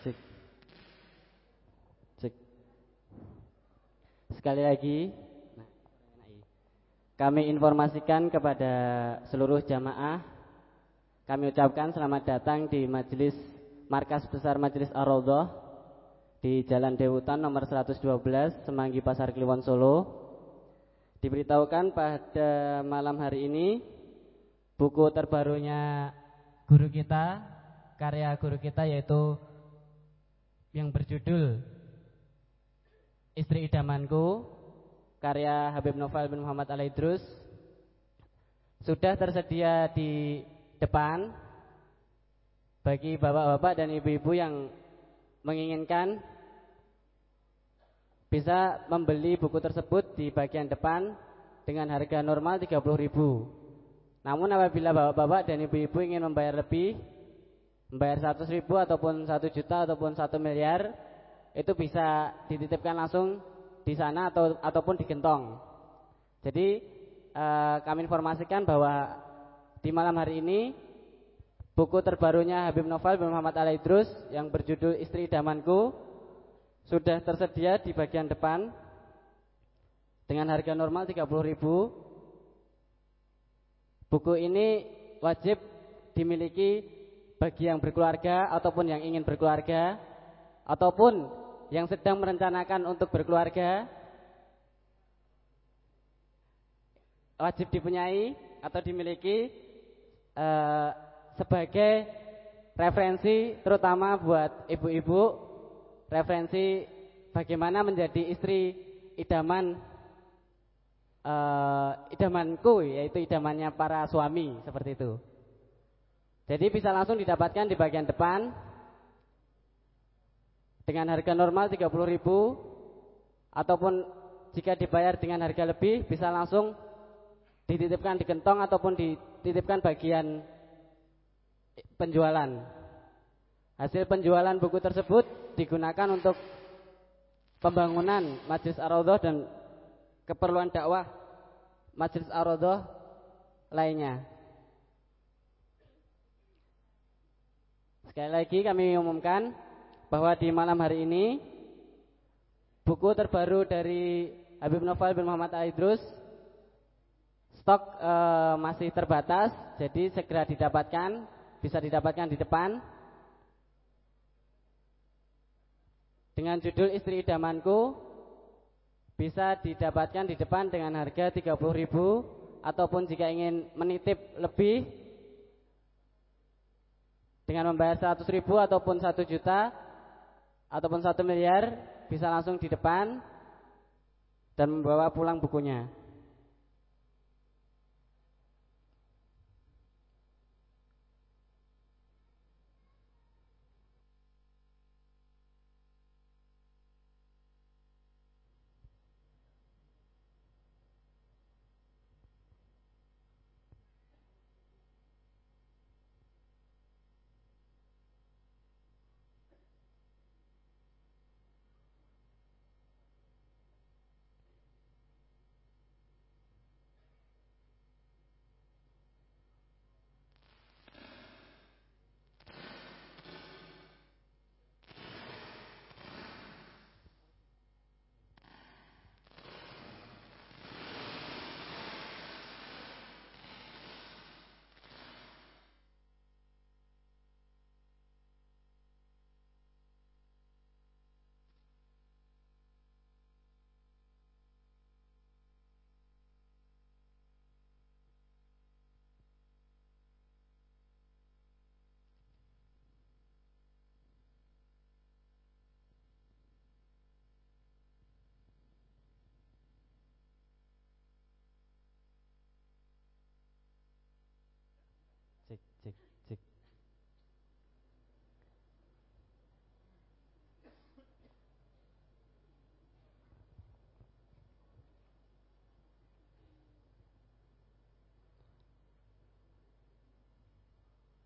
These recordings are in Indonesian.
Cek. Cek. Sekali lagi, kami informasikan kepada seluruh jamaah kami ucapkan selamat datang di majelis markas besar majelis ar di Jalan Dewutan nomor 112 Semanggi Pasar Kliwon Solo. Diberitahukan pada malam hari ini buku terbarunya guru kita, karya guru kita yaitu yang berjudul Istri Idamanku karya Habib Novel bin Muhammad Al sudah tersedia di depan bagi bapak-bapak dan ibu-ibu yang menginginkan bisa membeli buku tersebut di bagian depan dengan harga normal 30.000. Namun apabila bapak-bapak dan ibu-ibu ingin membayar lebih, membayar 100.000 ataupun 1 juta ataupun 1 miliar, itu bisa dititipkan langsung di sana atau ataupun di Gentong. Jadi eh, kami informasikan bahwa di malam hari ini buku terbarunya Habib Novel bin Muhammad Al Idrus yang berjudul Istri Idamanku sudah tersedia di bagian depan dengan harga normal 30.000. Buku ini wajib dimiliki bagi yang berkeluarga ataupun yang ingin berkeluarga ataupun yang sedang merencanakan untuk berkeluarga wajib dipunyai atau dimiliki eh, sebagai referensi terutama buat ibu-ibu referensi bagaimana menjadi istri idaman eh, idamanku yaitu idamannya para suami seperti itu. Jadi bisa langsung didapatkan di bagian depan dengan harga normal 30.000 ataupun jika dibayar dengan harga lebih bisa langsung dititipkan di kentong ataupun dititipkan bagian penjualan. Hasil penjualan buku tersebut digunakan untuk pembangunan Majlis ar dan keperluan dakwah Majlis ar lainnya. Sekali lagi kami umumkan bahwa di malam hari ini buku terbaru dari Habib Novel bin Muhammad Al Idrus stok e, masih terbatas, jadi segera didapatkan, bisa didapatkan di depan. Dengan judul Istri Idamanku bisa didapatkan di depan dengan harga 30.000 ataupun jika ingin menitip lebih dengan membayar 100.000 ataupun 1 juta ataupun satu miliar bisa langsung di depan dan membawa pulang bukunya.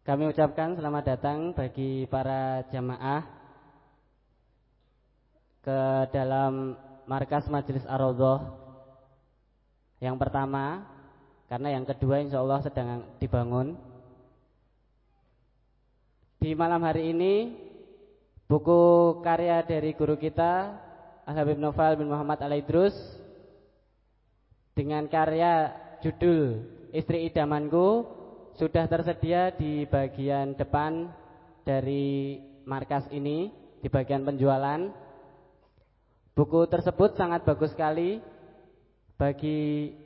Kami ucapkan selamat datang bagi para jamaah ke dalam markas Majelis ar Yang pertama, karena yang kedua insya Allah sedang dibangun. Di malam hari ini, buku karya dari guru kita, Al-Habib Novel bin Muhammad Al-Idrus dengan karya judul Istri Idamanku sudah tersedia di bagian depan dari markas ini di bagian penjualan. Buku tersebut sangat bagus sekali bagi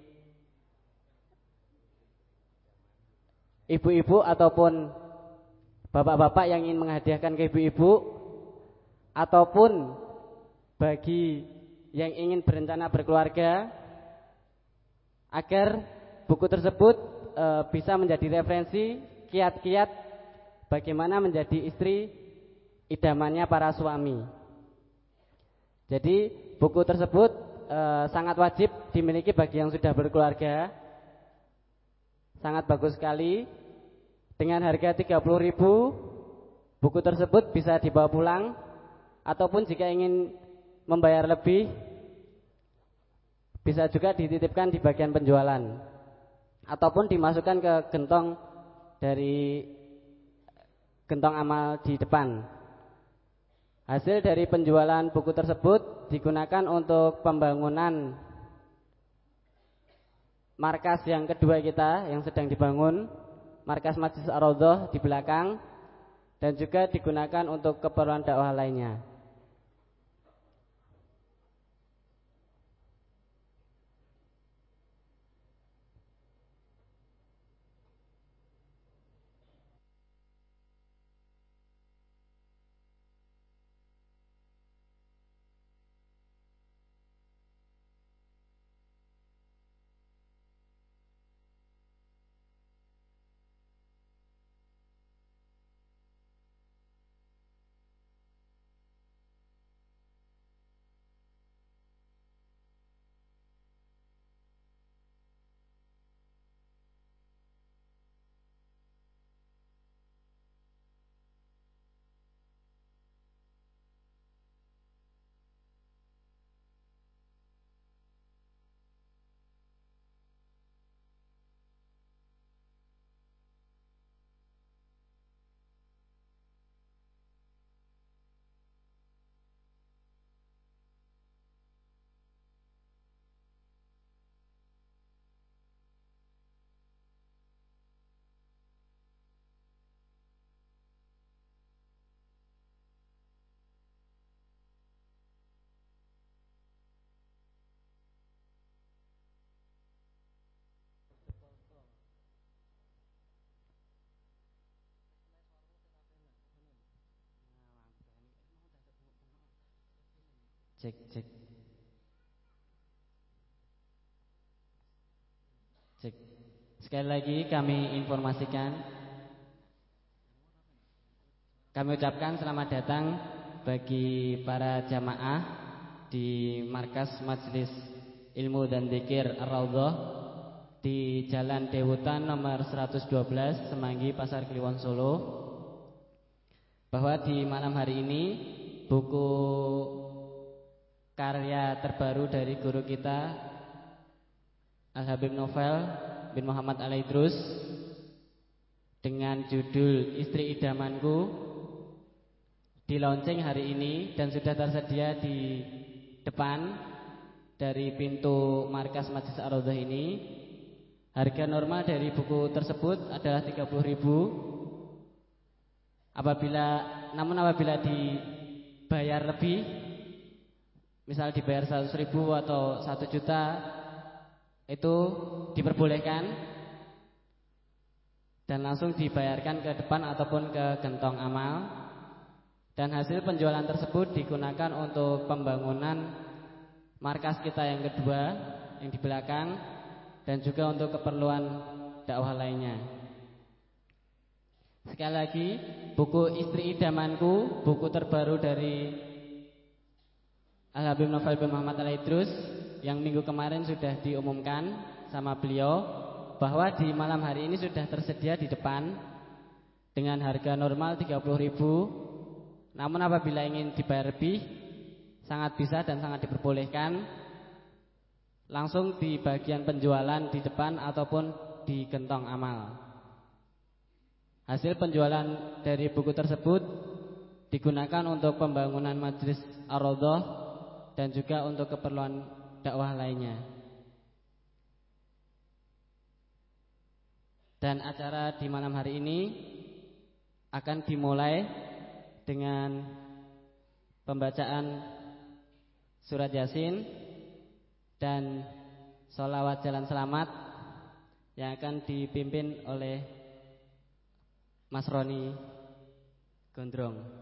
ibu-ibu ataupun bapak-bapak yang ingin menghadiahkan ke ibu-ibu ataupun bagi yang ingin berencana berkeluarga agar buku tersebut e, bisa menjadi referensi kiat-kiat bagaimana menjadi istri idamannya para suami. Jadi buku tersebut e, sangat wajib dimiliki bagi yang sudah berkeluarga. Sangat bagus sekali dengan harga 30.000 buku tersebut bisa dibawa pulang ataupun jika ingin membayar lebih bisa juga dititipkan di bagian penjualan ataupun dimasukkan ke gentong dari gentong amal di depan. Hasil dari penjualan buku tersebut digunakan untuk pembangunan markas yang kedua kita yang sedang dibangun markas Masjid Ar-Raudhah di belakang dan juga digunakan untuk keperluan dakwah lainnya. Cek cek. Cek. Sekali lagi kami informasikan kami ucapkan selamat datang bagi para jamaah di markas Majelis Ilmu dan Dikir Ar-Raudhah di Jalan Dewutan nomor 112 Semanggi Pasar Kliwon Solo bahwa di malam hari ini buku karya terbaru dari guru kita Al-Habib Novel bin Muhammad Al-Idrus dengan judul Istri Idamanku di launching hari ini dan sudah tersedia di depan dari pintu markas Majlis ar ini. Harga normal dari buku tersebut adalah 30.000. Apabila namun apabila dibayar lebih misal dibayar 100 ribu atau 1 juta itu diperbolehkan dan langsung dibayarkan ke depan ataupun ke gentong amal dan hasil penjualan tersebut digunakan untuk pembangunan markas kita yang kedua yang di belakang dan juga untuk keperluan dakwah lainnya. Sekali lagi, buku Istri Idamanku, buku terbaru dari Al-Habib Novel bin Muhammad Al-Idrus yang minggu kemarin sudah diumumkan sama beliau bahwa di malam hari ini sudah tersedia di depan dengan harga normal 30.000 namun apabila ingin dibayar lebih sangat bisa dan sangat diperbolehkan. Langsung di bagian penjualan di depan ataupun di gentong amal. Hasil penjualan dari buku tersebut digunakan untuk pembangunan majlis ar dan juga untuk keperluan dakwah lainnya. Dan acara di malam hari ini akan dimulai dengan pembacaan surat Yasin dan sholawat jalan selamat yang akan dipimpin oleh Mas Roni Gondrong.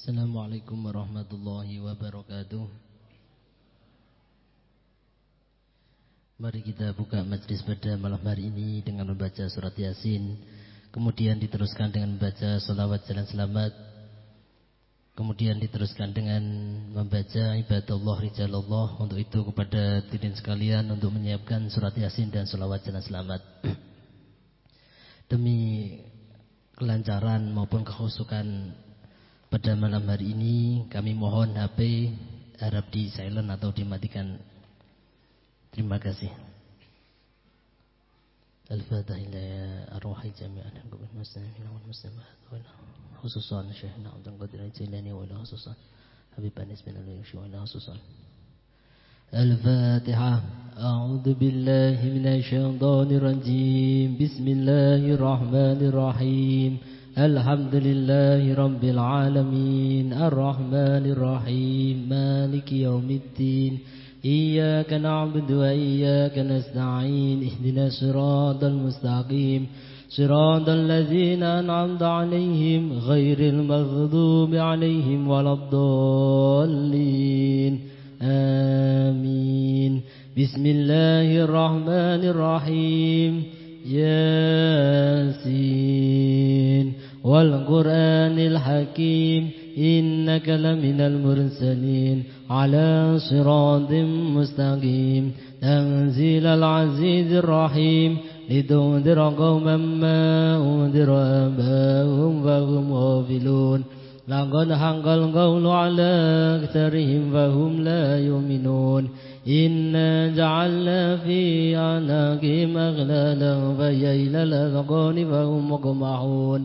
Assalamualaikum warahmatullahi wabarakatuh. Mari kita buka majlis pada malam hari ini dengan membaca surat Yasin Kemudian diteruskan dengan membaca salawat jalan selamat Kemudian diteruskan dengan membaca ibadah Allah rijalallah. Untuk itu kepada tidin sekalian untuk menyiapkan surat Yasin dan salawat jalan selamat. Demi kelancaran maupun kehusukan pada malam hari ini kami mohon HP harap di silent atau dimatikan. Terima kasih. الفاتحة إلى أرواح جميعا المسلمين والمسلمات خصوصا شيخنا عبد القادر الجيلاني وإلى خصوصا حبيب أنس بن الويش وإلى خصوصا الفاتحة أعوذ بالله من الشيطان الرجيم بسم الله الرحمن الرحيم الحمد لله رب العالمين الرحمن الرحيم مالك يوم الدين إياك نعبد وإياك نستعين اهدنا الصراط المستقيم صراط الذين أنعمت عليهم غير المغضوب عليهم ولا الضالين آمين. بسم الله الرحمن الرحيم ياسين. والقرآن الحكيم إنك لمن المرسلين على صراط مستقيم. تنزيل العزيز الرحيم. لتنذر قوما ما أنذر آباؤهم فهم غافلون. لقد حق القول على أكثرهم فهم لا يؤمنون. إنا جعلنا في أعناقهم أغلالا فهي إلى الأذقان فهم مقمحون.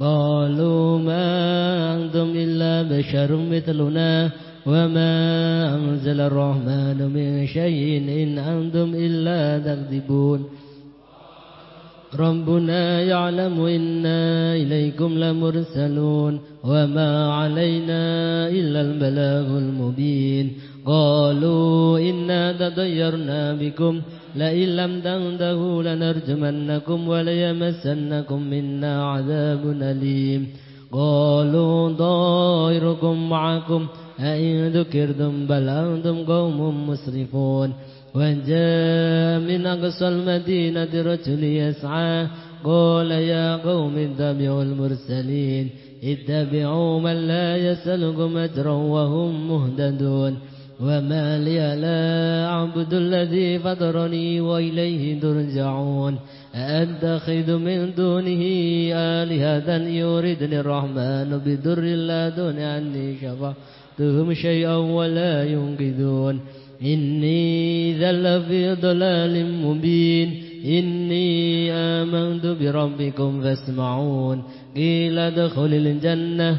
قالوا ما أنتم إلا بشر مثلنا وما أنزل الرحمن من شيء إن أنتم إلا تكذبون. ربنا يعلم إنا إليكم لمرسلون وما علينا إلا البلاغ المبين. قالوا إنا تطيرنا بكم لئن لم تنتهوا لنرجمنكم وليمسنكم منا عذاب أليم. قالوا ضائركم معكم. أئن ذكرتم بل أنتم قوم مسرفون. وجاء من أقصى المدينة رجل يسعى. قال يا قوم اتبعوا المرسلين. اتبعوا من لا يسألكم أجرا وهم مهتدون. وما لي لا أعبد الذي فطرني وإليه ترجعون أتخذ من دونه آلهة يوردني الرحمن بدر لا دون عني شفعتهم شيئا ولا ينقذون إني ذل في ضلال مبين إني آمنت بربكم فاسمعون قيل ادخل الجنة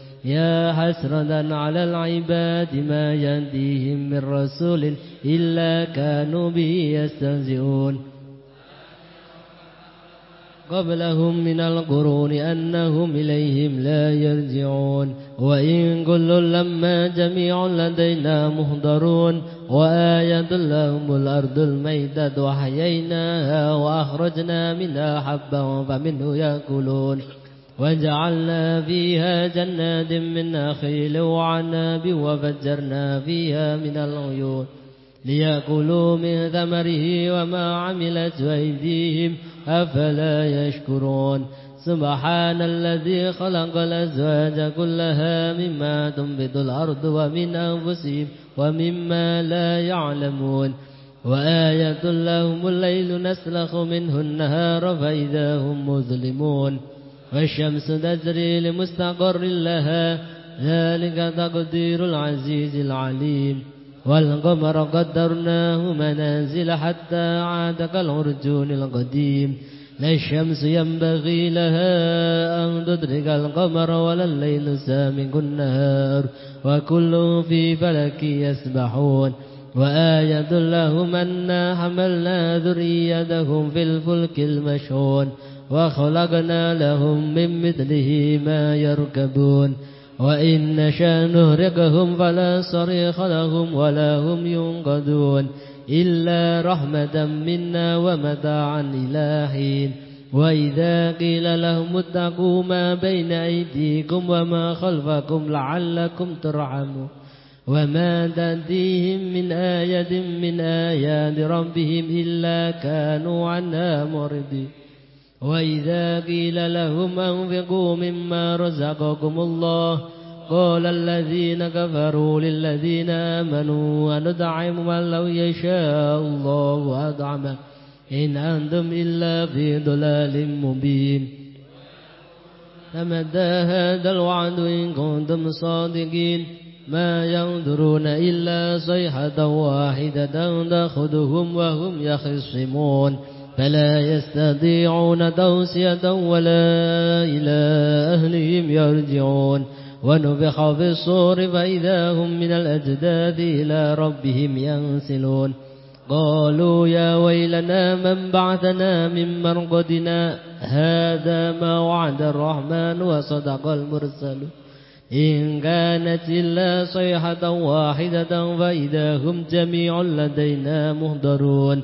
يا حسرة على العباد ما يهديهم من رسول إلا كانوا به يستهزئون. قبلهم من القرون أنهم إليهم لا يرجعون. وإن كل لما جميع لدينا مهضرون وآية لهم الأرض الميتة وحييناها وأخرجنا منها حبا فمنه يأكلون. وجعلنا فيها جنات من نخيل وعناب وفجرنا فيها من العيون ليأكلوا من ثمره وما عملت أيديهم أفلا يشكرون سبحان الذي خلق الأزواج كلها مما تنبت الأرض ومن أنفسهم ومما لا يعلمون وآية لهم الليل نسلخ منه النهار فإذا هم مظلمون والشمس تجري لمستقر لها. ذلك تقدير العزيز العليم. والقمر قدرناه منازل حتى عاد كالعرجون القديم. لا الشمس ينبغي لها أن تدرك القمر ولا الليل سامق النهار. وكل في فلك يسبحون. وآية لهم أنا حملنا ذريتهم في الفلك المشحون. وخلقنا لهم من مثله ما يركبون. وإن نشاء نهرقهم فلا صريخ لهم ولا هم ينقذون. إلا رحمة منا ومتاعا إلى حين. وإذا قيل لهم اتقوا ما بين أيديكم وما خلفكم لعلكم ترحمون. وما تأتيهم من آية من آيات ربهم إلا كانوا عنها معرضين. وإذا قيل لهم أنفقوا مما رزقكم الله قال الذين كفروا للذين آمنوا أندعم من لو يشاء الله أدعمه إن أنتم إلا في ضلال مبين تمدى هذا الوعد إن كنتم صادقين ما ينظرون إلا صيحة واحدة تأخذهم وهم يخصمون فلا يستطيعون توسية ولا إلى أهلهم يرجعون. ونفخ في الصور فإذا هم من الأجداث إلى ربهم ينسلون. قالوا يا ويلنا من بعثنا من مرقدنا؟ هذا ما وعد الرحمن وصدق المرسل إن كانت إلا صيحة واحدة فإذا هم جميع لدينا مهدرون.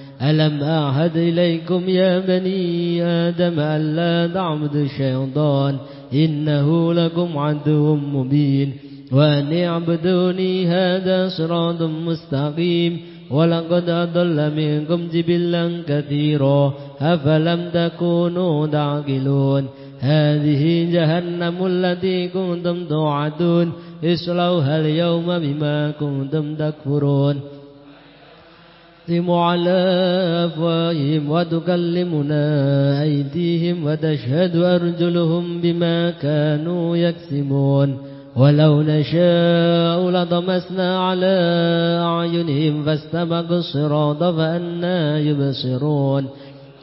ألم أعهد إليكم يا بني آدم ألا تعبدوا الشيطان إنه لكم عدو مبين وأن اعبدوني هذا صراط مستقيم ولقد أضل منكم جبلا كثيرا أفلم تكونوا تعقلون هذه جهنم التي كنتم توعدون اصلوها اليوم بما كنتم تكفرون تختم على أفواههم وتكلمنا أيديهم وتشهد أرجلهم بما كانوا يكسبون. ولو نشاء لطمسنا على أعينهم فاستبقوا الصراط فأنا يبصرون.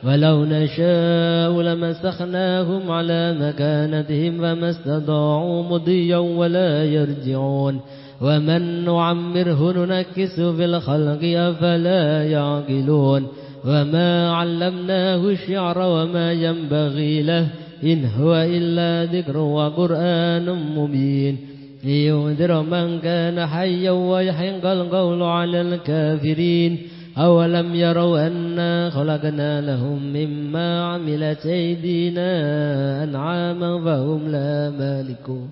ولو نشاء لمسخناهم على مكانتهم فما استطاعوا مضيا ولا يرجعون. ومن نعمره ننكس في الخلق أفلا يعقلون وما علمناه الشعر وما ينبغي له إن هو إلا ذكر وقرآن مبين لينذر من كان حيا ويحق القول على الكافرين أولم يروا أنا خلقنا لهم مما عملت أيدينا أنعاما فهم لا مالكون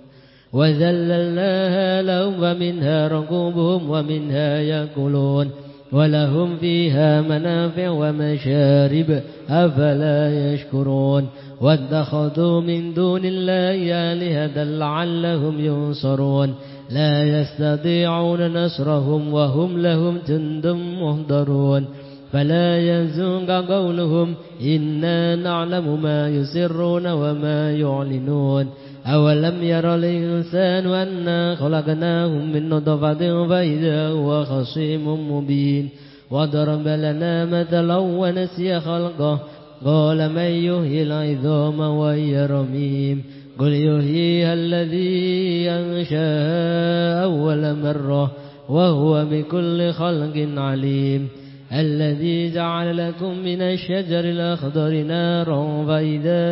وذللناها لهم ومنها ركوبهم ومنها يأكلون ولهم فيها منافع ومشارب أفلا يشكرون واتخذوا من دون الله آلهة لعلهم ينصرون لا يستطيعون نصرهم وهم لهم جند مهدرون فلا يزنك قولهم إنا نعلم ما يسرون وما يعلنون أولم ير الإنسان أنا خلقناهم من نطفة فإذا هو خصيم مبين وضرب لنا مثلا ونسي خلقه قال من يهي العظام وهي رميم قل يهيها الذي أنشاها أول مرة وهو بكل خلق عليم الذي جعل لكم من الشجر الأخضر نارا فإذا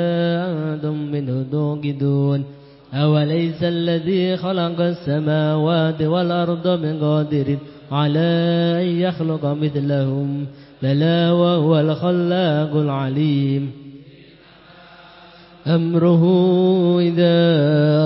أنتم منه توقدون. أوليس الذي خلق السماوات والأرض من قادر على أن يخلق مثلهم؟ بلى وهو الخلاق العليم. أمره إذا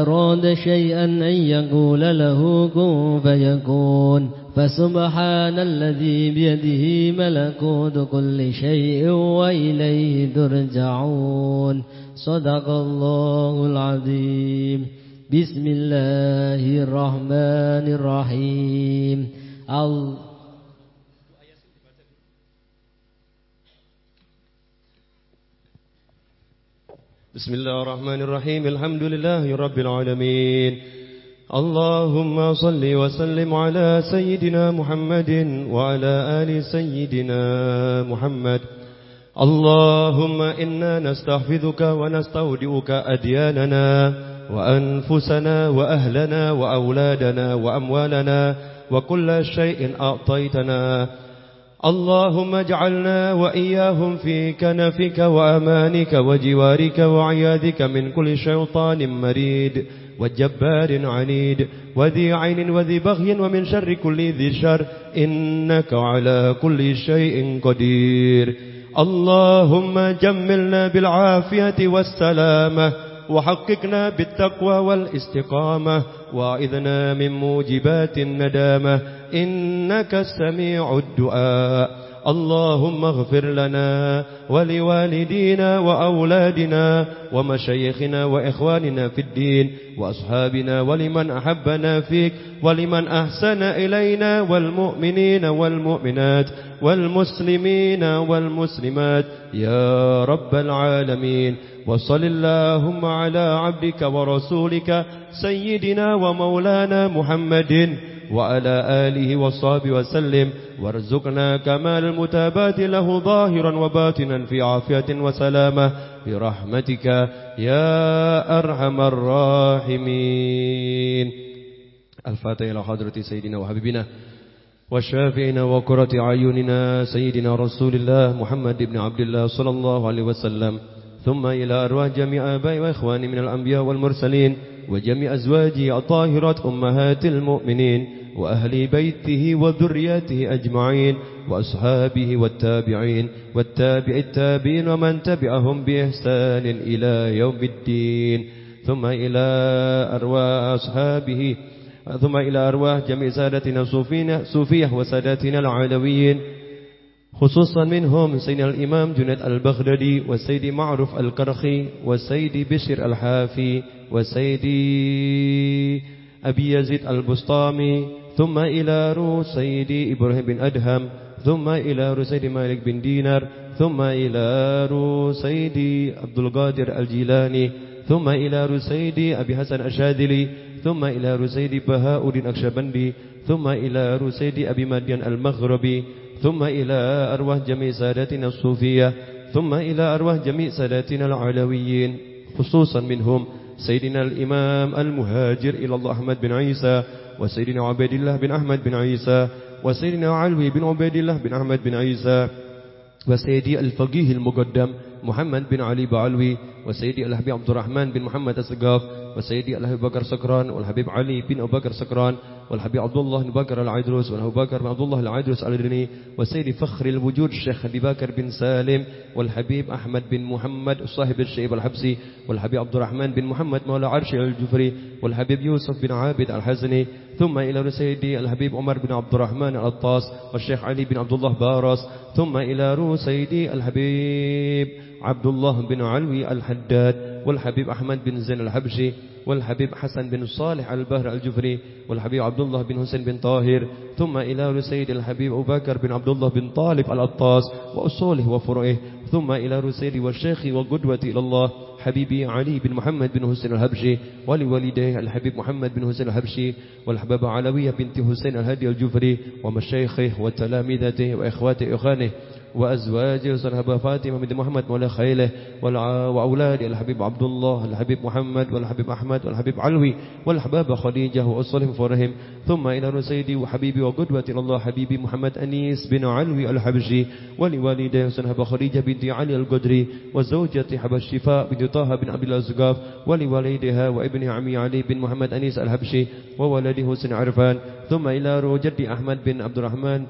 أراد شيئا أن يقول له كن فيكون. فسبحان الذي بيده ملكوت كل شيء وإليه ترجعون. صدق الله العظيم. بسم الله الرحمن الرحيم. بسم الله الرحمن الرحيم. الحمد لله رب العالمين. اللهم صل وسلم على سيدنا محمد وعلى آل سيدنا محمد. اللهم إنا نستحفظك ونستودعك أدياننا وأنفسنا وأهلنا وأولادنا وأموالنا وكل شيء أعطيتنا. اللهم اجعلنا وإياهم في كنفك وأمانك وجوارك وعياذك من كل شيطان مريد. وجبار عنيد وذي عين وذي بغي ومن شر كل ذي شر. إنك على كل شيء قدير. اللهم جملنا بالعافية والسلامة وحققنا بالتقوى والاستقامة وأعذنا من موجبات الندامة. إنك سميع الدعاء. اللهم اغفر لنا ولوالدينا وأولادنا ومشايخنا وإخواننا في الدين وأصحابنا ولمن أحبنا فيك ولمن أحسن إلينا والمؤمنين والمؤمنات والمسلمين والمسلمات يا رب العالمين وصل اللهم على عبدك ورسولك سيدنا ومولانا محمد وعلى آله وصحبه وسلم وارزقنا كمال المتابات له ظاهرا وباطنا في عافية وسلامة. برحمتك يا أرحم الراحمين. الفاتحة إلى حضرة سيدنا وحبيبنا وشافعنا وقرة عيوننا سيدنا رسول الله محمد بن عبد الله صلى الله عليه وسلم. ثم إلى أرواح جميع آبائي وإخواني من الأنبياء والمرسلين وجميع أزواجه الطاهرات أمهات المؤمنين. وأهل بيته وذرياته أجمعين وأصحابه والتابعين والتابع التابعين ومن تبعهم بإحسان إلى يوم الدين ثم إلى أرواح أصحابه ثم إلى أرواح جميع سادتنا الصوفية وساداتنا العلويين خصوصا منهم سيدنا الإمام جنيد البغدادي وسيدي معروف الكرخي وسيدي بشر الحافي وسيدي أبي يزيد البسطامي ثم إلى روح سيدي إبراهيم بن أدهم ثم إلى رسيد مالك بن دينار ثم إلى رسيد عبد القادر الجيلاني ثم إلى رسيد أبي حسن الشاذلي ثم إلى رسيد بهاء الدين أكشبندي ثم إلى رسيد أبي مدين المغربي ثم إلى أرواح جميع ساداتنا الصوفية ثم إلى أرواح جميع ساداتنا العلويين خصوصا منهم سيدنا الإمام المهاجر إلى الله أحمد بن عيسى وسيدنا عبيد الله بن أحمد بن عيسى وسيدنا علوي بن عبيد الله بن أحمد بن عيسى وسيدي الفقيه المقدم محمد بن علي بعلوي وسيدي الحبيب عبد الرحمن بن محمد السقاف وسيدي الحبيب بكر سكران والحبيب علي بن أبو بكر سكران والحبيب عبد الله بن بكر العيدروس والأبو بكر بن عبد الله العيدروس الأدرني وسيدي فخر الوجود الشيخ أبي بكر بن سالم والحبيب أحمد بن محمد صاحب الشيب الحبسي والحبيب عبد الرحمن بن محمد مولى عرش الجفري والحبيب يوسف بن عابد الحزني ثم إلى سيدي الحبيب عمر بن عبد الرحمن الأطاس والشيخ علي بن عبد الله بارس ثم إلى رو سيدي الحبيب عبد الله بن علوي الحداد والحبيب أحمد بن زين الحبشي والحبيب حسن بن صالح البهر الجفري والحبيب عبد الله بن حسين بن طاهر ثم إلى سيد الحبيب أبو بكر بن عبد الله بن طالب الأطاس وأصوله وفروعه ثم إلى رسيد والشيخ وقدوة إلى الله حبيبي علي بن محمد بن حسين الهبشي ولوالديه الحبيب محمد بن حسين الهبشي والحبابة علوية بنت حسين الهدي الجفري ومشايخه وتلامذته وإخواته إخوانه وأزواجه وصحبه فاطمة بنت محمد مولى خيله وأولاد الحبيب عبد الله الحبيب محمد والحبيب أحمد والحبيب علوي والحباب خديجة وأصلهم فرهم ثم إلى سيدي وحبيبي وقدوة الله حبيبي محمد أنيس بن علوي الحبشي ولوالديه وصحبه خديجة بنت علي القدري وزوجة حب الشفاء بنت طه بن عبد الله الزقاف ولوالدها وابن عمي علي بن محمد أنيس الحبشي وولده حسن عرفان. ثم إلى جدي أحمد بن عبد الرحمن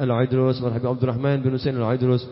العيدروس مرحبا عبد الرحمن بن حسين العيدروس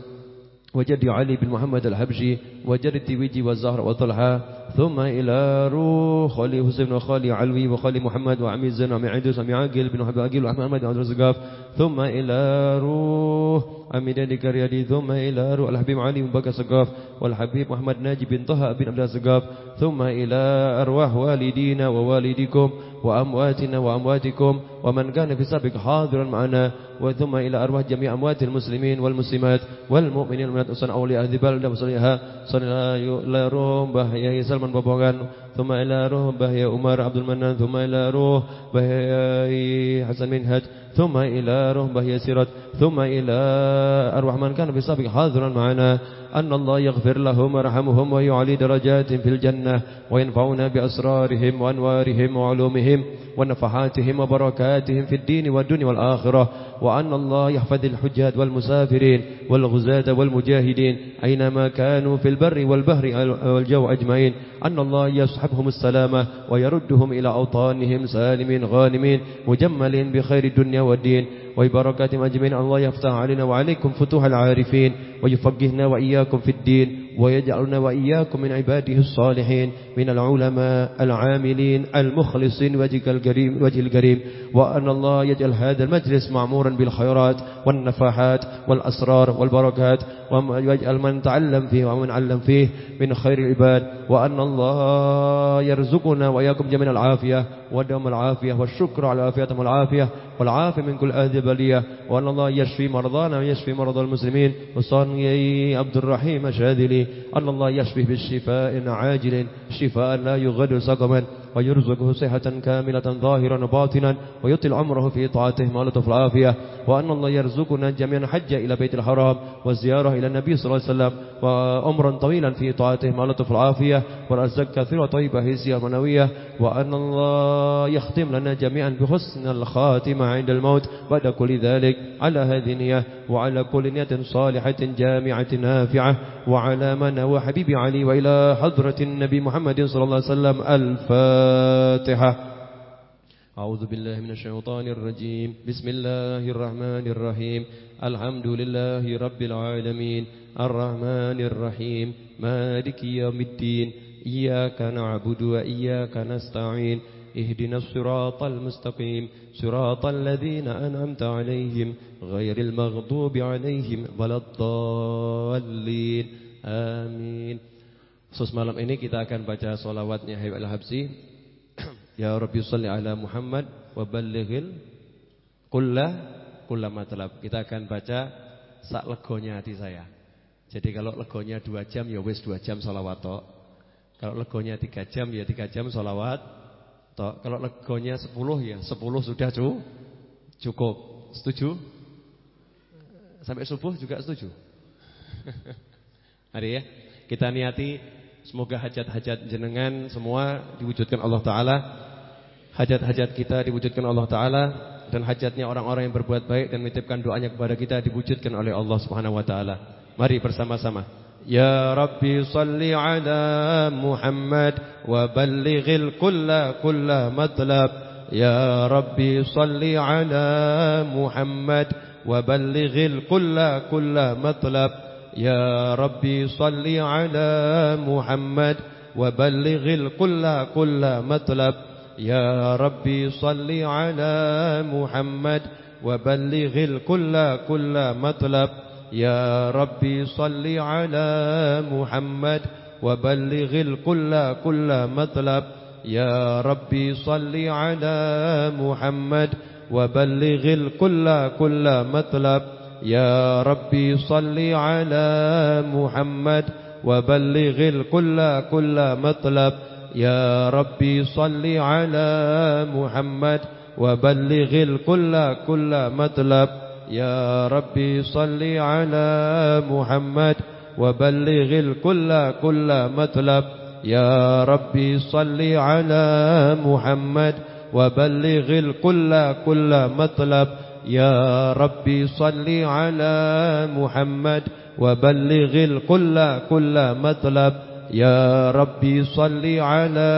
وجدي علي بن محمد الحبشي وجدتي ويجي والزهر وطلحة ثم إلى روح خالي حسين وخالي علوي وخالي محمد وعمي زين وعمي عيدروس وعمي عاقل بن حبيب عاقل وأحمد بن عبد الرزقاف ثم إلى روح عمي داني كريادي ثم إلى روح الحبيب علي بن بكر سقاف والحبيب محمد ناجي بن طه بن عبد السقاف ثم إلى أرواح والدينا ووالديكم وأمواتنا وأمواتكم ومن كان في سابق حاضرا معنا وثم إلى أرواح جميع أموات المسلمين والمسلمات والمؤمنين والمؤمنات أصلا أولياء وصليها صلى الله روح بحيا سلمان بابوغان ثم إلى روح بحيا عمر عبد المنان ثم إلى روح بحيا حسن منهج ثم إلى روح بحيا سيرت ثم إلى أرواح من كان في سابق حاضرا معنا أن الله يغفر لهم ويرحمهم ويعلي درجات في الجنة وينفعنا بأسرارهم وأنوارهم وعلومهم ونفحاتهم وبركاتهم في الدين والدنيا والآخرة. وأن الله يحفظ الحجاج والمسافرين والغزاة والمجاهدين أينما كانوا في البر والبحر والجو أجمعين. أن الله يصحبهم السلامة ويردهم إلى أوطانهم سالمين غانمين مجمل بخير الدنيا والدين. وبركاتهم أجمعين. الله يفتح علينا وعليكم فتوح العارفين. ويفقهنا وإياكم في الدين. ويجعلنا وإياكم من عباده الصالحين من العلماء العاملين المخلصين وجه الكريم, وجه الكريم. وأن الله يجعل هذا المجلس معمورا بالخيرات والنفاحات والأسرار والبركات. ويجعل من تعلم فيه ومن علم فيه من خير العباد وأن الله يرزقنا وإياكم جميع العافية ودوم العافية والشكر على عافيتهم العافية والعافية من كل أهل بلية وأن الله يشفي مرضانا ويشفي مرضى المسلمين. وصاني عبد الرحيم الشاذلي أن الله يشفي بالشفاء عاجل شفاء لا يغادر سقما. ويرزقه صحة كاملة ظاهرا وباطنا ويطل عمره في طاعته ما لطف العافية. وأن الله يرزقنا جميعا حج إلى بيت الحرام والزيارة إلى النبي صلى الله عليه وسلم وأمرا طويلا في طاعته ما لطف العافية. ورزق كثيرة طيبة هزية منوية وأن الله يختم لنا جميعا بحسن الخاتمة عند الموت. بعد كل ذلك على هذه النية وعلى كل نية صالحة جامعة نافعة وعلى من هو حبيبي علي وإلى حضرة النبي محمد صلى الله عليه وسلم الفاتحة. أعوذ بالله من الشيطان الرجيم. بسم الله الرحمن الرحيم. الحمد لله رب العالمين. الرحمن الرحيم. مالك يوم الدين. إياك نعبد وإياك نستعين. اهدنا الصراط المستقيم صراط الذين أنعمت عليهم غير المغضوب عليهم ولا الضالين آمين Khusus malam ini kita akan baca solawatnya Habib Al-Habsi Ya Rabbi salli ala Muhammad Wa ballighil Kullah kulla matlab. Kita akan baca sak legonya hati saya. Jadi kalau legonya dua jam ya wis dua jam salawat tok. Kalau legonya tiga jam ya tiga jam salawat tok. Kalau legonya sepuluh ya sepuluh sudah cu cukup. Setuju? Sampai subuh juga setuju? Hari ya. Kita niati semoga hajat-hajat jenengan semua diwujudkan Allah taala. Hajat-hajat kita diwujudkan Allah taala dan hajatnya orang-orang yang berbuat baik dan menitipkan doanya kepada kita diwujudkan oleh Allah Subhanahu wa taala. Mari bersama-sama. يا ربي صل على محمد وبلغ الكل كل مطلب. يا ربي صل على محمد وبلغ الكل كل مطلب. يا ربي صل على محمد وبلغ الكل كل مطلب. يا ربي صل على محمد وبلغ الكل كل مطلب. يا ربي صل على محمد وبلغ الكل كل مطلب. يا ربي صل على محمد وبلغ الكل كل مطلب. يا ربي صل على محمد وبلغ الكل كل مطلب. يا ربي صل على محمد وبلغ الكل كل مطلب. يا ربي صل على محمد وبلغ الكل كل مطلب. يا ربي صل على محمد وبلغ الكل كل مطلب. يا ربي صل على محمد وبلغ الكل كل مطلب. يا ربي صل على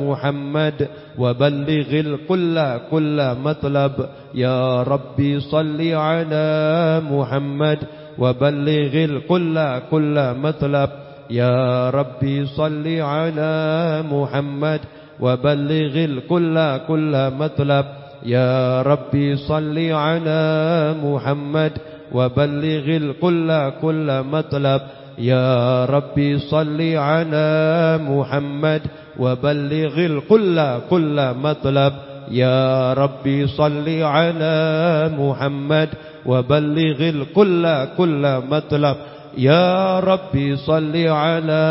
محمد وبلغ الكل كل مطلب. يا ربي صل على محمد وبلغ الكل كل مطلب. يا ربي صل على محمد وبلغ الكل كل مطلب. يا ربي صل على محمد وبلغ الكل كل مطلب. يا ربي صل على محمد وبلغ الكل كل مطلب. يا ربي صل على محمد وبلغ الكل كل مطلب. يا ربي صل على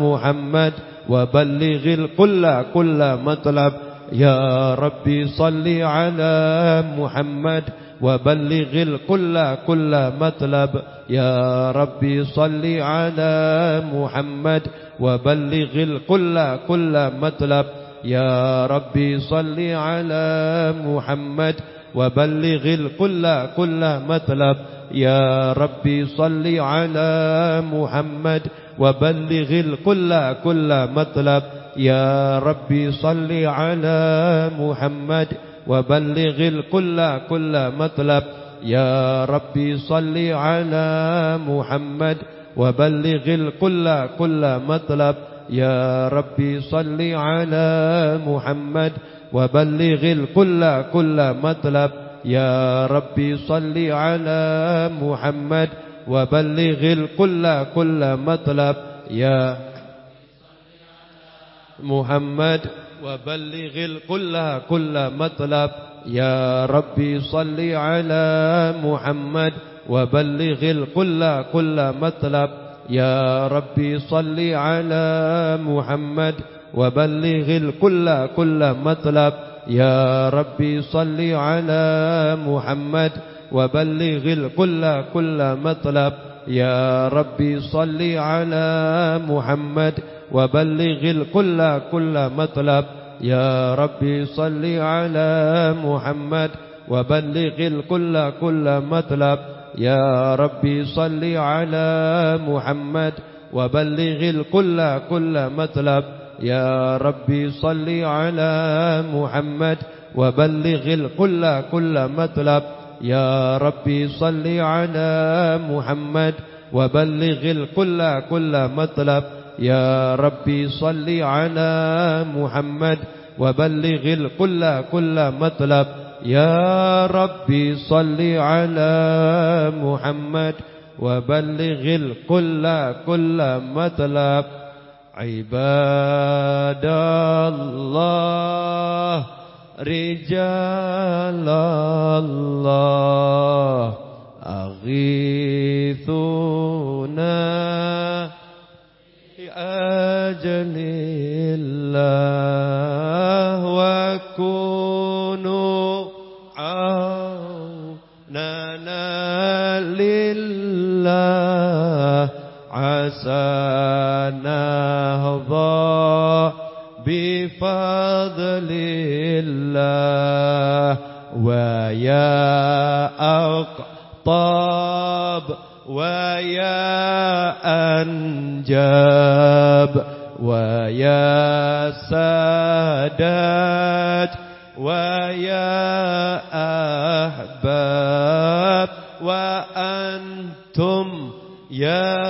محمد وبلغ الكل كل مطلب. يا ربي صل على محمد وبلغ الكل كل مطلب. يا ربي صل على محمد وبلغ الكل كل مطلب. يا ربي صل على محمد وبلغ الكل كل مطلب. يا ربي صل على محمد وبلغ الكل كل مطلب. يا ربي صل على محمد وبلغ الكل كل مطلب. يا ربي صل على محمد وبلغ الكل كل مطلب. يا ربي صل على محمد وبلغ الكل كل مطلب. يا ربي صل على محمد وبلغ الكل كل مطلب. يا محمد وبلغ الكل كل مطلب. يا ربي صل على محمد وبلغ الكل كل مطلب. يا ربي صل على محمد وبلغ الكل كل مطلب. يا ربي صل على محمد وبلغ الكل كل مطلب. يا ربي صل على محمد وبلغ الكل كل مطلب. يا ربي صل على محمد. وبلغ الكل كل مطلب. يا ربي صل على محمد. وبلغ الكل كل مطلب. يا ربي صل على محمد. وبلغ الكل كل مطلب. يا ربي صل على محمد. وبلغ الكل كل مطلب. يا ربي صل على محمد وبلغ الكل كل مطلب. يا ربي صل على محمد وبلغ الكل كل مطلب. عباد الله رجال الله أغيثونا. لأجل الله وكونوا عوننا لله عسى نهضى بفضل الله ويا أقطاب ويا أنجاب ويا سادات ويا أحباب وأنتم يا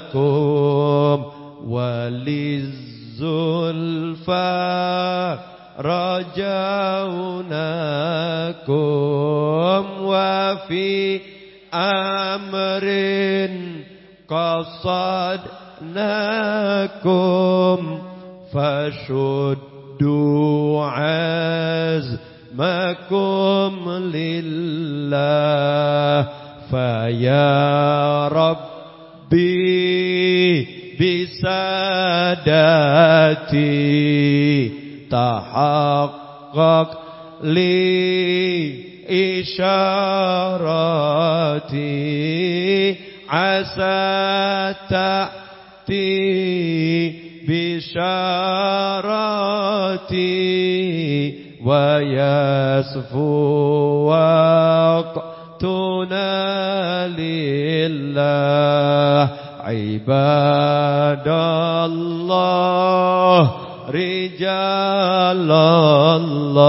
سألناكم وللزلفى رجوناكم وفي أمر قصدناكم فشدوا عزمكم لله فيا ربي بسادتي تحقق لي إشاراتي. عسى تأتي بشاراتي. ويسفو وقتنا لله. عباد الله رجال الله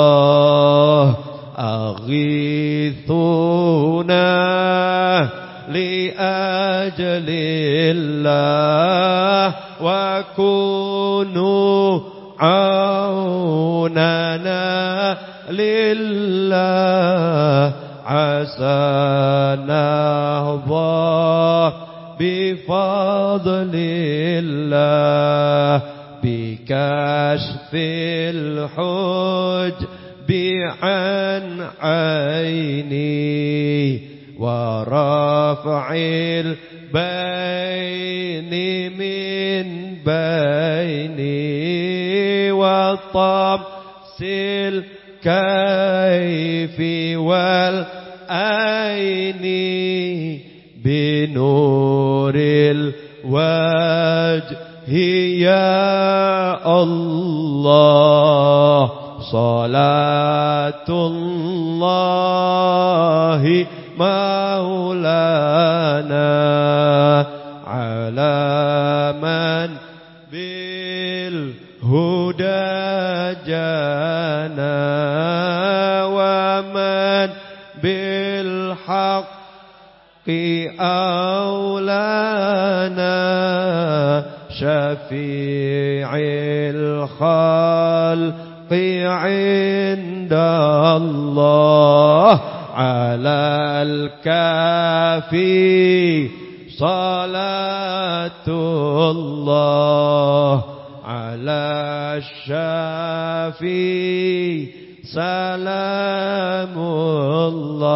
أغيثونا لأجل الله وكونوا عوننا لله. عسى نهضى بفضل الله بكشف الحج عن عيني ورفع البين من بيني وطمس الكيف والأين بنور. الوجه يا الله صلاة الله مولانا على من بالهدى جانا ومن بالحق أولانا شفيع الخلق عند الله على الكافي صلاة الله على الشافي. سلام الله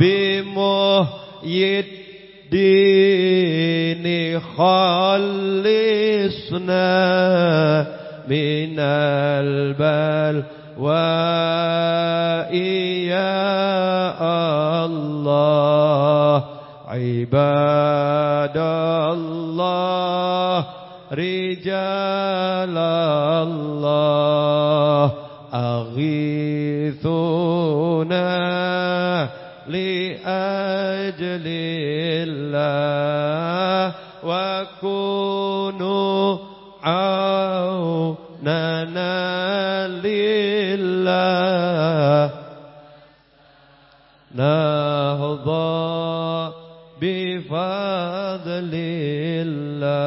بمحيي الدين. خلصنا من البلواء يا الله. عباد الله رجال الله أغيثونا لأجل الله وكونوا عوننا لله نهضى بفضل الله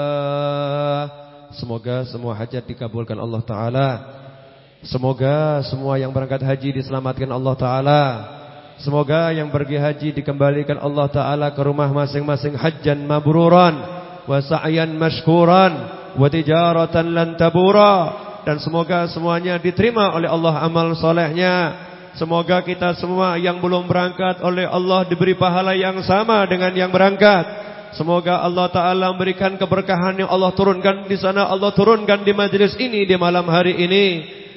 Semoga semua hajat dikabulkan Allah Ta'ala Semoga semua yang berangkat haji diselamatkan Allah Ta'ala Semoga yang pergi haji dikembalikan Allah Ta'ala ke rumah masing-masing hajjan mabruran Wa sa'yan mashkuran Wa tijaratan lantabura Dan semoga semuanya diterima oleh Allah amal solehnya Semoga kita semua yang belum berangkat oleh Allah diberi pahala yang sama dengan yang berangkat. Semoga Allah Ta'ala memberikan keberkahan yang Allah turunkan di sana. Allah turunkan di majlis ini di malam hari ini.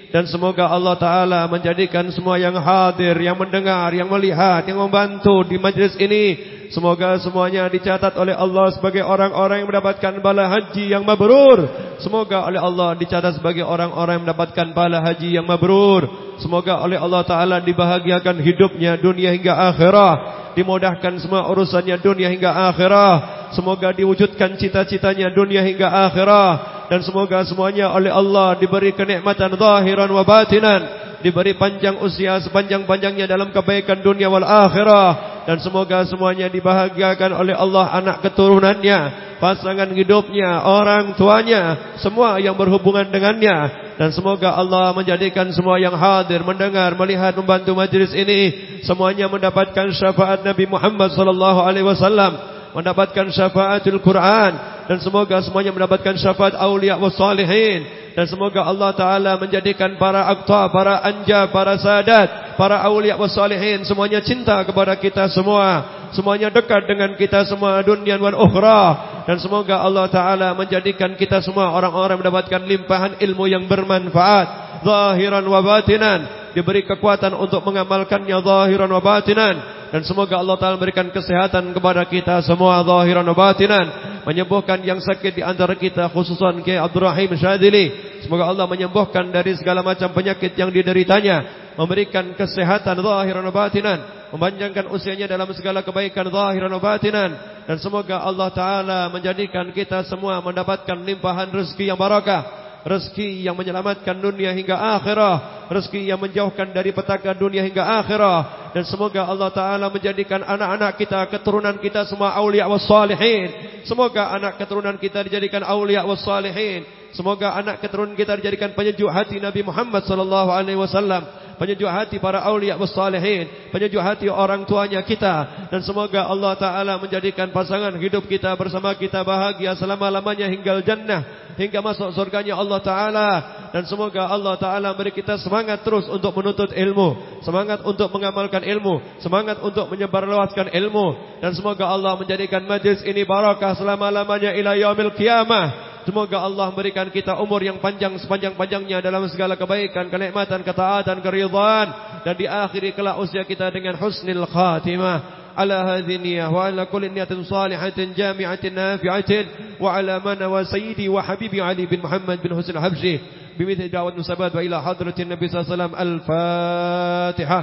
Dan semoga Allah Ta'ala menjadikan semua yang hadir, yang mendengar, yang melihat, yang membantu di majlis ini. Semoga semuanya dicatat oleh Allah sebagai orang-orang yang mendapatkan bala haji yang mabrur. Semoga oleh Allah dicatat sebagai orang-orang yang mendapatkan bala haji yang mabrur. Semoga oleh Allah Ta'ala dibahagiakan hidupnya dunia hingga akhirah Dimudahkan semua urusannya dunia hingga akhirah Semoga diwujudkan cita-citanya dunia hingga akhirah Dan semoga semuanya oleh Allah diberi kenikmatan zahiran wa batinan Diberi panjang usia sepanjang-panjangnya dalam kebaikan dunia wal akhirah. Dan semoga semuanya dibahagiakan oleh Allah anak keturunannya Pasangan hidupnya, orang tuanya Semua yang berhubungan dengannya. Dan semoga Allah menjadikan semua yang hadir, mendengar, melihat, membantu majlis ini semuanya mendapatkan syafaat Nabi Muhammad sallallahu alaihi wasallam, mendapatkan syafaatul Quran. Dan semoga semuanya mendapatkan syafaat aulia wassalihin dan semoga Allah taala menjadikan para aqta, para anja, para sadat, para aulia wassalihin semuanya cinta kepada kita semua. Semuanya dekat dengan kita semua dunia wal ukhra. Dan semoga Allah taala menjadikan kita semua orang-orang mendapatkan limpahan ilmu yang bermanfaat. Zahiran wa batinan. Diberi kekuatan untuk mengamalkannya zahiran wa batinan dan semoga Allah taala memberikan kesehatan kepada kita semua zahiran batinan. Menyembuhkan yang sakit di antara kita khususan Kiai Abdul Rahim Syadili semoga Allah menyembuhkan dari segala macam penyakit yang dideritanya. Memberikan kesehatan zahiran batinan. Memanjangkan usianya dalam segala kebaikan zahiran batinan. Dan semoga Allah taala menjadikan kita semua mendapatkan limpahan rezeki yang barakah rezeki yang menyelamatkan dunia hingga akhirah. Rezeki yang menjauhkan dari petaka dunia hingga akhirah. Dan semoga Allah taala menjadikan anak-anak kita keturunan kita semua aulia wassalihin semoga anak keturunan kita dijadikan aulia wassalihin semoga anak keturunan kita dijadikan penyejuk hati Nabi Muhammad sallallahu alaihi wasallam penyejuk hati para awliya wassalihin, penyejuk hati orang tuanya kita. Dan semoga Allah taala menjadikan pasangan hidup kita bersama kita bahagia selama-lamanya hingga jannah hingga masuk surganya Allah taala. Dan semoga Allah taala beri kita semangat terus untuk menuntut ilmu, semangat untuk mengamalkan ilmu, semangat untuk menyebarluaskan ilmu. Dan semoga Allah menjadikan majlis ini barakah selama-lamanya ila yaumil qiyamah. Semoga Allah memberikan kita umur yang panjang sepanjang-panjangnya dalam segala kebaikan, kenikmatan, ketaatan, keridhaan dan diakhiri kelak usia kita dengan husnul khatimah. Ala hadhihi niyyah wa ala kulli niyatin salihatin jami'atin nafi'atin wa ala man wa sayyidi wa habibi Ali bin Muhammad bin Husain al-Habsyi bimithli da'wat musabat wa ila hadratin Nabi sallallahu alaihi wasallam al-Fatihah.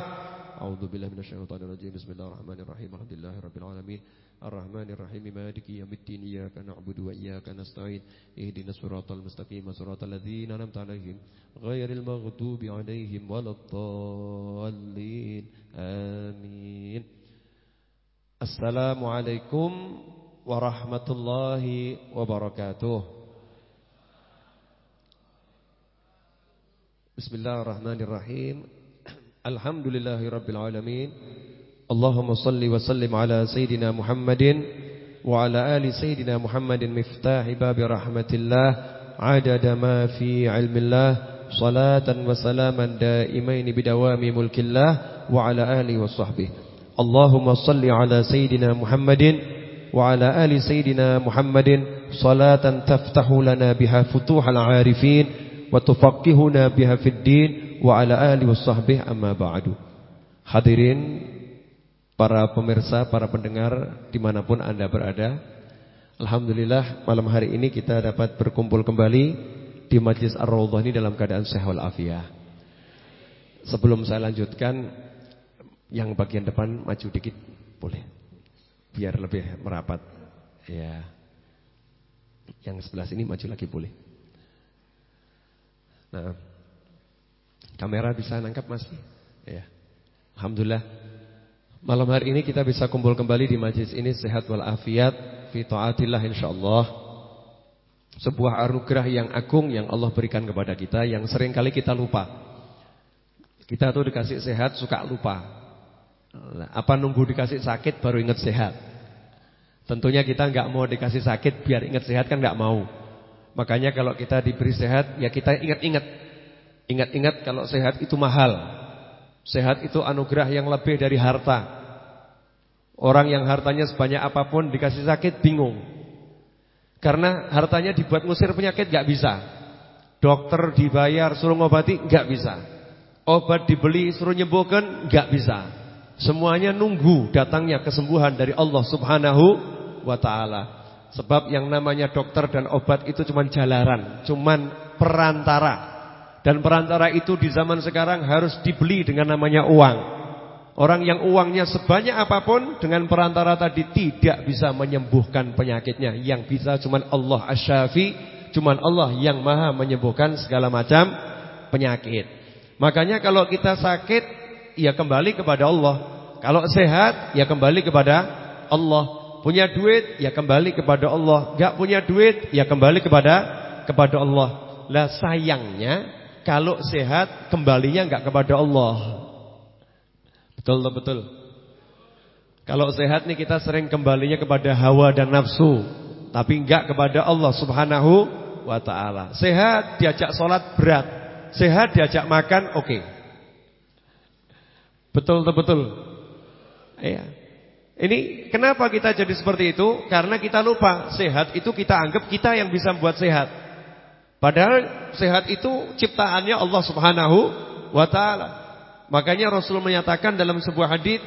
A'udzu billahi minasyaitonir rajim. Bismillahirrahmanirrahim. Alhamdulillahirabbil alamin. الرحمن الرحيم مالك يوم الدين إياك نعبد وإياك نستعين اهدنا الصراط المستقيم صراط الذين أنعمت عليهم غير المغضوب عليهم ولا الضالين. آمين. السلام عليكم ورحمة الله وبركاته. بسم الله الرحمن الرحيم. الحمد لله رب العالمين. اللهم صل وسلم على سيدنا محمد وعلى آل سيدنا محمد مفتاح باب رحمة الله عدد ما في علم الله صلاة وسلاما دائمين بدوام ملك الله وعلى آله وصحبه. اللهم صل على سيدنا محمد وعلى آل سيدنا محمد صلاة تفتح لنا بها فتوح العارفين وتفقهنا بها في الدين وعلى آله وصحبه. أما بعد Hadirin para pemirsa, para pendengar di mana pun anda berada. Alhamdulillah malam hari ini kita dapat berkumpul kembali di Majlis Ar-Rawdah ini dalam keadaan sehat walafiat. Sebelum saya lanjutkan, yang bagian depan maju dikit boleh, biar lebih merapat. Ya, yang sebelah sini maju lagi boleh. Nah, kamera bisa nangkap masih? Ya, Alhamdulillah. Malam hari ini kita bisa kumpul kembali di majlis ini sehat wal afiat fi taatillah insyaallah. Sebuah anugerah yang agung yang Allah berikan kepada kita yang sering kali kita lupa. Kita tuh dikasih sehat suka lupa. Apa nunggu dikasih sakit baru ingat sehat? Tentunya kita nggak mau dikasih sakit biar ingat sehat kan nggak mau. Makanya kalau kita diberi sehat ya kita ingat-ingat. Ingat-ingat kalau sehat itu mahal. Sehat itu anugerah yang lebih dari harta. Orang yang hartanya sebanyak apa pun dikasih sakit bingung. Karena hartanya dibuat ngusir penyakit gak bisa. Dokter dibayar suruh ngobati gak bisa. Obat dibeli suruh nyembuhkan gak bisa. Semuanya nunggu datangnya kesembuhan dari Allah Subhanahu wa taala. Sebab yang namanya dokter dan obat itu cuma jalaran, cuma perantara. Dan perantara itu di zaman sekarang harus dibeli dengan namanya uang. Orang yang uangnya sebanyak apa pun dengan perantara tadi tidak bisa menyembuhkan penyakitnya. Yang bisa cuma Allah asyafi, cuma Allah yang maha menyembuhkan segala macam penyakit. Makanya kalau kita sakit, ya kembali kepada Allah. Kalau sehat, ya kembali kepada Allah. Punya duit, ya kembali kepada Allah. Gak punya duit, ya kembali kepada kepada Allah. Lah sayangnya, kalau sehat, kembalinya gak kepada Allah. Betul betul. Kalau sehat nih kita sering kembalinya kepada hawa dan nafsu, tapi enggak kepada Allah Subhanahu wa taala. Sehat diajak sholat berat, sehat diajak makan oke. Okay. Betul betul. Iya. Ini kenapa kita jadi seperti itu? Karena kita lupa sehat itu kita anggap kita yang bisa membuat sehat. Padahal sehat itu ciptaannya Allah Subhanahu wa taala. Makanya Rasul menyatakan dalam sebuah hadis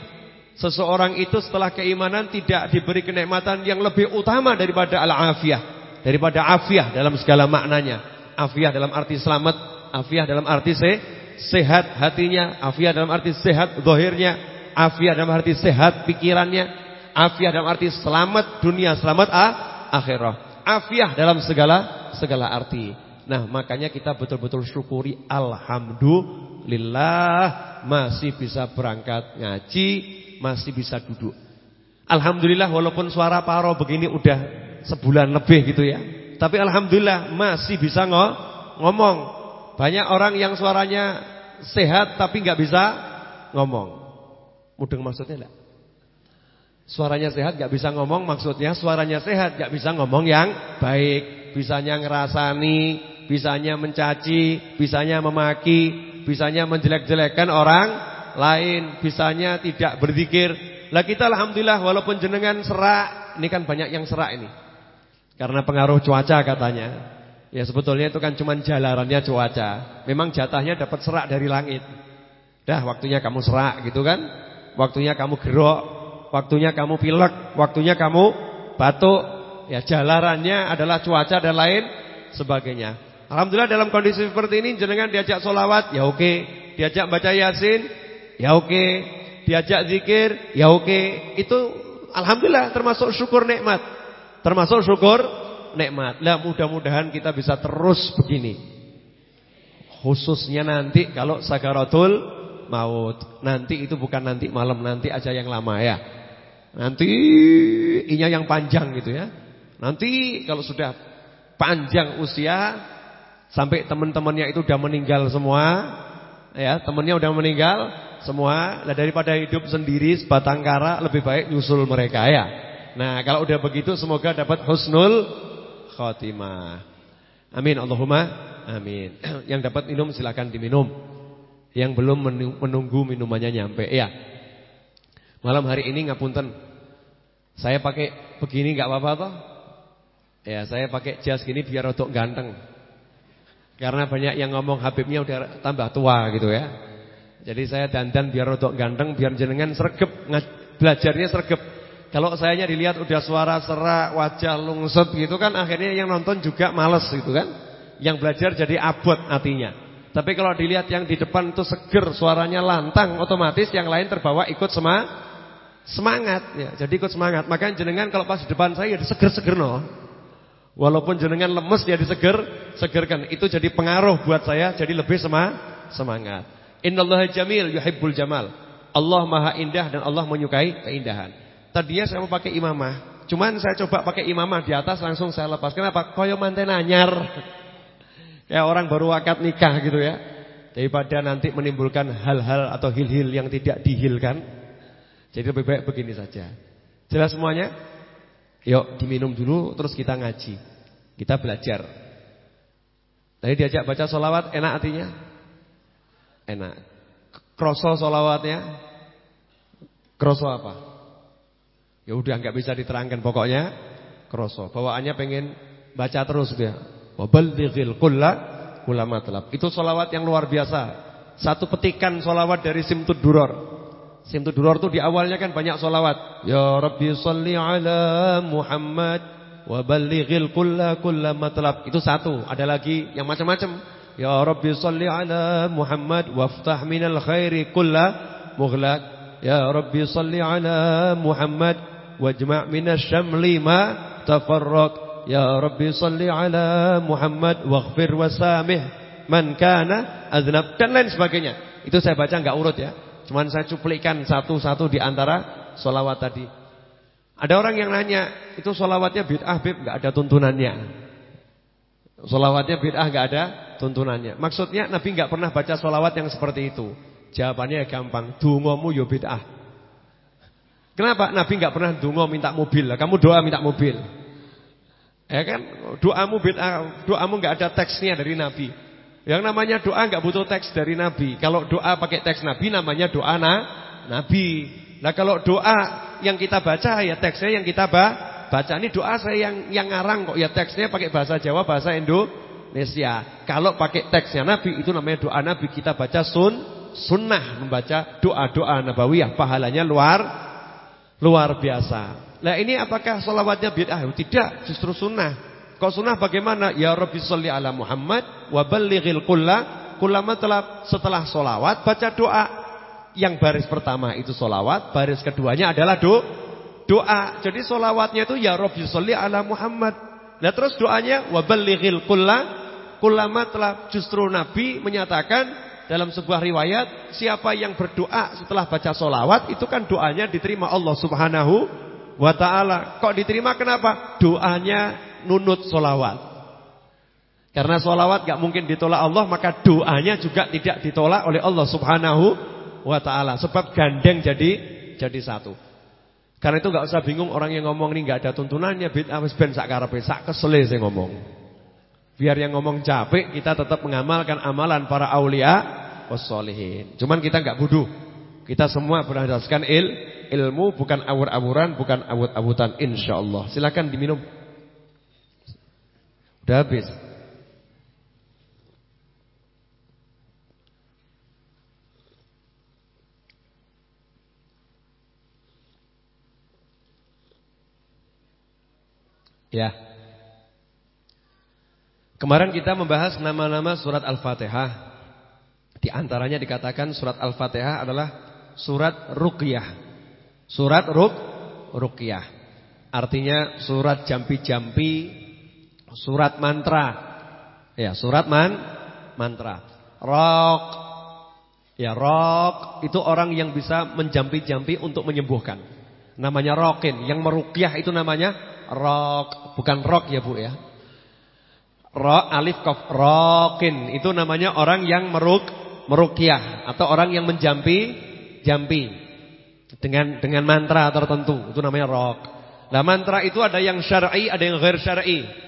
seseorang itu setelah keimanan tidak diberi kenikmatan yang lebih utama daripada al-afiyah, daripada afiyah dalam segala maknanya. Afiyah dalam arti selamat, afiyah dalam arti se sehat hatinya, afiyah dalam arti sehat zahirnya, afiyah dalam arti sehat pikirannya, afiyah dalam arti selamat dunia, selamat ah, akhirah. Afiyah dalam segala segala arti. Nah, makanya kita betul-betul syukuri alhamdulillah masih bisa berangkat ngaji, masih bisa duduk. Alhamdulillah walaupun suara paro begini udah sebulan lebih gitu ya. Tapi alhamdulillah masih bisa ngomong. Banyak orang yang suaranya sehat tapi nggak bisa ngomong. Mudeng maksudnya enggak? Suaranya sehat nggak bisa ngomong maksudnya suaranya sehat nggak bisa ngomong yang baik, bisanya ngerasani, bisanya mencaci, bisanya memaki, bisanya menjelek-jelekkan orang lain, bisanya tidak berzikir. Lah kita alhamdulillah walaupun jenengan serak, ini kan banyak yang serak ini. Karena pengaruh cuaca katanya. Ya sebetulnya itu kan cuma jalarannya cuaca. Memang jatahnya dapat serak dari langit. Dah waktunya kamu serak gitu kan? Waktunya kamu gerok, waktunya kamu pilek, waktunya kamu batuk. Ya jalarannya adalah cuaca dan lain sebagainya. Alhamdulillah dalam kondisi seperti ini jenengan diajak solawat, ya oke. Diajak baca yasin, ya oke. Diajak zikir, ya oke. Itu alhamdulillah termasuk syukur nikmat. Termasuk syukur nikmat. Lah mudah-mudahan kita bisa terus begini. Khususnya nanti kalau sakaratul maut. Nanti itu bukan nanti malam, nanti aja yang lama ya. Nanti inya yang panjang gitu ya. Nanti kalau sudah panjang usia Sampai teman-temannya itu udah meninggal semua. Ya, temannya udah meninggal semua. Lah daripada hidup sendiri sebatang kara lebih baik nyusul mereka ya. Nah, kalau udah begitu semoga dapat husnul khotimah. Amin Allahumma amin. Yang dapat minum silakan diminum. Yang belum menunggu minumannya nyampe ya. Malam hari ini ngapunten. Saya pakai begini nggak apa-apa toh? Ya, saya pakai jas gini biar untuk ganteng. Karena banyak yang ngomong Habibnya udah tambah tua gitu ya. Jadi saya dandan biar untuk ganteng, biar jenengan sergep, belajarnya sergep. Kalau sayanya dilihat udah suara serak, wajah lungset gitu kan, akhirnya yang nonton juga males gitu kan. Yang belajar jadi abot hatinya. Tapi kalau dilihat yang di depan itu seger, suaranya lantang, otomatis yang lain terbawa ikut sema semangat ya. Jadi ikut semangat. Makanya jenengan kalau pas di depan saya ya seger-seger no. Walaupun jenengan lemes dia diseger, segerkan. Itu jadi pengaruh buat saya jadi lebih semangat. Innallaha jamil yuhibbul jamal. Allah Maha indah dan Allah menyukai keindahan. Tadinya saya mau pakai imamah, Cuman saya coba pakai imamah di atas langsung saya lepas. Kenapa? Koyo manten anyar. Kayak orang baru akad nikah gitu ya. Daripada nanti menimbulkan hal-hal atau hil-hil yang tidak dihilkan. Jadi lebih baik begini saja. Jelas semuanya? Yuk diminum dulu terus kita ngaji. Kita belajar. Tadi diajak baca solawat enak artinya? Enak. Kroso solawatnya? Kroso apa? Ya udah nggak bisa diterangkan pokoknya kroso. Bawaannya pengen baca terus dia. Waballighil kulla ulama telap. Itu solawat yang luar biasa. Satu petikan solawat dari Simtud Duror. Simtud Duror itu di awalnya kan banyak solawat. Ya Rabbi salli ala Muhammad waballighil kulla kulla matlab. Itu satu. Ada lagi yang macam-macam. Ya Rabbi salli ala Muhammad waftah minal khairi kulla mughlaq. Ya Rabbi salli ala Muhammad wajma' minasyamli ma tafarraq ya rabbi salli ala muhammad waghfir wasamih man kana aznab dan lain sebagainya itu saya baca enggak urut ya cuman saya cuplikan satu-satu di antara solawat tadi ada orang yang nanya itu solawatnya bid'ah bib enggak ada tuntunannya solawatnya bid'ah enggak ada tuntunannya maksudnya Nabi enggak pernah baca solawat yang seperti itu jawabannya gampang dungomu yo bid'ah Kenapa Nabi nggak pernah dungo minta mobil? Kamu doa minta mobil. Ya kan? Doamu bid'ah, doamu nggak ada teksnya dari Nabi. Yang namanya doa nggak butuh teks dari Nabi. Kalau doa pakai teks Nabi namanya doa na, Nabi. Nah kalau doa yang kita baca ya teksnya yang kita ba baca ini doa saya yang yang ngarang kok ya teksnya pakai bahasa Jawa, bahasa Indonesia. Kalau pakai teksnya Nabi itu namanya doa Nabi kita baca sun sunnah membaca doa-doa nabawiyah pahalanya luar Luar biasa. Nah ini apakah solawatnya bid'ah? Tidak, justru sunnah. Kok sunnah bagaimana? Ya Rabbi salli ala Muhammad wa ballighil kulla kullama telah setelah solawat baca doa. Yang baris pertama itu solawat, baris keduanya adalah do, doa. Jadi solawatnya itu ya Rabbi salli ala Muhammad. Nah terus doanya wa ballighil kulla kullama telah justru Nabi menyatakan dalam sebuah riwayat, siapa yang berdoa setelah baca solawat, itu kan doanya diterima Allah subhanahu wa ta'ala. Kok diterima kenapa? Doanya nunut solawat. Karena solawat gak mungkin ditolak Allah, maka doanya juga tidak ditolak oleh Allah subhanahu wa ta'ala. Sebab gandeng jadi jadi satu. Karena itu gak usah bingung orang yang ngomong ini gak ada tuntunannya, bid'ah ben sak karepe, sak kesele saya ngomong. Biar yang ngomong capek, kita tetap mengamalkan amalan para aulia wassolihin. Cuman kita nggak bodoh. Kita semua berdasarkan il, ilmu, bukan awur-awuran, bukan awut-awutan. Allah. Silakan diminum. Udah habis. Ya. Kemarin kita membahas nama-nama surat Al-Fatihah. Di antaranya dikatakan surat Al-Fatihah adalah surat ruqyah. Surat ruk ruqyah. Artinya surat jampi-jampi, surat mantra. Ya, surat man mantra. Rok. Ya, rok itu orang yang bisa menjampi-jampi untuk menyembuhkan. Namanya rokin. Yang meruqyah itu namanya rok, bukan rok ya, Bu ya. Ro alif kof rokin itu namanya orang yang meruk merukyah atau orang yang menjampi jampi dengan dengan mantra tertentu itu namanya rok. Nah mantra itu ada yang syar'i ada yang ghair syar'i.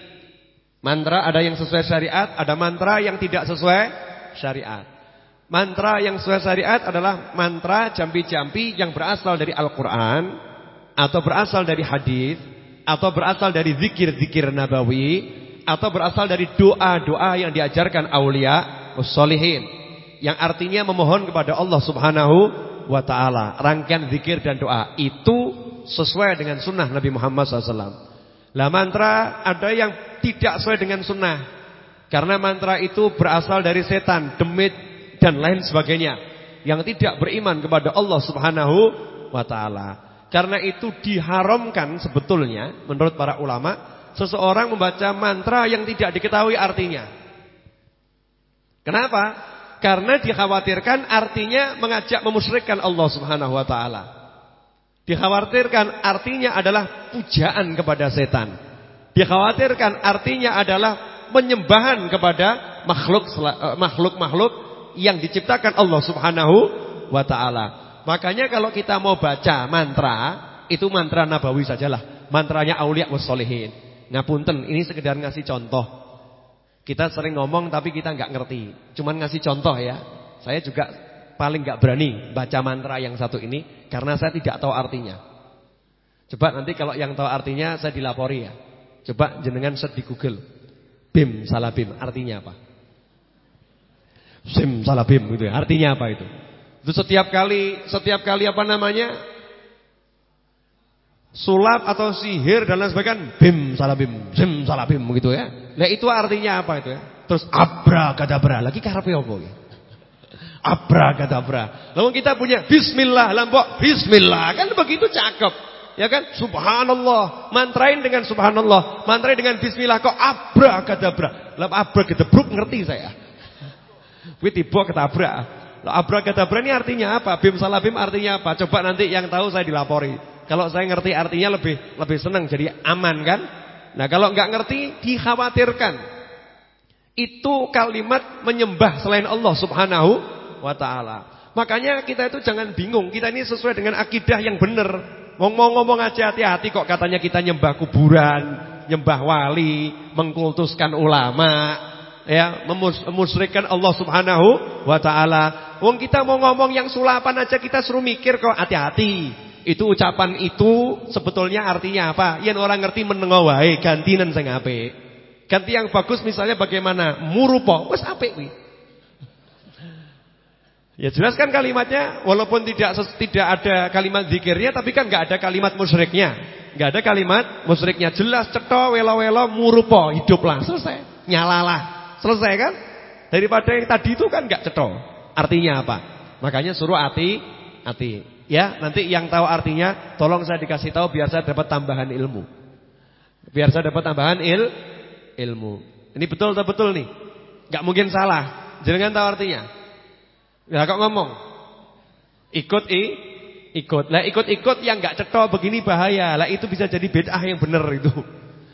Mantra ada yang sesuai syariat, ada mantra yang tidak sesuai syariat. Mantra yang sesuai syariat adalah mantra jampi-jampi yang berasal dari Al-Qur'an atau berasal dari hadis atau berasal dari zikir-zikir nabawi atau berasal dari doa-doa yang diajarkan aulia ussolihin yang artinya memohon kepada Allah Subhanahu wa taala. Rangkaian zikir dan doa itu sesuai dengan sunnah Nabi Muhammad SAW. Lah mantra ada yang tidak sesuai dengan sunnah. Karena mantra itu berasal dari setan, demit dan lain sebagainya yang tidak beriman kepada Allah Subhanahu wa taala. Karena itu diharamkan sebetulnya menurut para ulama seseorang membaca mantra yang tidak diketahui artinya. Kenapa? Karena dikhawatirkan artinya mengajak memusyrikkan Allah Subhanahu wa taala. Dikhawatirkan artinya adalah pujaan kepada setan. Dikhawatirkan artinya adalah penyembahan kepada eh, makhluk-makhluk yang diciptakan Allah Subhanahu wa taala. Makanya kalau kita mau baca mantra, itu mantra nabawi sajalah. Mantranya aulia wassolihin. Ngapunten, ini sekedar ngasih contoh. Kita sering ngomong tapi kita nggak ngerti. Cuman ngasih contoh ya. Saya juga paling nggak berani baca mantra yang satu ini karena saya tidak tahu artinya. Coba nanti kalau yang tahu artinya saya dilapori ya. Coba jenengan set di Google. Bim salah bim artinya apa? Sim salah bim gitu ya. Artinya apa itu? Itu setiap kali setiap kali apa namanya? Sulap atau sihir dan lain sebagainya bim salah bim, sim salah bim gitu ya. Nah itu artinya apa itu ya? Terus abrakadabra lagi karepe apa ya? Abrakadabra. Lalu kita punya bismillah, lambok bismillah. Kan begitu cakep. Ya kan? Subhanallah. Mantrain dengan subhanallah. Mantrain dengan bismillah kok abrakadabra. Lah abrakadabruk ngerti saya. Kuwi tiba ketabrak. Lah abrakadabra ini artinya apa? Bim salah bim artinya apa? Coba nanti yang tahu saya dilapori. Kalau saya ngerti artinya lebih lebih senang jadi aman kan? Nah, kalau nggak ngerti dikhawatirkan. Itu kalimat menyembah selain Allah Subhanahu wa taala. Makanya kita itu jangan bingung. Kita ini sesuai dengan akidah yang benar. Ngomong-ngomong aja hati-hati kok katanya kita nyembah kuburan, nyembah wali, mengkultuskan ulama, ya, memusyrikkan Allah Subhanahu wa taala. Wong kita mau ngomong yang sulapan aja kita suruh mikir kok hati-hati. Itu ucapan itu sebetulnya artinya apa? Yang orang ngerti menengah wae, gantinan sing apik. Ganti yang bagus misalnya bagaimana? Murupa, wis apik kuwi. Ya jelaskan kalimatnya walaupun tidak tidak ada kalimat zikirnya tapi kan nggak ada kalimat musyriknya. nggak ada kalimat musyriknya. Jelas ceto welo-welo murupo hiduplah selesai. Nyalalah. Selesai kan? Daripada yang tadi itu kan nggak ceto. Artinya apa? Makanya suruh hati hati. Ya, nanti yang tahu artinya tolong saya dikasih tahu biar saya dapat tambahan ilmu. Biar saya dapat tambahan il ilmu. Ini betul atau betul nih? nggak mungkin salah. Jangan tahu artinya. Ya kok ngomong. Ikut i ikut. Lah ikut-ikut yang enggak cetha begini bahaya. Lah itu bisa jadi bid'ah yang benar itu.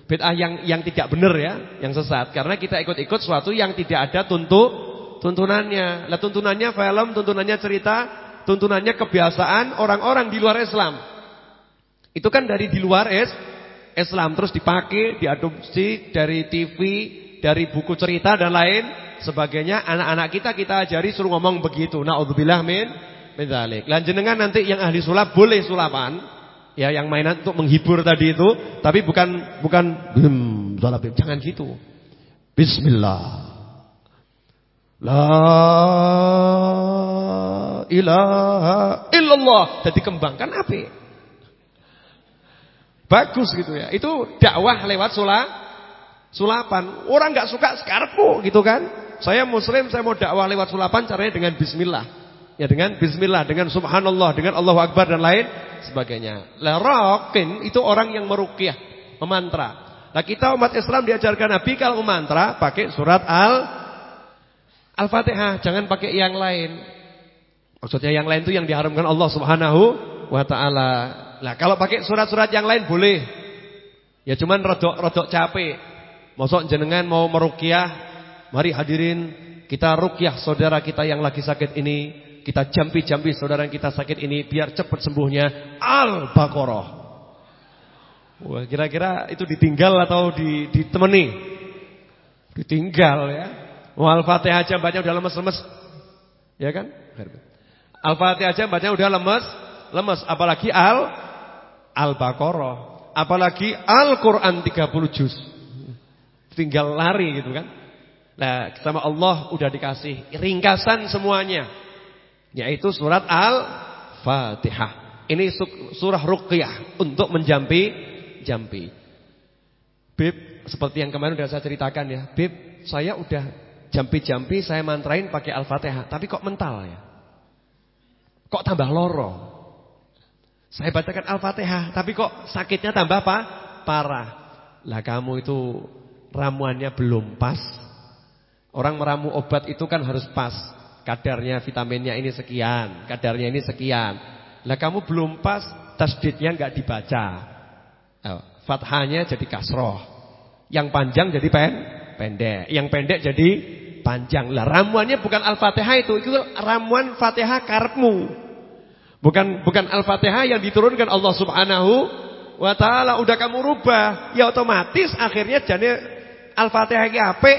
Bid'ah yang yang tidak benar ya, yang sesat. Karena kita ikut-ikut suatu yang tidak ada tuntut tuntunannya. Lah tuntunannya film, tuntunannya cerita, tuntunannya kebiasaan orang-orang di luar Islam. Itu kan dari di luar es Islam terus dipakai, diadopsi dari TV, dari buku cerita dan lain sebagainya anak-anak kita kita ajari suruh ngomong begitu. Nauzubillah min min dzalik. Lan jenengan nanti yang ahli sulap boleh sulapan. Ya yang mainan untuk menghibur tadi itu, tapi bukan bukan bim sulap jangan gitu. Bismillah. La ilaha illallah. Jadi kembangkan apa? Bagus gitu ya. Itu dakwah lewat sulap sulapan. Orang nggak suka sekarang gitu kan? Saya muslim, saya mau dakwah lewat sulapan caranya dengan bismillah. Ya dengan bismillah, dengan subhanallah, dengan Allahu akbar dan lain sebagainya. La raqin itu orang yang meruqyah, memantra. Nah, kita umat Islam diajarkan Nabi kalau memantra pakai surat Al Al-Fatihah, jangan pakai yang lain. Maksudnya yang lain itu yang diharamkan Allah Subhanahu wa taala. Nah, kalau pakai surat-surat yang lain boleh. Ya cuman rodok-rodok capek. Mosok jenengan mau meruqyah Mari hadirin kita rukyah saudara kita yang lagi sakit ini. Kita jampi-jampi saudara yang kita sakit ini biar cepat sembuhnya. Al-Baqarah. Wah, kira-kira itu ditinggal atau ditemani? Ditinggal ya. Wah, Al-Fatihah aja baca udah lemes-lemes. Ya kan? Al-Fatihah aja baca udah lemes, lemes apalagi Al Al-Baqarah. Apalagi Al-Qur'an 30 juz. Tinggal lari gitu kan. Nah, sama Allah udah dikasih ringkasan semuanya. Yaitu surat Al-Fatihah. Ini surah ruqyah untuk menjampi jampi. Bib, seperti yang kemarin sudah saya ceritakan ya. Bib, saya udah jampi-jampi saya mantrain pakai Al-Fatihah, tapi kok mental ya? Kok tambah loro? Saya bacakan Al-Fatihah, tapi kok sakitnya tambah apa? Parah. Lah kamu itu ramuannya belum pas Orang meramu obat itu kan harus pas. Kadarnya vitaminnya ini sekian, kadarnya ini sekian. Lah kamu belum pas, tasdidnya enggak dibaca. Fathahnya jadi kasroh. Yang panjang jadi pen, pendek. Yang pendek jadi panjang. Lah ramuannya bukan Al-Fatihah itu, itu ramuan Fatihah karepmu. Bukan bukan Al-Fatihah yang diturunkan Allah Subhanahu wa taala udah kamu rubah, ya otomatis akhirnya jadi Al-Fatihah iki apik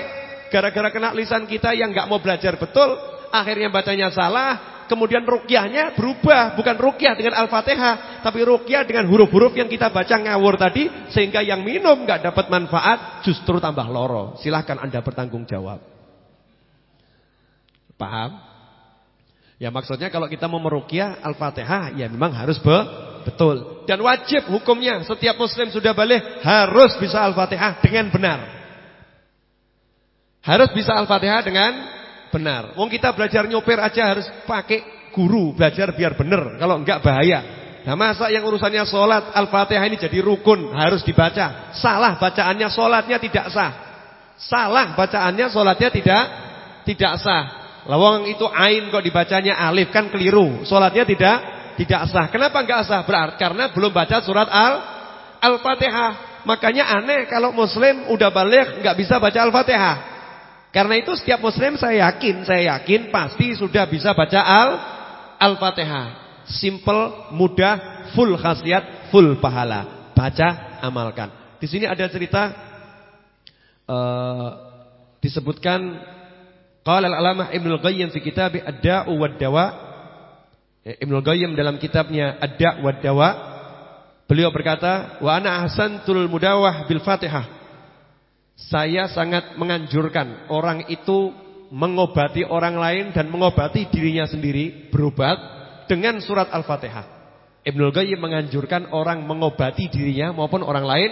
gara-gara kena lisan kita yang enggak mau belajar betul, akhirnya bacanya salah, kemudian rukyahnya berubah, bukan rukyah dengan Al-Fatihah, tapi rukyah dengan huruf-huruf yang kita baca ngawur tadi sehingga yang minum nggak dapat manfaat, justru tambah loro. Silahkan Anda bertanggung jawab. Paham? Ya maksudnya kalau kita mau merukyah Al-Fatihah ya memang harus be betul dan wajib hukumnya setiap muslim sudah balik harus bisa Al-Fatihah dengan benar. Harus bisa Al-Fatihah dengan benar. Wong kita belajar nyopir aja harus pakai guru, belajar biar benar. Kalau enggak bahaya. Nah masa yang urusannya sholat Al-Fatihah ini jadi rukun harus dibaca. Salah bacaannya sholatnya tidak sah. Salah bacaannya sholatnya tidak tidak sah. Lawang itu ain kok dibacanya alif kan keliru. Sholatnya tidak tidak sah. Kenapa enggak sah? Berarti karena belum baca surat Al Al-Fatihah. Makanya aneh kalau muslim udah balik enggak bisa baca Al-Fatihah. Karena itu setiap muslim saya yakin, saya yakin pasti sudah bisa baca Al Al-Fatihah. Simple, mudah, full khasiat, full pahala. Baca, amalkan. Di sini ada cerita uh, disebutkan qala al-alamah Ibnu Qayyim fi kitab Ad-Da'u wad-Dawa. Ya, Ibnu Qayyim dalam kitabnya Ad-Da' wad-Dawa beliau berkata, "Wa ana ahsantul mudawah bil Fatihah." Saya sangat menganjurkan orang itu mengobati orang lain dan mengobati dirinya sendiri berobat dengan surat Al-Fatihah. Ibnul Qayyim menganjurkan orang mengobati dirinya maupun orang lain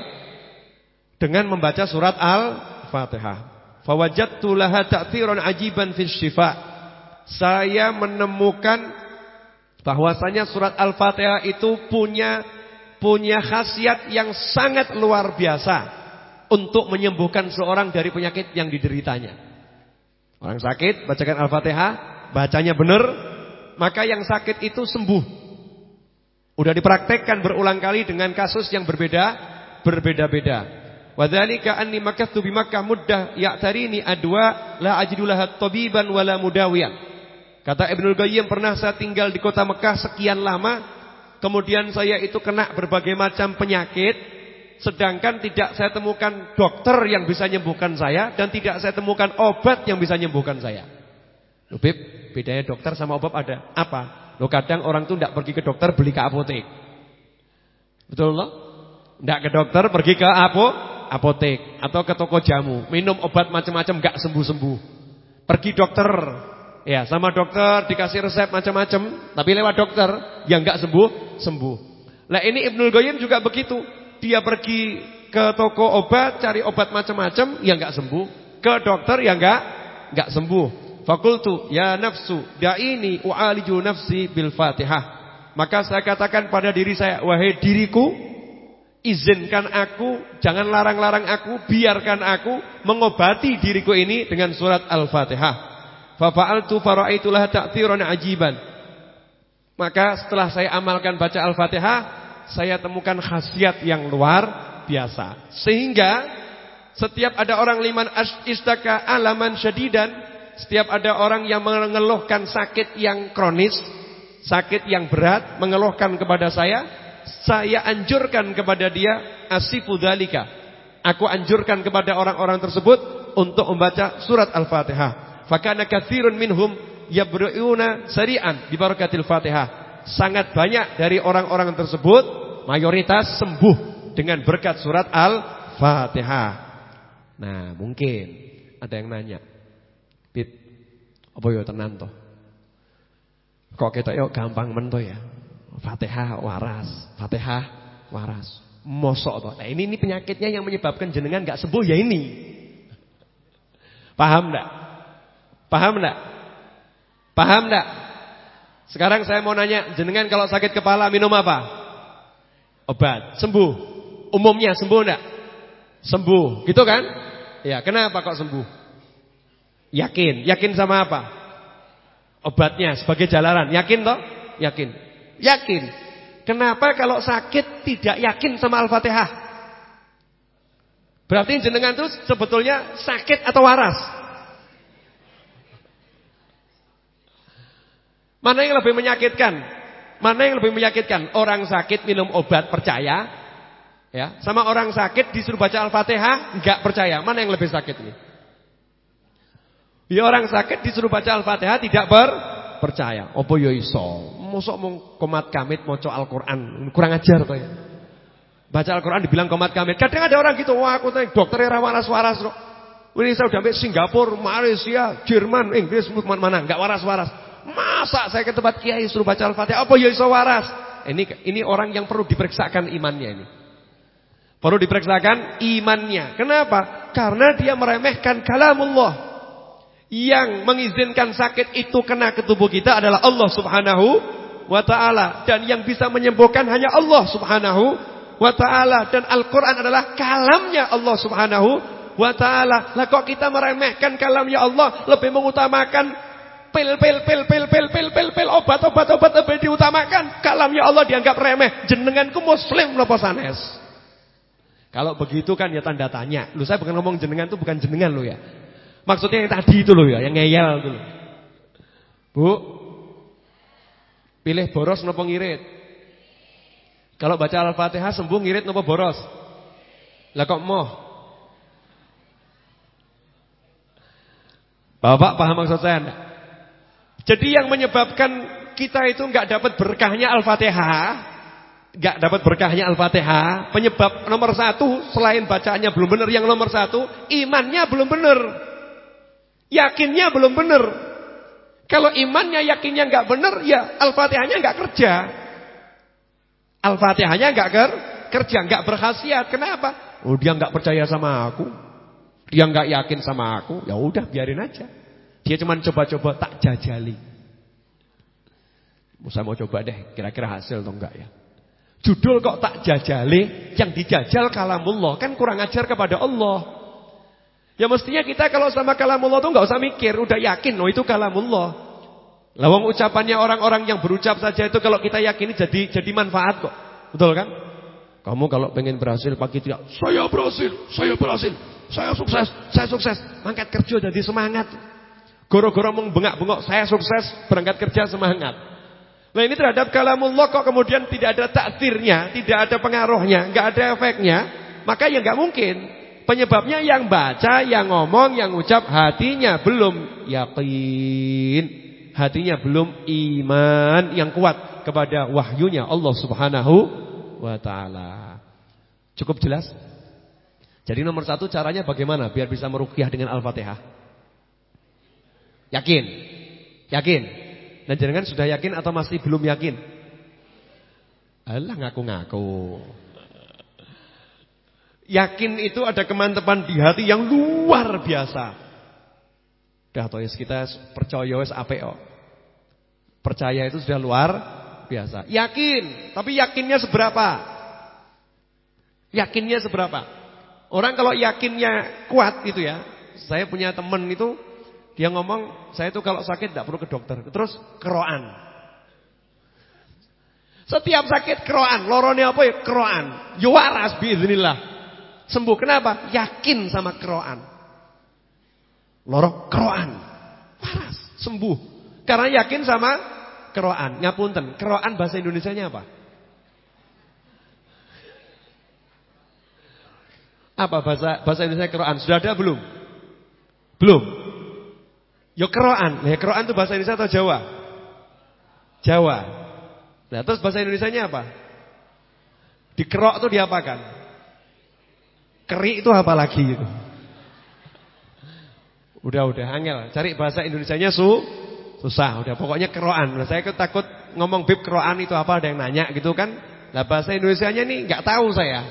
dengan membaca surat Al-Fatihah. Fawajadtu laha ta'thiran ajiban fi syifa. Saya menemukan bahwasanya surat Al-Fatihah itu punya punya khasiat yang sangat luar biasa untuk menyembuhkan seorang dari penyakit yang dideritanya. Orang sakit, bacakan Al-Fatihah, bacanya benar, maka yang sakit itu sembuh. Udah dipraktekkan berulang kali dengan kasus yang berbeda, berbeda-beda. Wadzalika anni makathu bi Makkah muddah ya'tarini adwa la ajidulah tabiban wala mudawiyan. Kata Ibnu Qayyim pernah saya tinggal di kota Mekah sekian lama, kemudian saya itu kena berbagai macam penyakit Sedangkan tidak saya temukan dokter yang bisa menyembuhkan saya dan tidak saya temukan obat yang bisa menyembuhkan saya. Loh bedanya dokter sama obat ada apa? Loh kadang orang tuh tidak pergi ke dokter beli ke apotek. Betul loh? Tidak ke dokter pergi ke apo? apotek atau ke toko jamu, minum obat macam-macam enggak sembuh-sembuh. Pergi dokter, ya sama dokter dikasih resep macam-macam, tapi lewat dokter yang enggak sembuh, sembuh. Nah ini Ibnul Qayyim juga begitu dia pergi ke toko obat cari obat macam-macam yang enggak sembuh, ke dokter yang enggak enggak sembuh. Fakultu ya nafsu da'ini u'aliju nafsi bil Fatihah. Maka saya katakan pada diri saya, wahai diriku, izinkan aku, jangan larang-larang aku, biarkan aku mengobati diriku ini dengan surat Al-Fatihah. Fa fa'altu fara'aitulah ta'thiran ajiban. Maka setelah saya amalkan baca Al-Fatihah, saya temukan khasiat yang luar biasa. Sehingga setiap ada orang liman istaka alaman syadidan, setiap ada orang yang mengeluhkan sakit yang kronis, sakit yang berat, mengeluhkan kepada saya, saya anjurkan kepada dia asifu Aku anjurkan kepada orang-orang tersebut untuk membaca surat Al-Fatihah. Fakana katsirun minhum yabru'una sari'an bi barakatil Fatihah sangat banyak dari orang-orang tersebut mayoritas sembuh dengan berkat surat Al-Fatihah. Nah, mungkin ada yang nanya. Bib, apa yo tenan to? Kok kita yo gampang men ya? Fatihah waras, Fatihah waras. Mosok toh. Nah, ini ini penyakitnya yang menyebabkan jenengan enggak sembuh ya ini. Paham enggak? Paham enggak? Paham enggak? Sekarang saya mau nanya, jenengan kalau sakit kepala minum apa? Obat, sembuh. Umumnya sembuh enggak? Sembuh, gitu kan? Ya, kenapa kok sembuh? Yakin, yakin sama apa? Obatnya sebagai jalanan, yakin toh? Yakin. Yakin. Kenapa kalau sakit tidak yakin sama Al-Fatihah? Berarti jenengan itu sebetulnya sakit atau waras? Mana yang lebih menyakitkan? Mana yang lebih menyakitkan? Orang sakit minum obat percaya, ya, sama orang sakit disuruh baca Al-Fatihah enggak percaya. Mana yang lebih sakit ini? Ya orang sakit disuruh baca Al-Fatihah tidak ber percaya. Apa ya iso? Mosok mung komat kamit maca Al-Qur'an. Kurang ajar to ya. Baca Al-Qur'an dibilang komat kamit. Kadang ada orang gitu, wah aku tanya dokter era waras-waras kok. Ini saya udah sampai Singapura, Malaysia, Jerman, Inggris, mana enggak waras-waras. Masa saya ke tempat kiai suruh baca Al-Fatihah, apa ya iso waras? Ini ini orang yang perlu diperiksakan imannya ini. Perlu diperiksakan imannya. Kenapa? Karena dia meremehkan kalamullah. Yang mengizinkan sakit itu kena ke tubuh kita adalah Allah Subhanahu wa taala dan yang bisa menyembuhkan hanya Allah Subhanahu wa taala dan Al-Qur'an adalah kalamnya Allah Subhanahu wa taala. Lah kok kita meremehkan kalamnya Allah, lebih mengutamakan Pil, pil, pil, pil, pil, pil, pil, pil, obat, obat, obat, lebih diutamakan. Kalamnya Allah dianggap remeh. Jenenganku muslim nopo sanes. Kalau begitu kan ya tanda tanya. Lu saya bukan ngomong jenengan itu bukan jenengan lu ya. Maksudnya yang tadi itu lu ya, yang ngeyel itu lo. Bu, pilih boros nopo ngirit. Kalau baca Al-Fatihah sembuh ngirit nopo boros. Lah kok moh? Bapak paham maksud saya enggak? Jadi yang menyebabkan kita itu enggak dapat berkahnya Al-Fatihah, enggak dapat berkahnya Al-Fatihah, penyebab nomor satu selain bacaannya belum benar, yang nomor satu imannya belum benar. Yakinnya belum benar. Kalau imannya yakinnya nggak benar, ya Al-Fatihahnya nggak kerja. Al-Fatihahnya nggak ker kerja, nggak berkhasiat. Kenapa? Oh, dia nggak percaya sama aku. Dia nggak yakin sama aku. Ya udah, biarin aja. Dia cuma coba-coba tak jajali. Saya mau coba deh, kira-kira hasil atau enggak ya. Judul kok tak jajali, yang dijajal kalamullah kan kurang ajar kepada Allah. Ya mestinya kita kalau sama kalamullah tuh nggak usah mikir, udah yakin, oh itu kalamullah. Lawang ucapannya orang-orang yang berucap saja itu kalau kita yakini jadi jadi manfaat kok. Betul kan? Kamu kalau pengen berhasil pagi tidak, saya berhasil, saya berhasil, saya sukses, saya sukses. Mangkat kerja jadi semangat. Goro-goro bengak-bengok, saya sukses, berangkat kerja semangat. Nah ini terhadap kalamullah kok kemudian tidak ada takdirnya, tidak ada pengaruhnya, nggak ada efeknya, maka ya nggak mungkin. Penyebabnya yang baca, yang ngomong, yang ucap hatinya belum yakin. Hatinya belum iman yang kuat kepada wahyunya Allah Subhanahu wa taala. Cukup jelas? Jadi nomor satu caranya bagaimana biar bisa merukyah dengan Al-Fatihah? Yakin? Yakin? Dan jangan sudah yakin atau masih belum yakin? Alah ngaku-ngaku. Yakin itu ada kemantapan di hati yang luar biasa. Dah toh kita percaya wis apik Percaya itu sudah luar biasa. Yakin, tapi yakinnya seberapa? Yakinnya seberapa? Orang kalau yakinnya kuat itu ya. Saya punya teman itu dia ngomong, saya itu kalau sakit tidak perlu ke dokter. Terus keroan. Setiap sakit keroan, lorone apa ya? Keroan. Yo ya biiznillah. Sembuh kenapa? Yakin sama keroan. Lorok keroan. Waras, sembuh. Karena yakin sama keroan. Ngapunten, keroan bahasa Indonesianya apa? Apa bahasa bahasa Indonesia keroan? Sudah ada belum? Belum. Yo keroan. Nah, keroan itu bahasa Indonesia atau Jawa? Jawa. Nah, terus bahasa Indonesianya apa? Dikerok itu diapakan? Keri itu apa lagi itu? Udah udah angel, cari bahasa Indonesianya su susah, udah pokoknya keroan. Nah, saya takut ngomong bib keroan itu apa ada yang nanya gitu kan. Nah, bahasa Indonesianya nih nggak tahu saya.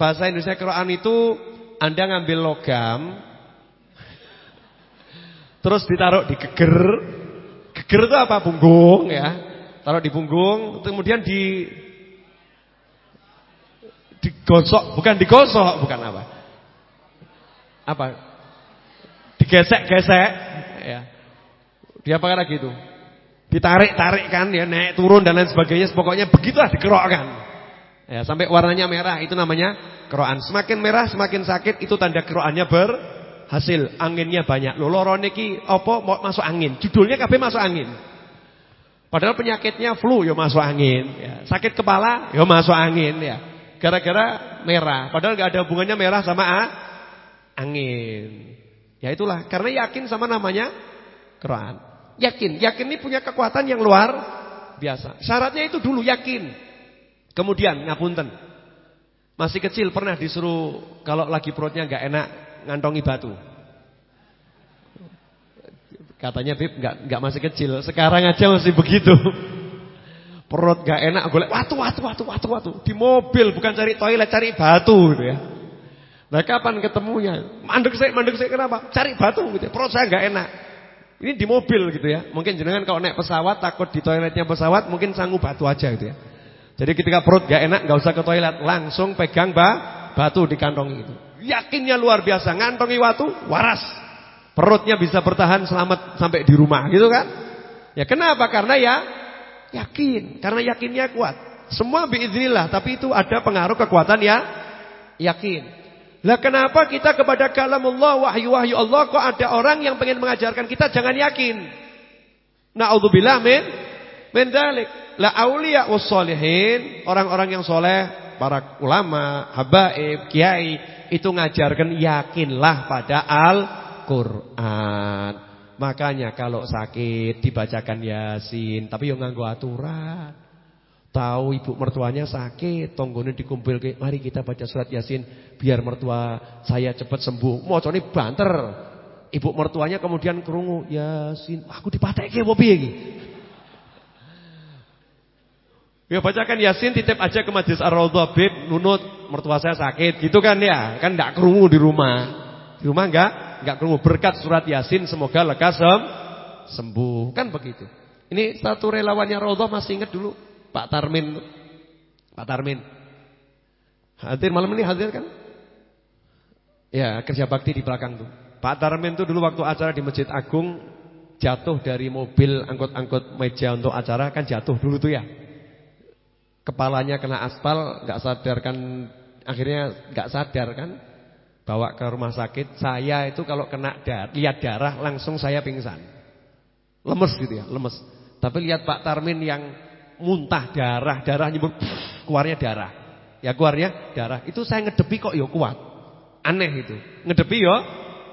Bahasa Indonesia keroan itu Anda ngambil logam terus ditaruh di geger. Geger itu apa? Punggung ya. Taruh di punggung, kemudian di digosok, bukan digosok, bukan apa? Apa? Digesek-gesek, ya. Dia apa lagi itu? Ditarik-tarik kan ya naik turun dan lain sebagainya pokoknya begitulah dikerokkan. Ya, sampai warnanya merah itu namanya kerokan. Semakin merah semakin sakit itu tanda kerokannya berhasil. Anginnya banyak. Lho loro niki apa masuk angin. Judulnya kabeh masuk angin. Padahal penyakitnya flu ya masuk angin ya. Sakit kepala ya masuk angin ya. Gara-gara merah. Padahal gak ada hubungannya merah sama ah, angin. Ya itulah karena yakin sama namanya kerokan. Yakin, yakin ini punya kekuatan yang luar biasa. Syaratnya itu dulu yakin. Kemudian ngapunten. Masih kecil pernah disuruh kalau lagi perutnya nggak enak ngantongi batu. Katanya Bib nggak nggak masih kecil, sekarang aja masih begitu. Perut nggak enak, golek watu watu watu watu watu di mobil bukan cari toilet cari batu gitu ya. Nah kapan ketemunya? Mandek saya, mandek saya kenapa? Cari batu gitu. Ya. Perut saya nggak enak. Ini di mobil gitu ya. Mungkin jenengan kalau naik pesawat takut di toiletnya pesawat mungkin sanggup batu aja gitu ya. Jadi ketika perut gak enak gak usah ke toilet, langsung pegang ba, batu di kantong itu. Yakinnya luar biasa, ngantongi batu, waras. Perutnya bisa bertahan selamat sampai di rumah gitu kan. Ya kenapa? Karena ya yakin, karena yakinnya kuat. Semua biiznillah, tapi itu ada pengaruh kekuatan ya yakin. Lah kenapa kita kepada kalamullah wahyu-wahyu Allah kok ada orang yang pengen mengajarkan kita jangan yakin. Na'udzubillah min min dzalik. La auliya wassalihin, orang-orang yang soleh, para ulama, habaib, kiai itu ngajarkan yakinlah pada Al-Qur'an. Makanya kalau sakit dibacakan Yasin, tapi yang nganggo aturan. Tahu ibu mertuanya sakit, tonggone dikumpul ke, mari kita baca surat Yasin biar mertua saya cepat sembuh. Mocone banter. Ibu mertuanya kemudian kerungu, Yasin, aku dipatekke apa piye? Ya bacakan Yasin titip aja ke Majlis Ar-Raudhah Bib nunut mertua saya sakit gitu kan ya. Kan enggak kerungu di rumah. Di rumah enggak enggak kerungu berkat surat Yasin semoga lekas sembuh. Kan begitu. Ini satu relawannya Raudhah masih ingat dulu Pak Tarmin Pak Tarmin Hadir malam ini hadir kan? Ya kerja bakti di belakang tuh Pak Tarmin tuh dulu waktu acara di Masjid Agung Jatuh dari mobil angkut-angkut meja untuk acara Kan jatuh dulu tuh ya Kepalanya kena aspal nggak sadar kan Akhirnya nggak sadar kan Bawa ke rumah sakit Saya itu kalau kena dar lihat darah langsung saya pingsan Lemes gitu ya lemes Tapi lihat Pak Tarmin yang muntah darah, darah nyebur keluarnya darah. Ya keluarnya darah. Itu saya ngedepi kok ya kuat. Aneh itu. Ngedepi ya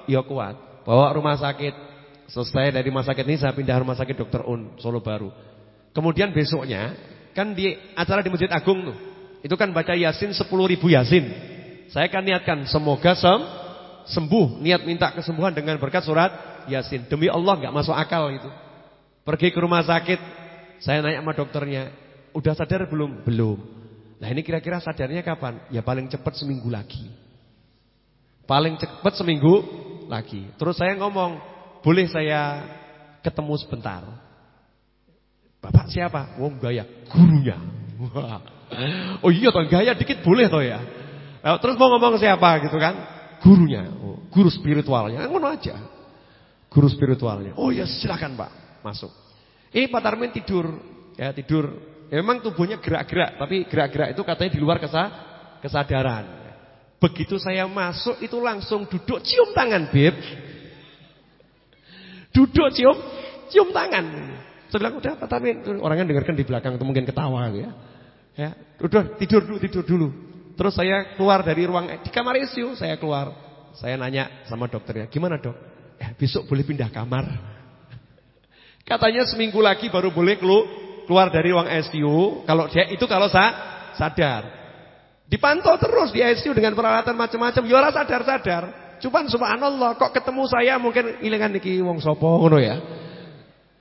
ya kuat. Bawa rumah sakit. Selesai dari rumah sakit ini saya pindah rumah sakit Dr. Un Solo Baru. Kemudian besoknya kan di acara di Masjid Agung tuh. Itu kan baca Yasin 10 ribu Yasin. Saya kan niatkan semoga sem sembuh, niat minta kesembuhan dengan berkat surat Yasin. Demi Allah nggak masuk akal itu. Pergi ke rumah sakit, saya nanya sama dokternya, udah sadar belum? Belum. Nah ini kira-kira sadarnya kapan? Ya paling cepat seminggu lagi. Paling cepat seminggu lagi. Terus saya ngomong, boleh saya ketemu sebentar? Bapak siapa? Wong gaya, gurunya. oh iya toh gaya dikit boleh toh ya. Terus mau ngomong siapa gitu kan? Gurunya, oh, guru spiritualnya. Ngono aja. Guru spiritualnya. Oh ya silakan Pak, masuk. Ini Pak Tarmin tidur, ya tidur. Ya, memang tubuhnya gerak-gerak, tapi gerak-gerak itu katanya di luar kesa kesadaran. Begitu saya masuk itu langsung duduk cium tangan, Beb. Duduk cium cium tangan. Saya bilang, udah Tarmin, orangnya dengarkan di belakang itu mungkin ketawa ya. Ya, udah tidur dulu, tidur dulu. Terus saya keluar dari ruang di kamar ICU, saya keluar. Saya nanya sama dokternya, "Gimana, Dok? Eh, besok boleh pindah kamar?" Katanya seminggu lagi baru boleh keluar dari ruang ICU. Kalau dia itu kalau sa sadar. Dipantau terus di ICU dengan peralatan macam-macam. Ya sadar-sadar. Cuman subhanallah kok ketemu saya mungkin ilingan niki wong sapa ngono ya.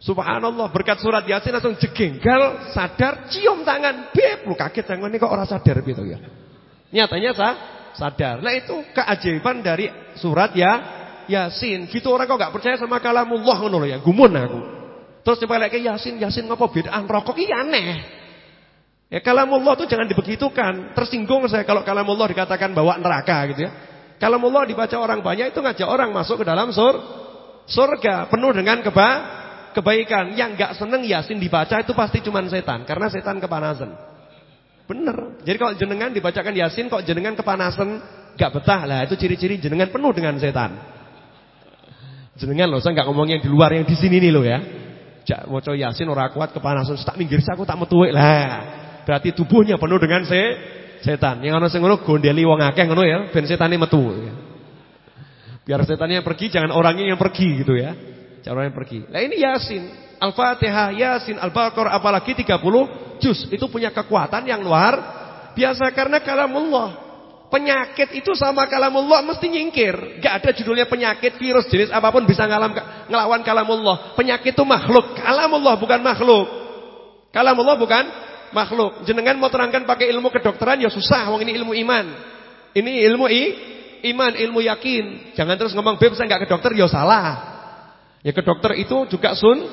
Subhanallah berkat surat Yasin langsung jegenggal, sadar, cium tangan, beb, lu kaget ini kok orang sadar gitu ya. Nyatanya sah, sadar. Nah itu keajaiban dari surat ya Yasin. Gitu orang kok nggak percaya sama kalamullah ngono ya. Gumun aku. Terus lagi Yasin, Yasin ngapa bedaan rokok? Iya aneh. Ya kalamullah itu jangan dibegitukan. Tersinggung saya kalau kalamullah dikatakan bawa neraka gitu ya. Kalamullah dibaca orang banyak itu ngajak orang masuk ke dalam sur surga penuh dengan keba kebaikan. Yang nggak seneng Yasin dibaca itu pasti cuma setan, karena setan kepanasan. Bener. Jadi kalau jenengan dibacakan Yasin kok jenengan kepanasan, nggak betah lah. Itu ciri-ciri jenengan penuh dengan setan. Jenengan loh, saya nggak ngomong yang di luar, yang di sini nih loh ya. Jak maca Yasin ora kuat kepanasan, tak minggir aku tak metuwek lah. Berarti tubuhnya penuh dengan se setan. Yang ana sing ngono gondeli wong akeh ngono ya, ben setane metu. Biar setannya pergi, jangan orangnya yang pergi gitu ya. Jangan yang pergi. Nah ini Yasin, Al-Fatihah, Yasin, Al-Baqarah apalagi 30 juz. Itu punya kekuatan yang luar biasa karena kalamullah. Penyakit itu sama kalamullah mesti nyingkir. Gak ada judulnya penyakit, virus, jenis apa pun bisa ngalam, ngelawan kalamullah. Penyakit itu makhluk. Kalamullah bukan makhluk. Kalamullah bukan makhluk. Jenengan mau terangkan pakai ilmu kedokteran ya susah. Wong ini ilmu iman. Ini ilmu i, iman, ilmu yakin. Jangan terus ngomong beb nggak ke dokter ya salah. Ya ke dokter itu juga sun,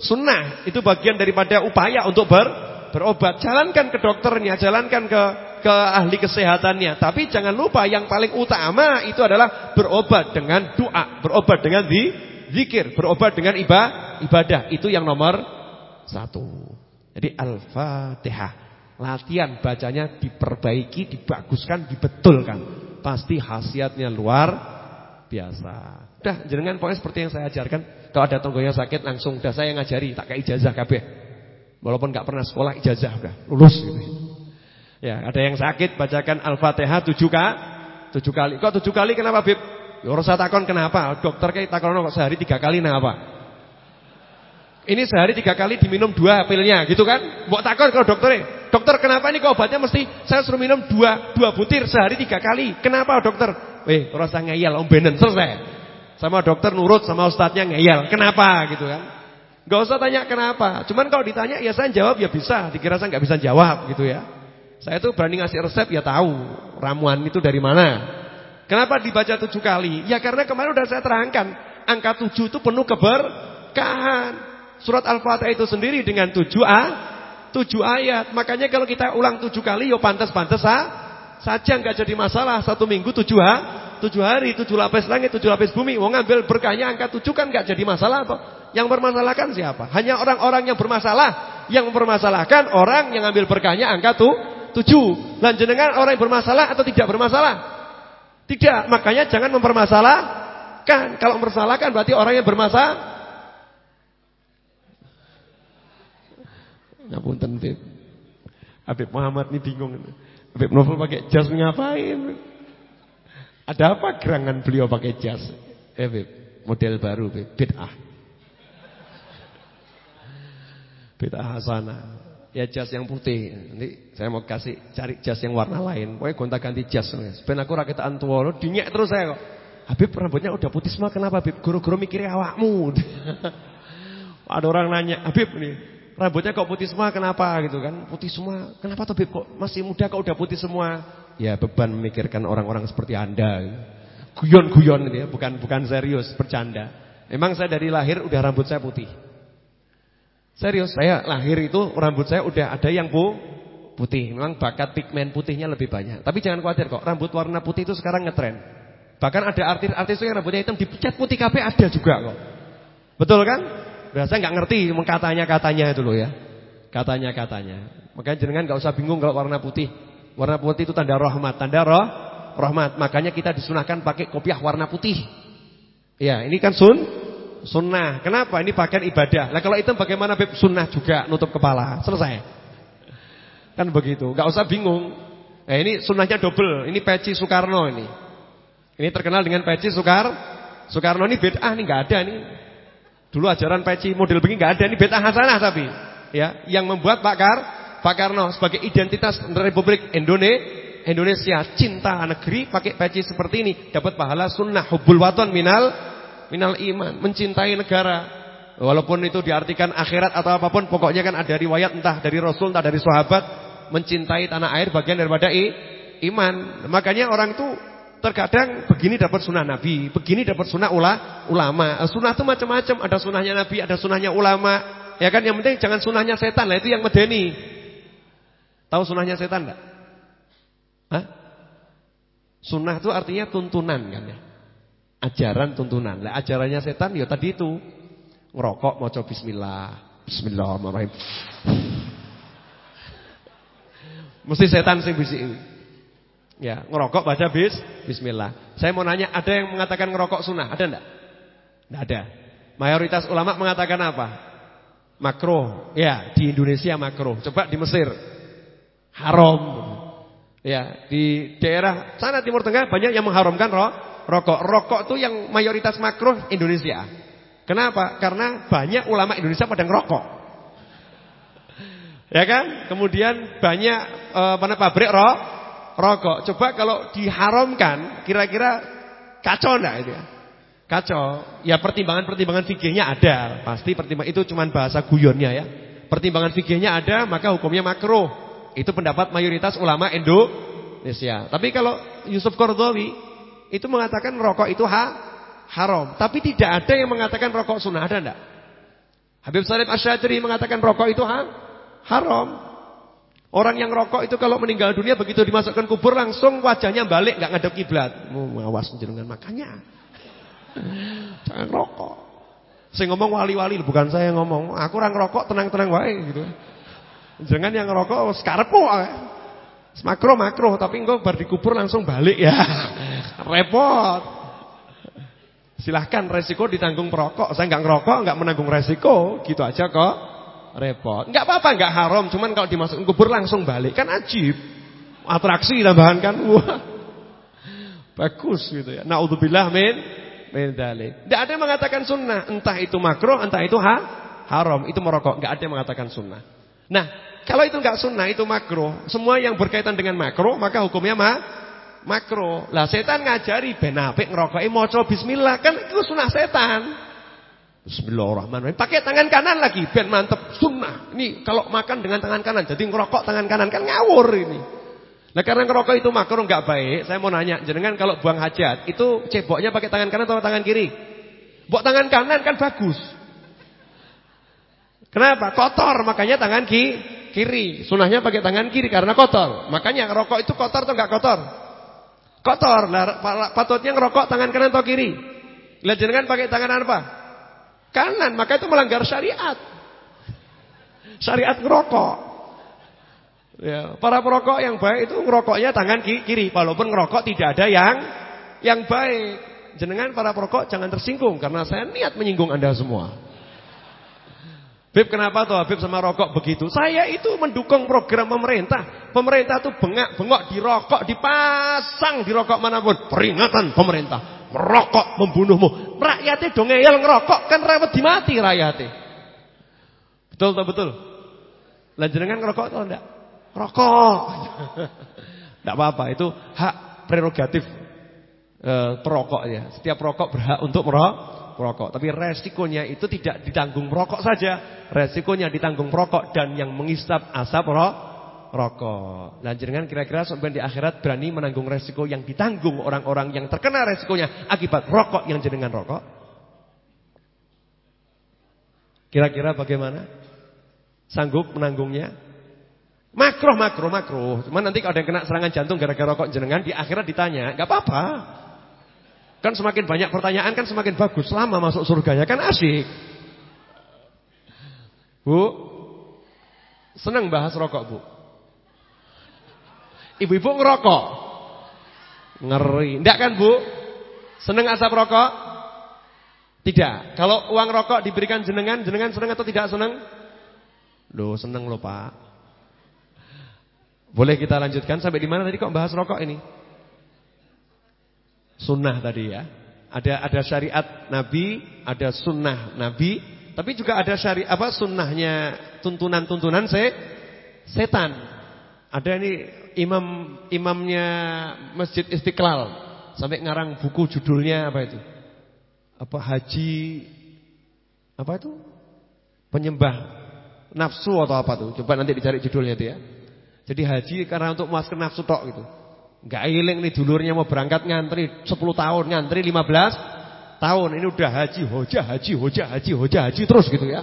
sunnah. Itu bagian daripada upaya untuk ber, berobat. Jalankan ke dokternya, jalankan ke ke ahli kesehatannya. Tapi jangan lupa yang paling utama itu adalah berobat dengan doa, berobat dengan di, zikir, berobat dengan ibadah. Itu yang nomor satu. Jadi Al-Fatihah. Latihan bacanya diperbaiki, dibaguskan, dibetulkan. Pasti khasiatnya luar biasa. Udah, jenengan pokoknya seperti yang saya ajarkan. Kalau ada tonggonya sakit langsung udah saya ngajari, tak kayak ijazah kabeh. Walaupun nggak pernah sekolah ijazah udah lulus gitu. Ya, ada yang sakit bacakan Al-Fatihah tujuh kali. Tujuh kali. Kok tujuh kali kenapa, Bib? Ya saya takon kenapa? Dokter kayak takon kok sehari tiga kali kenapa? Ini sehari tiga kali diminum dua pilnya gitu kan? Mbok takon kalau dokternya. Dokter kenapa ini kok obatnya mesti saya suruh minum dua, dua butir sehari tiga kali. Kenapa dokter? Weh, rasa ngeyel om benen selesai. Sama dokter nurut sama ustadznya ngeyel. Kenapa gitu kan? Gak usah tanya kenapa. Cuman kalau ditanya ya saya jawab ya bisa. Dikira saya nggak bisa jawab gitu ya. Saya tuh berani ngasih resep ya tahu ramuan itu dari mana. Kenapa dibaca tujuh kali? Ya karena kemarin udah saya terangkan. Angka tujuh itu penuh keberkahan. Surat Al-Fatihah itu sendiri dengan tujuh a, tujuh ayat. Makanya kalau kita ulang tujuh kali, yo pantas-pantas saja nggak jadi masalah. Satu minggu tujuh ha, tujuh hari, tujuh lapis langit, tujuh lapis bumi. Mau ngambil berkahnya angka tujuh kan nggak jadi masalah atau yang bermasalahkan siapa? Hanya orang-orang yang bermasalah. Yang mempermasalahkan orang yang ngambil berkahnya angka tu, tujuh. Lanjengan orang yang bermasalah atau tidak bermasalah? Tidak. Makanya jangan mempermasalahkan. Kalau mempermasalahkan berarti orang yang bermasalah Ngapunten, Beb. Habib Muhammad ini bingung. Habib Novel pakai jas ngapain? Ada apa gerangan beliau pakai jas? Eh, Beb, model baru, Beb. Bid'ah. Bid'ah Hasanah. Ya jas yang putih. Nanti saya mau kasih cari jas yang warna lain. Pokoknya gonta-ganti jas. Ben aku rakyat tua, dinyek terus saya kok. Habib rambutnya udah putih semua kenapa Habib? Guru-guru mikirnya awakmu. Ada orang nanya, Habib nih, Rambutnya kok putih semua kenapa gitu kan? Putih semua. Kenapa tuh Bib kok masih muda kok udah putih semua? Ya beban memikirkan orang-orang seperti Anda. Guyon-guyon gitu ya, bukan bukan serius, bercanda. Emang saya dari lahir udah rambut saya putih. Serius, saya lahir itu rambut saya udah ada yang bu putih. Memang bakat pigmen putihnya lebih banyak. Tapi jangan khawatir kok, rambut warna putih itu sekarang ngetren. Bahkan ada artis-artis yang rambutnya hitam dipecat putih kape ada juga kok. Betul kan? Biasa nggak ngerti katanya-katanya itu loh ya. Katanya-katanya. Makanya jenengan nggak usah bingung kalau warna putih. Warna putih itu tanda rahmat, tanda roh, rahmat. Makanya kita disunahkan pakai kopiah warna putih. Ya, ini kan sun sunnah. Kenapa? Ini pakaian ibadah. Lah kalau hitam bagaimana Beb? Sunnah juga nutup kepala. Selesai. Kan begitu. Nggak usah bingung. Eh ini sunnahnya double. Ini peci Soekarno ini. Ini terkenal dengan peci Soekar Soekarno ini beda nih nggak ada nih. Dulu ajaran peci model begini nggak ada, ini beta hasanah tapi ya, yang membuat Pak Kar, Pak Karno sebagai identitas Republik Indonesia, Indonesia cinta negeri pakai peci seperti ini dapat pahala sunnah hubul waton minal minal iman mencintai negara walaupun itu diartikan akhirat atau apa pun pokoknya kan ada riwayat entah dari Rasul entah dari sahabat mencintai tanah air bagian daripada iman makanya orang itu Terkadang begini dapat sunnah Nabi, begini dapat sunnah ula, ulama. Eh, sunnah itu macam-macam, ada sunnahnya Nabi, ada sunnahnya ulama. Ya kan yang penting jangan sunnahnya setan lah itu yang medeni. Tahu sunnahnya setan enggak? Hah? Sunnah itu artinya tuntunan kan ya. Ajaran tuntunan. Lah ajarannya setan ya tadi itu. Ngerokok maca bismillah. Bismillahirrahmanirrahim. Mesti setan sing bisik. Ya, ngerokok baca bis, bismillah. Saya mau nanya, ada yang mengatakan ngerokok sunnah? Ada enggak? Enggak ada. Mayoritas ulama mengatakan apa? Makro. Ya, di Indonesia makro. Coba di Mesir. Haram. Ya, di daerah sana Timur Tengah banyak yang mengharamkan ro rokok. Rokok itu yang mayoritas makro Indonesia. Kenapa? Karena banyak ulama Indonesia pada ngerokok. Ya kan? Kemudian banyak eh, mana pabrik ro rokok. Coba kalau diharamkan, kira-kira kacau enggak itu ya? Kacau. Ya pertimbangan-pertimbangan fikihnya ada. Pasti pertimbangan itu cuma bahasa guyonnya ya. Pertimbangan fikihnya ada, maka hukumnya makruh. Itu pendapat mayoritas ulama Indonesia. Tapi kalau Yusuf Qardawi itu mengatakan rokok itu ha, haram. Tapi tidak ada yang mengatakan rokok sunnah. Ada enggak? Habib Salim Asyadri mengatakan rokok itu ha, haram. Orang yang rokok itu kalau meninggal dunia begitu dimasukkan kubur langsung wajahnya balik nggak ngadep kiblat. Mau awas jenengan makanya. Jangan rokok. Saya ngomong wali-wali bukan saya yang ngomong. Aku orang rokok tenang-tenang wae gitu. Jangan yang ngerokok sekarepmu. Makro makro tapi engko bar dikubur langsung balik ya. Repot. Silahkan resiko ditanggung perokok. Saya nggak ngerokok, nggak menanggung resiko, gitu aja kok repot. Enggak apa-apa, enggak haram, cuman kalau dimasukkan kubur langsung balik kan ajib. Atraksi tambahan kan. Wah. Bagus gitu ya. Nauzubillah min min dzalik. Enggak ada yang mengatakan sunnah, entah itu makruh, entah itu ha, haram, itu merokok, enggak ada yang mengatakan sunnah. Nah, kalau itu enggak sunnah, itu makruh, semua yang berkaitan dengan makruh, maka hukumnya ma makruh. Lah setan ngajari ben apik ngerokoki maca bismillah, kan itu sunnah setan. Bismillahirrahmanirrahim. Pakai tangan kanan lagi, biar mantep sunnah. Ini kalau makan dengan tangan kanan, jadi ngerokok tangan kanan kan ngawur ini. Nah karena ngerokok itu makruh nggak baik, saya mau nanya, jenengan kalau buang hajat itu ceboknya pakai tangan kanan atau tangan kiri? Buat tangan kanan kan bagus. Kenapa? Kotor, makanya tangan ki kiri. Sunahnya pakai tangan kiri karena kotor. Makanya ngerokok itu kotor atau nggak kotor? Kotor. Lah patutnya ngerokok tangan kanan atau kiri? Lihat jenengan pakai tangan apa? kanan, maka itu melanggar syariat. Syariat ngerokok. Ya, para perokok yang baik itu ngerokoknya tangan kiri, walaupun ngerokok tidak ada yang yang baik. Jenengan para perokok jangan tersinggung karena saya niat menyinggung Anda semua. Bib kenapa tuh Habib sama rokok begitu? Saya itu mendukung program pemerintah. Pemerintah tuh bengak-bengok dirokok, dipasang di rokok mana pun. Peringatan pemerintah merokok membunuhmu. Rakyatnya dong ngeyel ngerokok kan rawat dimati rakyatnya. Betul tak betul? Lanjenengan ngerokok atau enggak? Rokok. Enggak apa-apa, itu hak prerogatif e, perokok ya. Setiap perokok berhak untuk merokok. Tapi resikonya itu tidak ditanggung perokok saja. Resikonya ditanggung perokok dan yang mengisap asap rokok rokok. Nah jenengan kira-kira sampai di akhirat berani menanggung resiko yang ditanggung orang-orang yang terkena resikonya akibat rokok yang jenengan rokok? Kira-kira bagaimana? Sanggup menanggungnya? Makro, makro, makro. Cuma nanti kalau ada yang kena serangan jantung gara-gara rokok jenengan di akhirat ditanya, nggak apa-apa. Kan semakin banyak pertanyaan kan semakin bagus. Lama masuk surganya kan asik. Bu, senang bahas rokok bu. Ibu-ibu ngerokok. Ngeri. Enggak kan, Bu? Seneng asap rokok? Tidak. Kalau uang rokok diberikan jenengan, jenengan seneng atau tidak seneng? Loh, seneng loh, Pak. Boleh kita lanjutkan sampai di mana tadi kok bahas rokok ini? Sunnah tadi ya. Ada ada syariat Nabi, ada sunnah Nabi, tapi juga ada syariat apa sunnahnya tuntunan-tuntunan se setan. Ada ini imam imamnya Masjid Istiqlal sampai ngarang buku judulnya apa itu? Apa haji apa itu? Penyembah nafsu atau apa tuh? Coba nanti dicari judulnya itu ya. Jadi haji karena untuk memuaskan nafsu tok gitu. Enggak iling nih dulurnya mau berangkat ngantri 10 tahun, ngantri 15 tahun. Ini udah haji, hoja, haji, hoja, haji, hoja, haji terus gitu ya.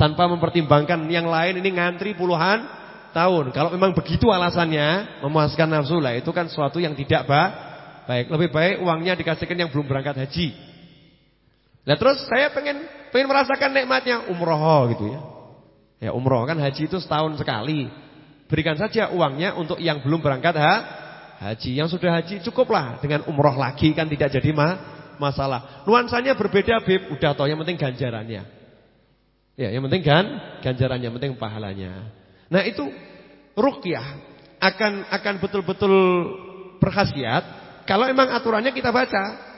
Tanpa mempertimbangkan yang lain ini ngantri puluhan tahun. Kalau memang begitu alasannya memuaskan nafsu lah itu kan suatu yang tidak baik. Lebih baik uangnya dikasihkan yang belum berangkat haji. Nah terus saya pengen pengen merasakan nikmatnya umroh gitu ya. Ya umroh kan haji itu setahun sekali. Berikan saja uangnya untuk yang belum berangkat ha, haji. Yang sudah haji cukuplah dengan umroh lagi kan tidak jadi ma masalah. Nuansanya berbeda Bib, udah toh yang penting ganjarannya. Ya, yang penting kan ganjarannya, yang penting pahalanya. Nah, itu ruqyah akan akan betul-betul berkhasiat kalau emang aturannya kita baca.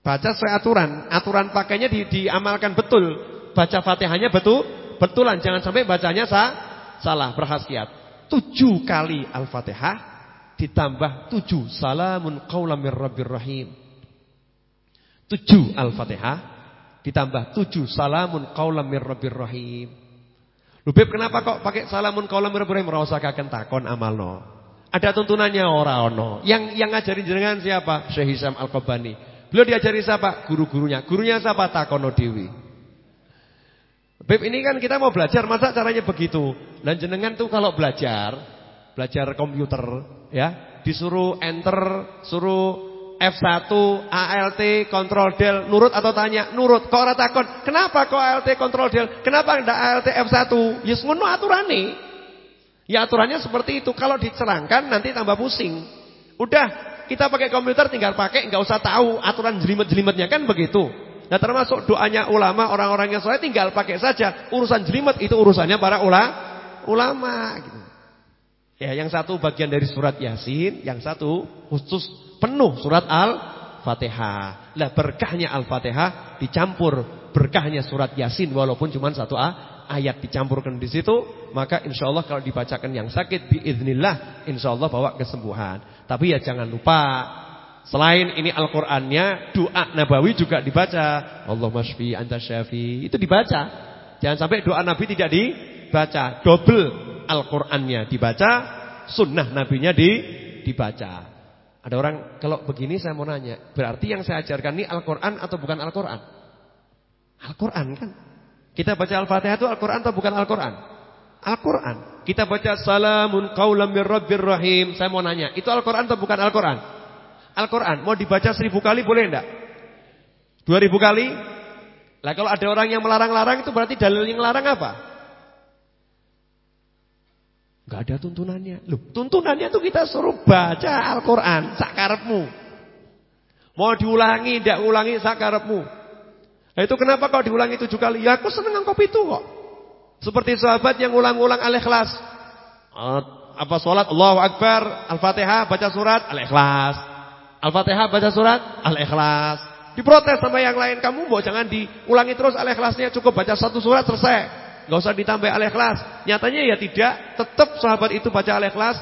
Baca sesuai aturan. Aturan pakainya di, diamalkan betul. Baca Fatihahnya betul, betulan. Jangan sampai bacanya sah, salah, berkhasiat. Tujuh kali Al-Fatihah ditambah tujuh salamun qaulam rabbir rahim. Tujuh Al-Fatihah ditambah tujuh salamun qaulam rabbir rahim. Lubib kenapa kok pakai salamun qaulam rabbir rahim? Ora usah kaken takon amalno. Ada tuntunannya ora ono. Yang yang ngajarin jenengan siapa? Syekh Hisam Al-Qabani. Beliau diajari siapa? Guru-gurunya. Gurunya siapa? Takono Dewi. Beb ini kan kita mau belajar, masa caranya begitu? Dan jenengan tuh kalau belajar, belajar komputer, ya, disuruh enter, suruh F1, ALT, kontrol del, nurut atau tanya? Nurut. Kok ora takon? Kenapa kok ALT kontrol del? Kenapa ndak ALT F1? Ya ngono aturane. Ya aturannya seperti itu. Kalau dicerangkan nanti tambah pusing. Udah kita pakai komputer tinggal pakai, nggak usah tahu aturan jelimet-jelimetnya kan begitu. Nah termasuk doanya ulama, orang-orang yang soleh tinggal pakai saja. Urusan jelimet itu urusannya para ula, ulama. Gitu. Ya, yang satu bagian dari surat Yasin, yang satu khusus penuh surat Al-Fatihah. Lah berkahnya Al-Fatihah dicampur berkahnya surat Yasin walaupun cuma satu A, ayat dicampurkan di situ, maka insya Allah kalau dibacakan yang sakit biiznillah insya Allah bawa kesembuhan. Tapi ya jangan lupa Selain ini Al-Qur'annya, doa Nabawi juga dibaca. Allah masfi anta syafi. Itu dibaca. Jangan sampai doa Nabi tidak dibaca. Double Al-Qur'annya dibaca, sunnah nabinya di dibaca. Ada orang kalau begini saya mau nanya, berarti yang saya ajarkan ini Al-Qur'an atau bukan Al-Qur'an? Al-Qur'an kan? Kita baca Al-Fatihah itu Al-Qur'an atau bukan Al-Qur'an? Al-Quran. Kita baca salamun qaulam mir rabbir rahim. Saya mau nanya, itu Al-Quran atau bukan Al-Quran? Al-Quran. Mau dibaca seribu kali boleh enggak? Dua ribu kali? Lah kalau ada orang yang melarang-larang itu berarti dalil yang larang apa? Enggak ada tuntunannya. Loh, tuntunannya itu kita suruh baca Al-Quran sakarepmu. Mau diulangi, tidak ulangi sakarepmu. Nah itu kenapa kau diulangi tujuh kali? Ya aku seneng kopi itu kok. Seperti sahabat yang ulang-ulang Al-Ikhlas. Apa sholat Allahu Akbar, Al-Fatihah baca surat Al-Ikhlas. Al-Fatihah baca surat Al-Ikhlas. Diprotes sama yang lain, kamu mau jangan diulangi terus Al-Ikhlasnya, cukup baca satu surat selesai. Gak usah ditambah Al-Ikhlas. Nyatanya ya tidak, tetap sahabat itu baca Al-Ikhlas.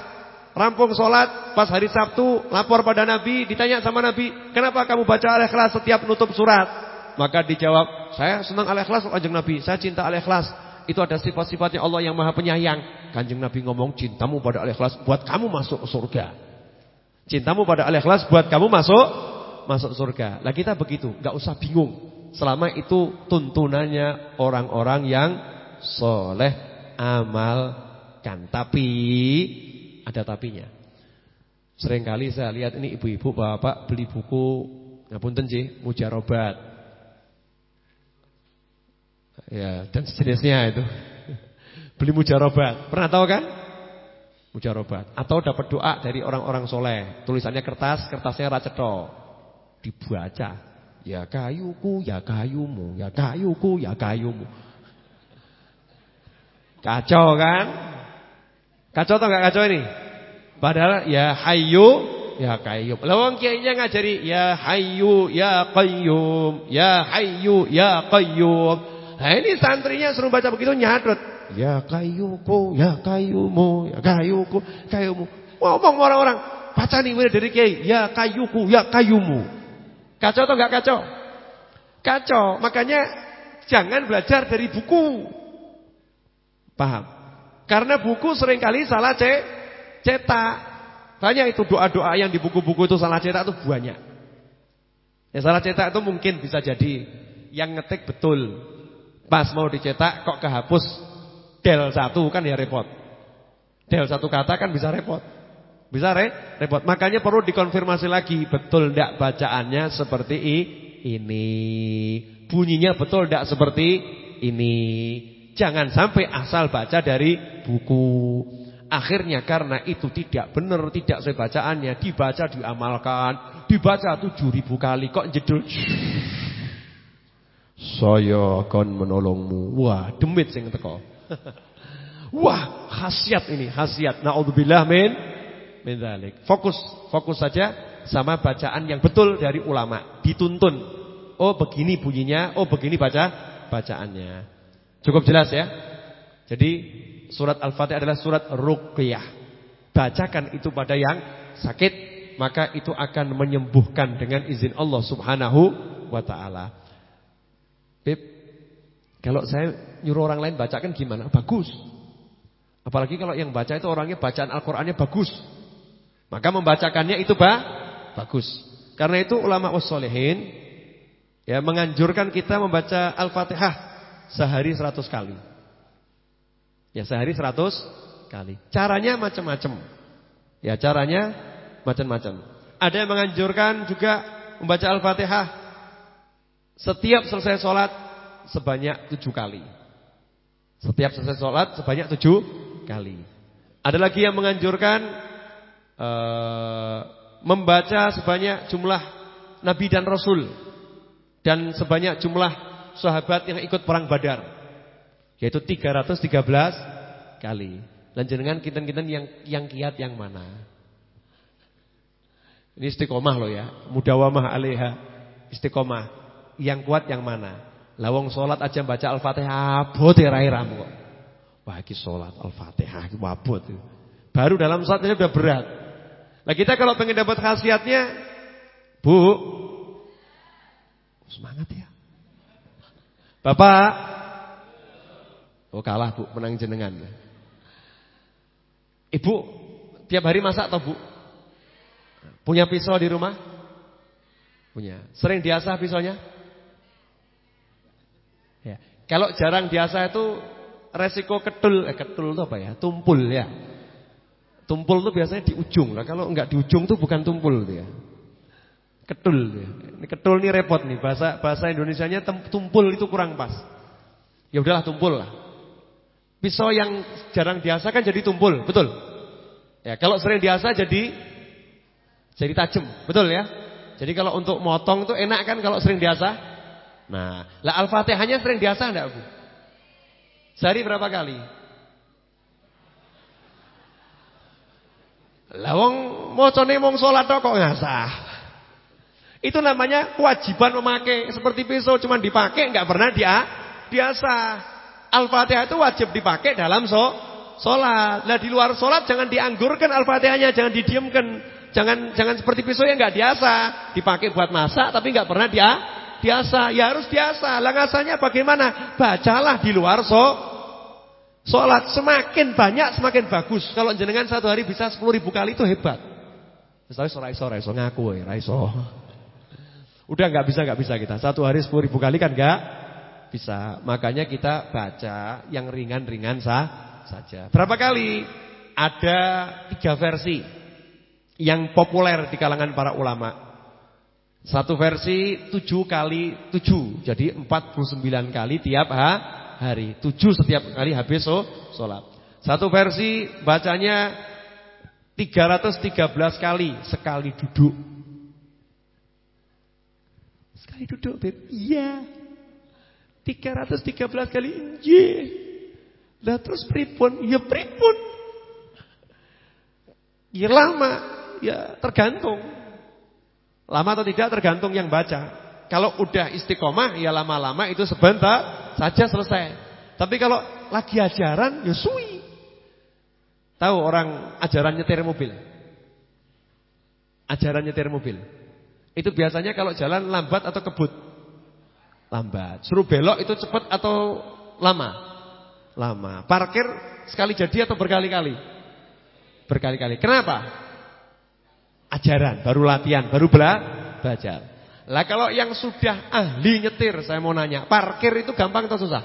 Rampung sholat, pas hari Sabtu, lapor pada Nabi, ditanya sama Nabi, kenapa kamu baca Al-Ikhlas setiap nutup surat? Maka dijawab, saya senang Al-Ikhlas, kanjeng Nabi, saya cinta Al-Ikhlas. Itu ada sifat-sifatnya Allah yang maha penyayang. Kanjeng Nabi ngomong cintamu pada al-ikhlas buat kamu masuk surga. Cintamu pada al-ikhlas buat kamu masuk masuk surga. Lah kita begitu, nggak usah bingung. Selama itu tuntunannya orang-orang yang soleh amalkan. Tapi ada tapinya. Seringkali saya lihat ini ibu-ibu bapak beli buku ngapunten nggih mujarobat Ya, dan sejenisnya itu. Beli mujarobat. Pernah tahu kan? Mujarobat. Atau dapat doa dari orang-orang soleh. Tulisannya kertas, kertasnya raceto. Dibaca. Ya kayuku, ya kayumu, ya kayuku, ya kayumu. Kacau kan? Kacau atau enggak kacau ini? Padahal ya hayu, ya kayyum. Lawang kiainya ngajari ya hayu, ya qayyum, ya hayu, ya qayyum. Nah ini santrinya suruh baca begitu nyadot. Ya kayuku, ya kayumu, ya kayuku, kayumu. Ngomong orang-orang, baca nih dari kiai, ya kayuku, ya kayumu. Kacau atau enggak kacau? Kacau. Makanya jangan belajar dari buku. Paham? Karena buku sering kali salah cetak. Banyak itu doa-doa yang di buku-buku itu salah cetak itu banyak. Ya salah cetak itu mungkin bisa jadi yang ngetik betul. Pas mau dicetak kok kehapus del satu kan ya repot. Del satu kata kan bisa repot. Bisa re? repot. Makanya perlu dikonfirmasi lagi betul ndak bacaannya seperti ini. Bunyinya betul tidak seperti ini. Jangan sampai asal baca dari buku. Akhirnya karena itu tidak benar, tidak saya bacaannya, dibaca diamalkan, dibaca tujuh ribu kali kok jedul. Saya akan menolongmu. Wah, demit sing teko. Wah, khasiat ini, khasiat. Nauzubillah min min dzalik. Fokus, fokus saja sama bacaan yang betul dari ulama, dituntun. Oh, begini bunyinya, oh begini baca bacaannya. Cukup jelas ya? Jadi surat Al-Fatihah adalah surat ruqyah. Bacakan itu pada yang sakit, maka itu akan menyembuhkan dengan izin Allah Subhanahu wa taala. Beb, kalau saya nyuruh orang lain bacakan gimana? Bagus. Apalagi kalau yang baca itu orangnya bacaan Al-Qur'annya bagus. Maka membacakannya itu bah, bagus. Karena itu ulama wassalihin ya menganjurkan kita membaca Al-Fatihah sehari 100 kali. Ya sehari 100 kali. Caranya macam-macam. Ya caranya macam-macam. Ada yang menganjurkan juga membaca Al-Fatihah setiap selesai sholat sebanyak tujuh kali. Setiap selesai sholat sebanyak tujuh kali. Ada lagi yang menganjurkan uh, membaca sebanyak jumlah Nabi dan Rasul dan sebanyak jumlah sahabat yang ikut perang Badar. Yaitu 313 kali. Dan jenengan kinten-kinten yang yang kiat yang mana? Ini istiqomah loh ya. Mudawamah alaiha. Istiqomah. Yang kuat yang mana? Lawang sholat aja baca Al-Fatihah abot ya ramu kok. Sholat Al-Fatihah abot. Baru dalam saat ini udah berat. Nah kita kalau pengen dapat khasiatnya, Bu, semangat ya. Bapak, Oh kalah bu, menang jenengan. Ibu, tiap hari masak atau bu? Punya pisau di rumah? Punya. Sering diasah pisaunya? Ya. Kalau jarang diasah itu resiko ketul, eh, ketul itu apa ya? Tumpul ya. Tumpul itu biasanya di ujung lah. Kalau enggak di ujung itu bukan tumpul itu ya. Ketul. Ini ketul ini repot nih. Bahasa bahasa Indonesianya tumpul itu kurang pas. Ya udahlah tumpul lah. Pisau yang jarang diasah kan jadi tumpul, betul? Ya, kalau sering diasah jadi jadi tajam, betul ya? Jadi kalau untuk motong itu enak kan kalau sering diasah? Nah, lah Al-Fatihahnya sering diasah enggak, Bu? Sehari berapa kali? Lah wong macane mung salat kok ngasah. Itu namanya kewajiban memakai seperti pisau cuma dipakai enggak pernah dia diasah. Al-Fatihah itu wajib dipakai dalam so, sholat. Nah di luar sholat jangan dianggurkan Al-Fatihahnya, jangan didiamkan. Jangan jangan seperti pisau yang nggak biasa dipakai buat masak tapi nggak pernah dia biasa. Ya harus biasa. Lah ngasahnya bagaimana? Bacalah di luar so, sholat. Semakin banyak semakin bagus. Kalau jenengan satu hari bisa sepuluh ribu kali itu hebat. Tapi sore sore so ngaku raiso. Udah nggak bisa nggak bisa kita. Satu hari sepuluh ribu kali kan nggak bisa. Makanya kita baca yang ringan-ringan sah saja. Berapa kali? Ada tiga versi yang populer di kalangan para ulama. Satu versi tujuh kali tujuh, jadi empat puluh sembilan kali tiap hari, tujuh setiap kali habis sholat. Satu versi bacanya tiga ratus tiga belas kali sekali duduk. Sekali duduk, Beb. Iya. 313 kali injih. Lah terus pripun? Ya pripun. Ya lama, ya tergantung. Lama atau tidak tergantung yang baca. Kalau udah istiqomah ya lama-lama itu sebentar saja selesai. Tapi kalau lagi ajaran ya suwi. Tahu orang ajaran nyetir mobil? Ajaran nyetir mobil. Itu biasanya kalau jalan lambat atau kebut? lambat. Suruh belok itu cepat atau lama? Lama. Parkir sekali jadi atau berkali-kali? Berkali-kali. Kenapa? Ajaran, baru latihan, baru bela belajar. Lah kalau yang sudah ahli nyetir, saya mau nanya, parkir itu gampang atau susah?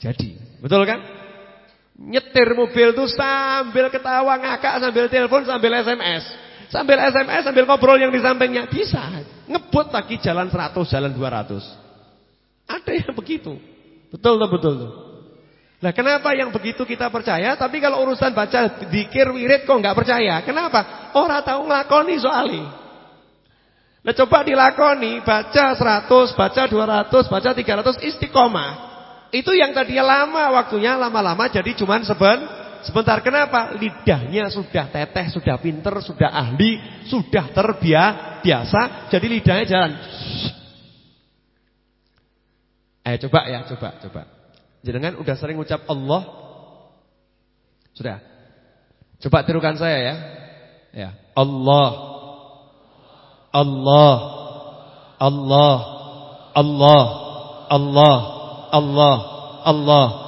Jadi, betul kan? Nyetir mobil itu sambil ketawa ngakak, sambil telepon, sambil SMS. Sambil SMS, sambil ngobrol yang di sampingnya. Bisa. Ngebut lagi jalan 100, jalan 200. Ada yang begitu. Betul tuh, betul tuh. Nah kenapa yang begitu kita percaya Tapi kalau urusan baca dikir wirid kok nggak percaya Kenapa? Orang tahu ngelakoni soalnya Nah coba dilakoni Baca 100, baca 200, baca 300 istiqomah Itu yang tadinya lama waktunya Lama-lama jadi cuman seben, sebentar Kenapa? Lidahnya sudah teteh, sudah pinter, sudah ahli Sudah terbiasa Jadi lidahnya jalan Eh coba ya, coba, coba Jenengan udah sering ucap Allah? Sudah. Coba tirukan saya ya. Ya. Allah. Allah. Allah. Allah. Allah. Allah. Allah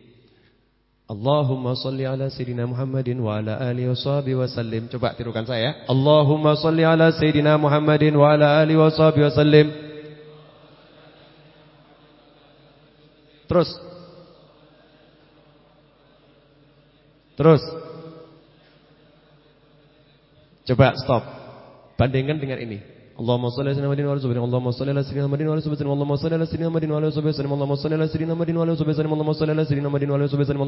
Allahumma salli ala sayyidina Muhammadin wa ala alihi washabihi wasallim. Coba tirukan saya. Allahumma salli ala sayyidina Muhammadin wa ala alihi washabihi wasallim. Terus. Terus. Coba stop. Bandingkan dengan ini. Muhammadin wa ala alihi Allahumma shalli ala sayyidina Muhammadin wa ala alihi Allahumma shalli ala sayyidina Muhammadin wa ala alihi Allahumma shalli ala sayyidina Muhammadin wa ala alihi Allahumma wa ala alihi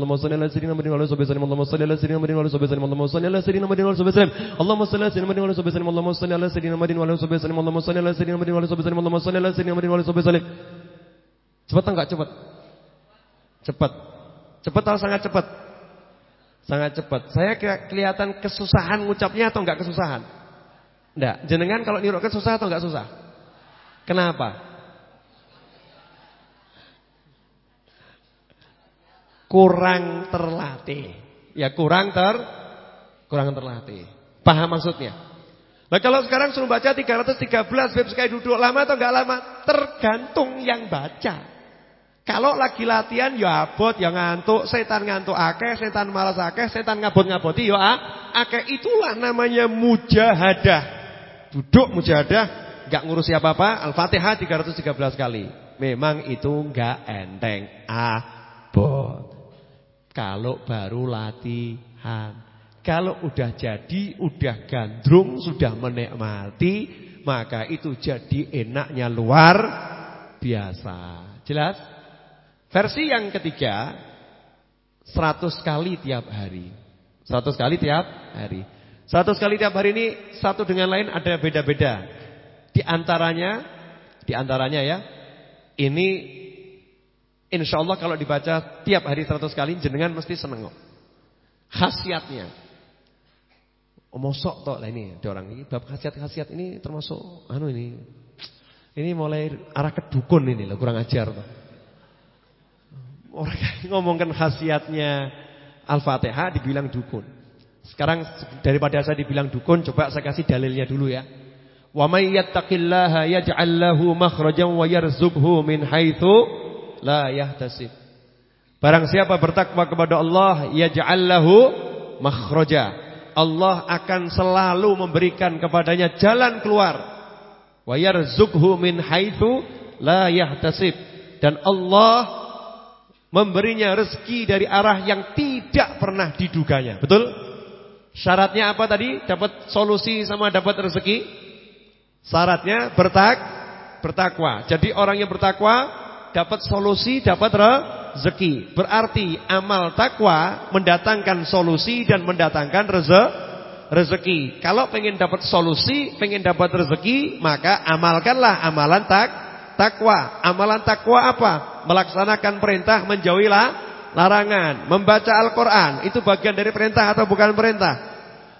Allahumma shalli ala sayyidina Muhammadin wa ala alihi Allahumma shalli ala sayyidina Muhammadin wa ala alihi Allahumma shalli ala sayyidina Muhammadin wa ala alihi Allahumma shalli ala sayyidina Muhammadin wa ala alihi Allahumma shalli ala sayyidina Muhammadin wa ala alihi Allahumma shalli ala sayyidina Muhammadin wa ala alihi Cepat enggak cepat? Cepat. Cepat atau sangat cepat? Sangat cepat. Saya kelihatan kesusahan ngucapnya atau enggak kesusahan? Enggak, jenengan kalau nirukan susah atau enggak susah? Kenapa? Kurang terlatih. Ya kurang ter kurang terlatih. Paham maksudnya? Nah kalau sekarang suruh baca 313 bab sekali duduk lama atau enggak lama? Tergantung yang baca. Kalau lagi latihan ya abot, ya ngantuk, setan ngantuk akeh, setan malas akeh, setan ngabot-ngaboti ya akeh. Itulah namanya mujahadah. Duduk mujahadah, nggak ngurus apa-apa, Al-Fatihah 313 kali. Memang itu nggak enteng. Abot. Kalau baru latihan. Kalau udah jadi, udah gandrung, sudah menikmati, maka itu jadi enaknya luar biasa. Jelas? Versi yang ketiga 100 kali tiap hari. 100 kali tiap hari. Satu kali tiap hari ini satu dengan lain ada beda-beda. Di antaranya, di antaranya ya, ini insya Allah kalau dibaca tiap hari seratus kali jenengan mesti seneng kok. Khasiatnya. Oh, mosok toh lah ini ada orang ini bab khasiat-khasiat ini termasuk anu ini. Ini mulai arah ke dukun ini loh kurang ajar toh. Orang ngomongkan khasiatnya Al-Fatihah dibilang dukun. Sekarang daripada saya dibilang dukun, coba saya kasih dalilnya dulu ya. Wa may yattaqillaha yaj'al lahu makhrajan wa yarzuqhu min haitsu la yahtasib. Barang siapa bertakwa kepada Allah, yaj'al lahu makhraja. Allah akan selalu memberikan kepadanya jalan keluar. Wa yarzuqhu min haitsu la yahtasib. Dan Allah memberinya rezeki dari arah yang tidak pernah diduganya. Betul? Syaratnya apa tadi? Dapat solusi sama dapat rezeki? Syaratnya bertak bertakwa. Jadi orang yang bertakwa dapat solusi, dapat rezeki. Berarti amal takwa mendatangkan solusi dan mendatangkan rezeki. Kalau pengen dapat solusi, pengen dapat rezeki, maka amalkanlah amalan tak takwa. Amalan takwa apa? Melaksanakan perintah menjauhilah larangan, membaca Al-Qur'an itu bagian dari perintah atau bukan perintah?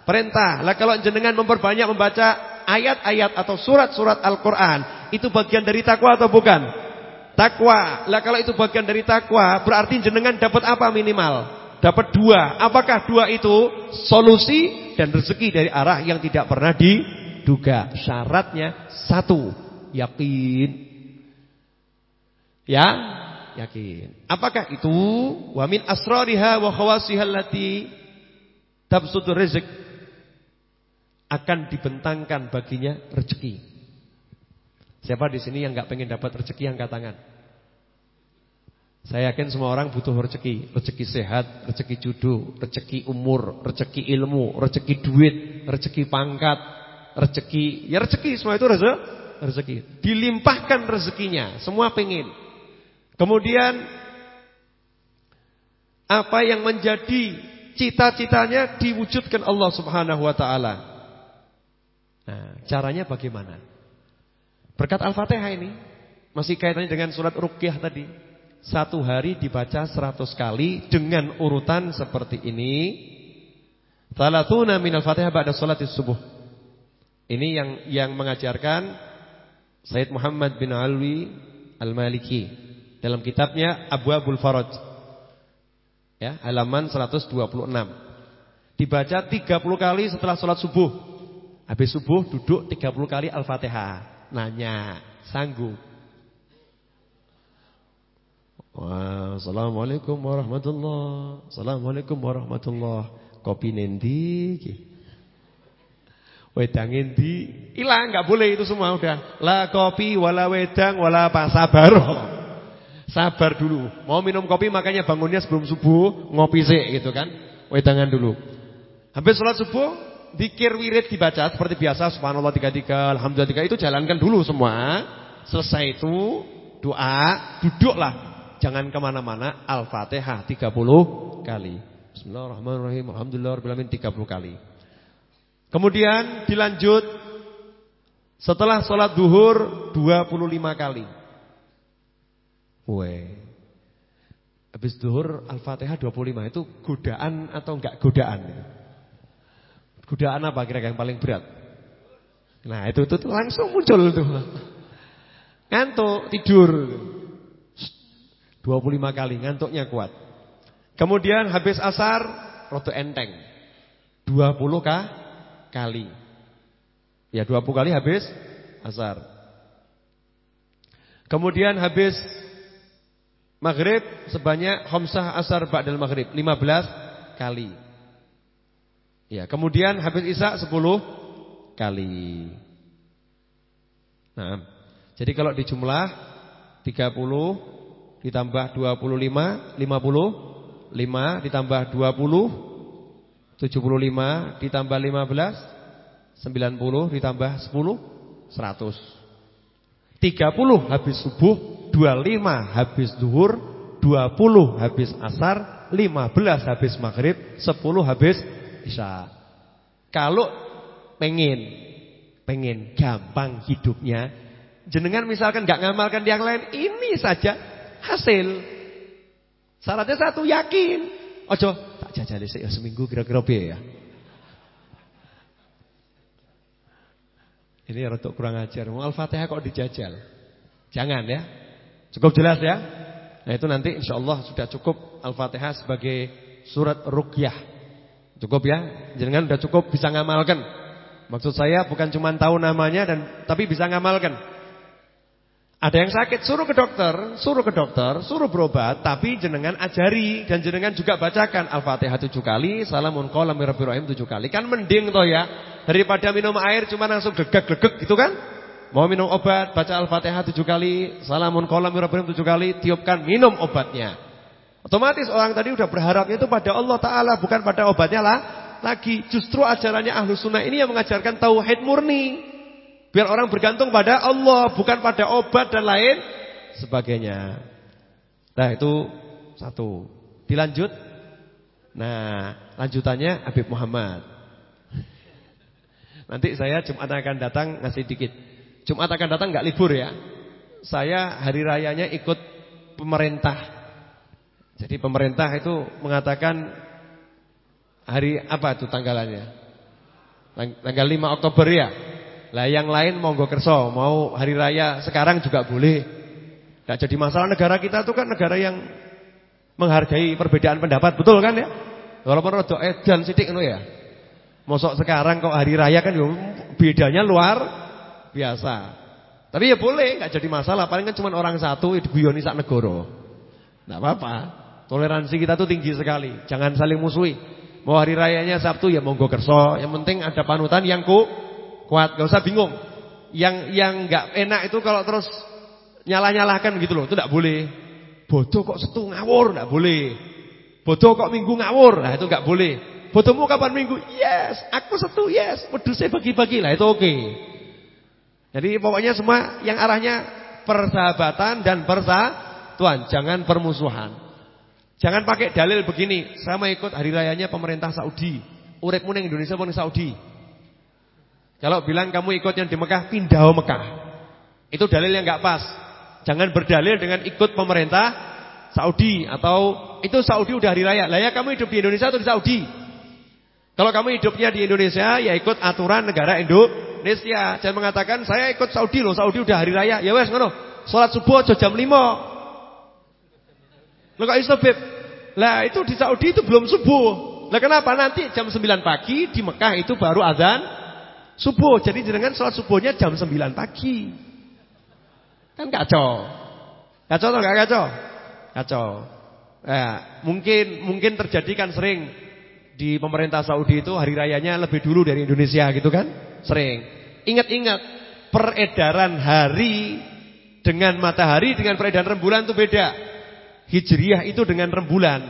Perintah. Lah kalau jenengan memperbanyak membaca ayat-ayat atau surat-surat Al-Qur'an, itu bagian dari takwa atau bukan? Takwa. Lah kalau itu bagian dari takwa, berarti jenengan dapat apa minimal? Dapat dua. Apakah dua itu? Solusi dan rezeki dari arah yang tidak pernah diduga. Syaratnya satu, yakin Ya, yakin. Apakah itu wa min asrariha wa khawasiha allati tabsutu rizq akan dibentangkan baginya rezeki. Siapa di sini yang enggak pengen dapat rezeki angkat tangan? Saya yakin semua orang butuh rezeki, rezeki sehat, rezeki jodoh, rezeki umur, rezeki ilmu, rezeki duit, rezeki pangkat, rezeki, ya rezeki semua itu rezeki, rezeki. Dilimpahkan rezekinya, semua pengen. Kemudian apa yang menjadi cita-citanya diwujudkan Allah Subhanahu wa taala. Nah, caranya bagaimana? Berkat Al-Fatihah ini masih kaitannya dengan surat Ruqyah tadi. Satu hari dibaca seratus kali dengan urutan seperti ini. Talatuna minal fatihah ba'da salatis subuh. Ini yang yang mengajarkan Said Muhammad bin Alwi Al-Maliki dalam kitabnya Abu Abul Faraj. Ya, halaman 126. Dibaca 30 kali setelah sholat subuh. Habis subuh duduk 30 kali Al-Fatihah. Nanya, sanggup. Assalamualaikum warahmatullahi Assalamualaikum warahmatullahi Kopi nendi Wedang endi Hilang gak boleh itu semua udah La kopi wala wedang wala apa Sabar dulu. Mau minum kopi makanya bangunnya sebelum subuh Ngopi sih gitu kan? Wedangan dulu. Habis sholat subuh Dikir wirid dibaca seperti biasa Subhanallah tiga tiga Alhamdulillah tiga Itu jalankan dulu semua. Selesai itu Doa Duduklah. Jangan ke mana-mana Al-Fatihah 30 kali. Bismillahirrahmanirrahim Alhamdulillahirrahmanirrahim 30 kali. Kemudian dilanjut Setelah sholat duhur 25 kali Weh Habis duhur Al-Fatihah 25 Itu godaan atau enggak godaan Godaan apa kira-kira yang paling berat Nah itu, itu, langsung muncul tuh Ngantuk tidur 25 kali ngantuknya kuat. Kemudian habis asar roto enteng. 20 kah? kali. Ya 20 kali habis asar. Kemudian habis maghrib sebanyak khamsah asar ba'dal maghrib 15 kali. Ya, kemudian habis isya 10 kali. Nah, jadi kalau dijumlah 30 ditambah 25 50 5 ditambah 20 75 ditambah 15 90 ditambah 10 100 30 habis subuh 25 habis duhur 20 habis asar 15 habis maghrib 10 habis isya kalau pengen pengen gampang hidupnya jenengan misalkan gak ngamalkan yang lain ini saja hasil. Syaratnya satu yakin. Ojo tak jajali sih ya seminggu kira-kira piye ya. Ini rada kurang ajar. Al-Fatihah kok dijajal. Jangan ya. Cukup jelas ya. Nah itu nanti insya Allah sudah cukup Al-Fatihah sebagai surat ruqyah. Cukup ya. Jangan sudah cukup bisa ngamalkan. Maksud saya bukan cuma tahu namanya dan tapi bisa ngamalkan. Ada yang sakit, suruh ke dokter, suruh ke dokter, suruh berobat, tapi jenengan ajari dan jenengan juga bacakan Al-Fatihah tujuh kali, Salamun qawlam mirabir rahim tujuh kali. Kan mending toh ya, daripada minum air cuma langsung gegak-gegek gitu kan? Mau minum obat, baca Al-Fatihah tujuh kali, Salamun qawlam mirabir rahim tujuh kali, tiupkan minum obatnya. Otomatis orang tadi udah berharapnya itu pada Allah Ta'ala, bukan pada obatnya lah. Lagi justru ajarannya Ahlu Sunnah ini yang mengajarkan tauhid murni. Biar orang bergantung pada Allah, bukan pada obat dan lain sebagainya. Nah, itu satu. Dilanjut. Nah, lanjutannya Habib Muhammad. Nanti saya Jumat akan datang ngasih dikit. Jumat akan datang nggak libur ya. Saya hari rayanya ikut pemerintah. Jadi pemerintah itu mengatakan hari apa itu tanggalannya? Tanggal 5 Oktober ya. Lah yang lain monggo kerso, mau hari raya sekarang juga boleh. Tidak jadi masalah negara kita itu kan negara yang menghargai perbedaan pendapat, betul kan ya? Walaupun rada edan sithik ngono ya. Mosok sekarang kok hari raya kan bedanya luar biasa. Tapi ya boleh, nggak jadi masalah. Paling kan cuma orang satu diguyoni sak negara. Enggak apa-apa. Toleransi kita tuh tinggi sekali. Jangan saling musuhi. Mau hari rayanya Sabtu ya monggo kerso. Yang penting ada panutan yang ku kuat. Gak usah bingung. Yang yang nggak enak itu kalau terus nyalah-nyalahkan gitu loh. Itu enggak boleh. Bodoh kok setu ngawur, enggak boleh. Bodoh kok minggu ngawur. Nah, itu enggak boleh. Bodohmu kapan minggu? Yes, aku setu, yes. Wedhusnya bagi-bagi lah, itu oke. Okay. Jadi pokoknya semua yang arahnya persahabatan dan persatuan, jangan permusuhan. Jangan pakai dalil begini, saya mau ikut hari rayanya pemerintah Saudi. Uripmu ning Indonesia pun Saudi. Kalau bilang kamu ikut yang di Mekah, pindah Mekah. Itu dalil yang enggak pas. Jangan berdalil dengan ikut pemerintah Saudi atau itu Saudi udah hari raya. Lah ya kamu hidup di Indonesia atau di Saudi? Kalau kamu hidupnya di Indonesia, ya ikut aturan negara Indo Indonesia. Jangan mengatakan saya ikut Saudi loh, Saudi udah hari raya. Ya wes ngono. Salat subuh aja jam 5. Lo kok iso, Beb? Lah itu di Saudi itu belum subuh. Lah kenapa? Nanti jam 9 pagi di Mekah itu baru azan subuh. Jadi jenengan salat subuhnya jam 9 pagi. Kan kacau. Kacau atau enggak kacau? Kacau. Ya, mungkin mungkin terjadi kan sering di pemerintah Saudi itu hari rayanya lebih dulu dari Indonesia gitu kan? Sering. Ingat-ingat peredaran hari dengan matahari dengan peredaran rembulan itu beda. Hijriah itu dengan rembulan.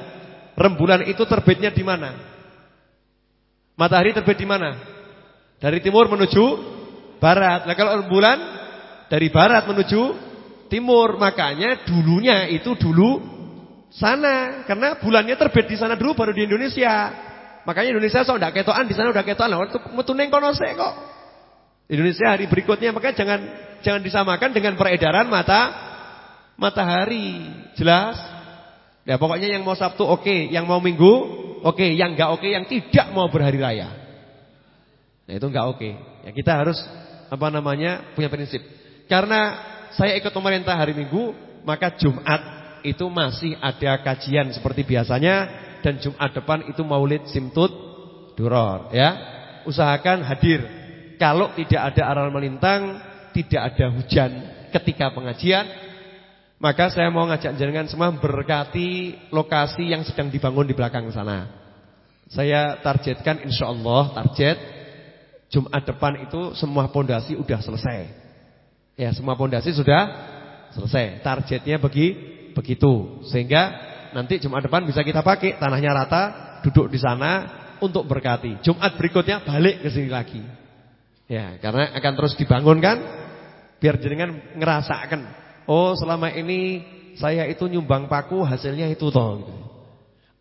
Rembulan itu terbitnya di mana? Matahari terbit di mana? Dari timur menuju barat. Nah kalau rembulan dari barat menuju timur, makanya dulunya itu dulu sana karena bulannya terbit di sana dulu baru di Indonesia. Makanya Indonesia so ndak ketokan di sana udah ketokan lah metu ning kono kok. Indonesia hari berikutnya makanya jangan jangan disamakan dengan peredaran mata matahari. Jelas? Ya pokoknya yang mau Sabtu oke, okay. yang mau Minggu oke, okay. yang enggak oke, okay. yang tidak mau berhari raya. Nah itu enggak oke. Ya kita harus apa namanya punya prinsip. Karena saya ikut pemerintah hari Minggu, maka Jumat itu masih ada kajian seperti biasanya dan Jumat depan itu Maulid Simtut Duror ya. Usahakan hadir. Kalau tidak ada aral melintang, tidak ada hujan ketika pengajian, maka saya mau ngajak jenengan semua berkati lokasi yang sedang dibangun di belakang sana. Saya targetkan insya Allah target Jumat depan itu semua pondasi sudah selesai. Ya, semua pondasi sudah selesai. Targetnya bagi begitu. Sehingga nanti Jumat depan bisa kita pakai tanahnya rata, duduk di sana untuk berkati. Jumat berikutnya balik ke sini lagi. Ya, karena akan terus dibangun kan biar jenengan ngerasakan, oh selama ini saya itu nyumbang paku hasilnya itu toh gitu.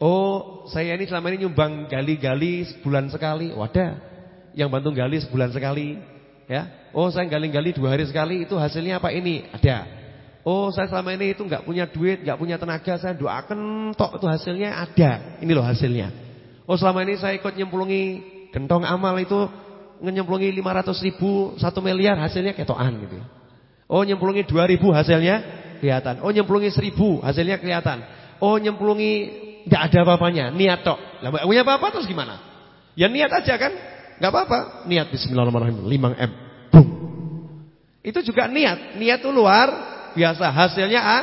Oh, saya ini selama ini nyumbang gali-gali sebulan sekali. Wadah. Yang bantu gali sebulan sekali, ya. Oh, saya gali-gali dua hari sekali itu hasilnya apa ini? Ada. Oh saya selama ini itu nggak punya duit, nggak punya tenaga, saya doakan tok itu hasilnya ada. Ini loh hasilnya. Oh selama ini saya ikut nyemplungi gentong amal itu nyemplungi 500 ribu, 1 miliar hasilnya ketoan gitu. Oh nyemplungi 2 ribu hasilnya kelihatan. Oh nyemplungi 1000 hasilnya kelihatan. Oh nyemplungi nggak ada apa-apanya, niat tok. Lah punya apa-apa terus gimana? Ya niat aja kan? Nggak apa-apa. Niat bismillahirrahmanirrahim 5 M. Boom. Itu juga niat. Niat itu luar biasa hasilnya ah,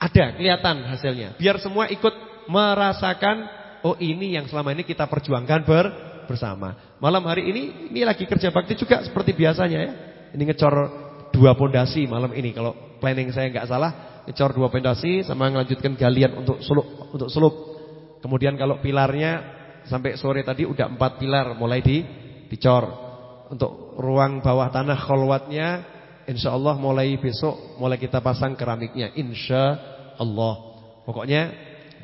ada kelihatan hasilnya. Biar semua ikut merasakan oh ini yang selama ini kita perjuangkan ber bersama. Malam hari ini ini lagi kerja bakti juga seperti biasanya ya. Ini ngecor dua pondasi malam ini kalau planning saya nggak salah ngecor dua pondasi sama melanjutkan galian untuk suluk untuk suluk. Kemudian kalau pilarnya sampai sore tadi udah empat pilar mulai di dicor. Untuk ruang bawah tanah kholwatnya Insya Allah mulai besok mulai kita pasang keramiknya. Insya Allah. Pokoknya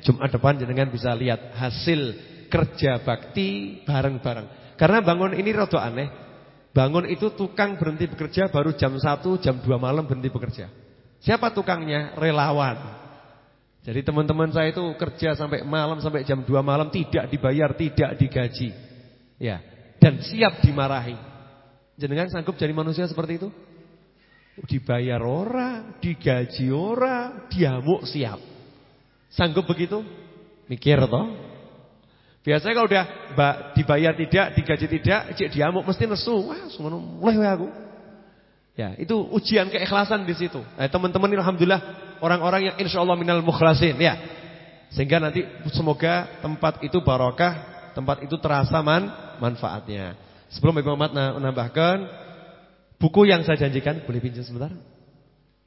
Jumat depan jangan bisa lihat hasil kerja bakti bareng-bareng. Karena bangun ini rada aneh. Bangun itu tukang berhenti bekerja baru jam 1, jam 2 malam berhenti bekerja. Siapa tukangnya? Relawan. Jadi teman-teman saya itu kerja sampai malam sampai jam 2 malam tidak dibayar, tidak digaji. Ya, dan siap dimarahi. Jenengan sanggup jadi manusia seperti itu? Dibayar orang, digaji orang, diamuk siap. Sanggup begitu? Mikir toh? Biasanya kalau udah dibayar tidak, digaji tidak, cek diamuk mesti nesu. Wah, semono mulai aku. Ya, itu ujian keikhlasan di situ. Nah, teman-teman alhamdulillah orang-orang yang insya Allah minal mukhlasin ya. Sehingga nanti semoga tempat itu barokah, tempat itu terasa man manfaatnya. Sebelum Ibu Muhammad menambahkan buku yang saya janjikan, boleh pinjam sebentar?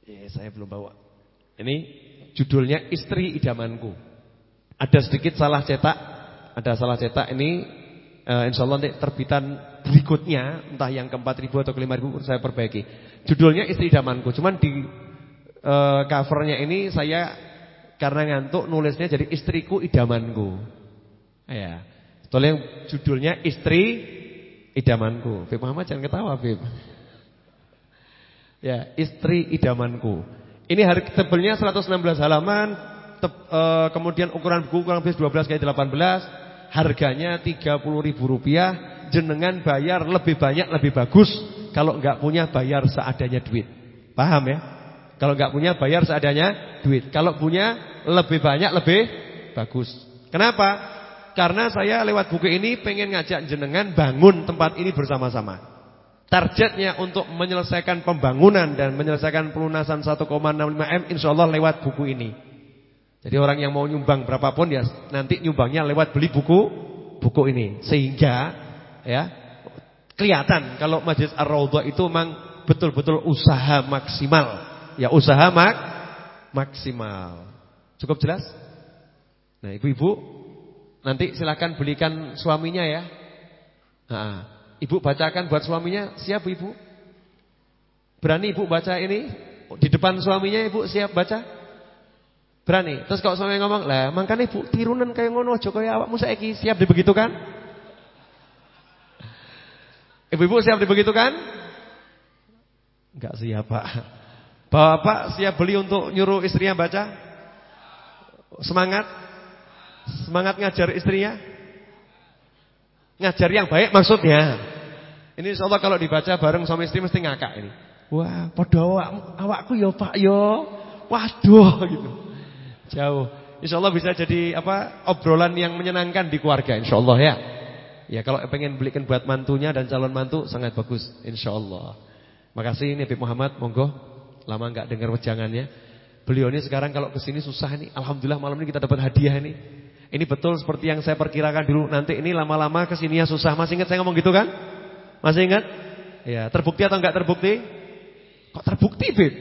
Ya, saya belum bawa. Ini judulnya Istri Idamanku. Ada sedikit salah cetak, ada salah cetak ini uh, insya Allah nanti terbitan berikutnya entah yang ke ribu atau ke ribu saya perbaiki. Judulnya Istri Idamanku. Cuman di uh, covernya ini saya karena ngantuk nulisnya jadi Istriku Idamanku. Ya. Soalnya judulnya Istri Idamanku. Fib Muhammad jangan ketawa, Fib. Ya, Istri Idamanku. Ini hari tebelnya 116 halaman, tep, uh, kemudian ukuran buku kurang lebih 12 kali 18, harganya ribu rupiah jenengan bayar lebih banyak lebih bagus. Kalau enggak punya bayar seadanya duit. Paham ya? Kalau enggak punya bayar seadanya duit. Kalau punya lebih banyak lebih bagus. Kenapa? Karena saya lewat buku ini pengen ngajak jenengan bangun tempat ini bersama-sama. Targetnya untuk menyelesaikan pembangunan dan menyelesaikan pelunasan 1,65 M insya Allah lewat buku ini. Jadi orang yang mau nyumbang berapapun ya nanti nyumbangnya lewat beli buku buku ini. Sehingga ya. Kelihatan kalau Majlis Ar-Raudhah itu memang betul-betul usaha maksimal. Ya, usaha mak maksimal. Cukup jelas? Nah, ibu-ibu nanti silakan belikan suaminya ya. Nah, ibu bacakan buat suaminya, siap ibu? Berani ibu baca ini di depan suaminya ibu siap baca? Berani. Terus kalau suami ngomong, "Lah, mangkane ibu tirunan kayak ngono aja kaya awakmu saiki siap dibegitukan?" Ibu-ibu siap dibegitukan? Enggak siap, Pak. Bapak siap beli untuk nyuruh istrinya baca? Semangat? Semangat ngajar istrinya? Ngajar yang baik maksudnya. Ini insya Allah kalau dibaca bareng sama istri mesti ngakak ini. Wah, padha awak, awakku ya Pak yo. Waduh gitu. Jauh. Insya Allah bisa jadi apa obrolan yang menyenangkan di keluarga insya Allah ya. Ya kalau pengen belikan buat mantunya dan calon mantu sangat bagus insyaallah. Makasih ini Habib Muhammad, monggo. Lama enggak dengar wejangannya. Beliau ini sekarang kalau ke sini susah nih. Alhamdulillah malam ini kita dapat hadiah ini. Ini betul seperti yang saya perkirakan dulu. Nanti ini lama-lama ke sini ya susah. Masih ingat saya ngomong gitu kan? Masih ingat? Ya, terbukti atau enggak terbukti? Kok terbukti, Bib?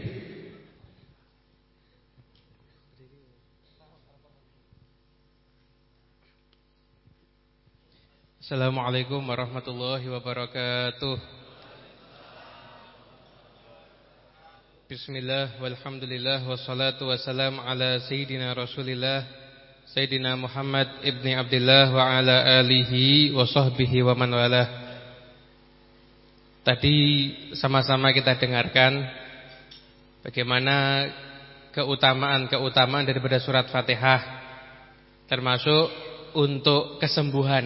Assalamualaikum warahmatullahi wabarakatuh Bismillah walhamdulillah wassalatu wassalam ala sayyidina rasulillah Sayyidina Muhammad ibni Abdullah wa ala alihi wa sahbihi wa man walah Tadi sama-sama kita dengarkan Bagaimana keutamaan-keutamaan daripada surat fatihah Termasuk untuk kesembuhan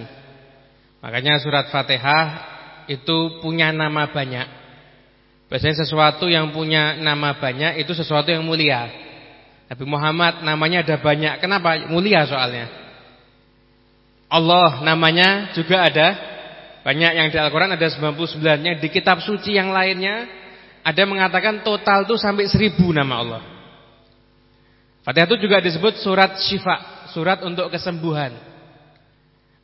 Makanya surat Fatihah itu punya nama banyak. Biasanya sesuatu yang punya nama banyak itu sesuatu yang mulia. Nabi Muhammad namanya ada banyak. Kenapa? Mulia soalnya. Allah namanya juga ada banyak yang di Al-Quran ada 99 Yang di kitab suci yang lainnya Ada mengatakan total itu sampai 1000 nama Allah Fatihah itu juga disebut surat syifa Surat untuk kesembuhan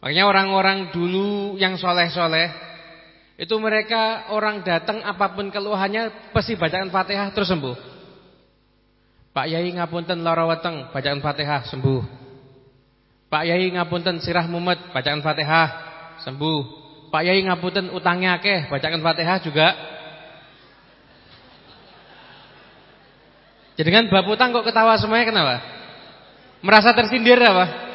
Makanya orang-orang dulu yang soleh-soleh Itu mereka orang datang apa pun keluhannya Pasti bacaan fatihah terus sembuh Pak Yai ngapunten lara weteng Bacaan fatihah sembuh Pak Yai ngapunten sirah mumet Bacaan fatihah sembuh Pak Yai ngapunten utangnya akeh Bacaan fatihah juga Jadi kan bab utang kok ketawa semuanya kenapa? Merasa tersindir apa?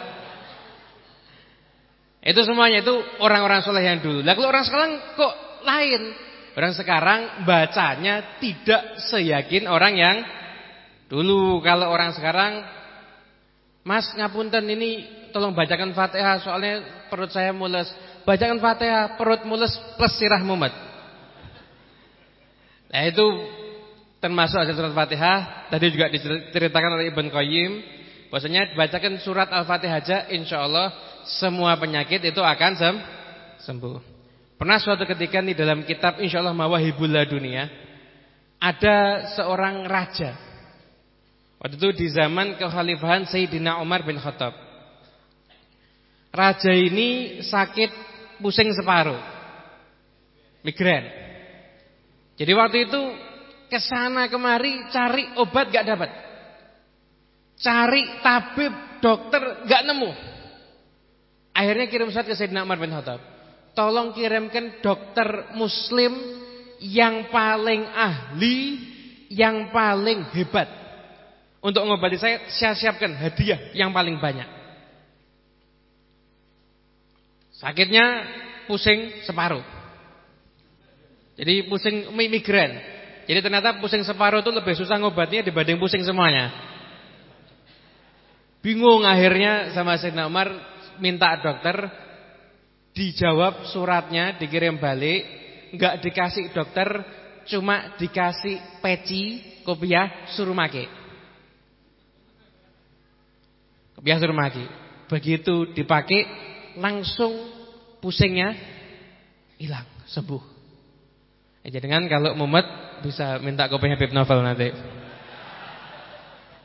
Itu semuanya itu orang-orang soleh yang dulu. Lah kalau orang sekarang kok lain. Orang sekarang bacanya tidak seyakin orang yang dulu. Kalau orang sekarang, Mas ngapunten ini tolong bacakan Fatihah soalnya perut saya mules. Bacakan Fatihah, perut mules plus sirah mumet. Nah itu termasuk aja surat Fatihah. Tadi juga diceritakan oleh Ibn Qayyim. Bahasanya dibacakan surat Al-Fatihah aja insya Allah semua penyakit itu akan sem sembuh. Pernah suatu ketika di dalam kitab insyaallah Mawahibul Dunia ada seorang raja. Waktu itu di zaman kekhalifahan Sayyidina Umar bin Khattab. Raja ini sakit pusing separuh. Migren. Jadi waktu itu ke sana kemari cari obat gak dapat. Cari tabib, dokter gak nemu. Akhirnya kirim surat ke Sayyidina Umar bin Khattab. Tolong kirimkan dokter muslim yang paling ahli, yang paling hebat. Untuk mengobati saya, saya siapkan hadiah yang paling banyak. Sakitnya pusing separuh. Jadi pusing migran. Jadi ternyata pusing separuh itu lebih susah ngobatnya dibanding pusing semuanya. Bingung akhirnya sama Sayyidina Umar minta dokter dijawab suratnya dikirim balik, enggak dikasih dokter, cuma dikasih peci, kopiah suruh make. Kopiah suruh make. Begitu dipakai langsung pusingnya hilang, sembuh. Eh, jadi dengan kalau mumet bisa minta kopinya Habib Novel nanti.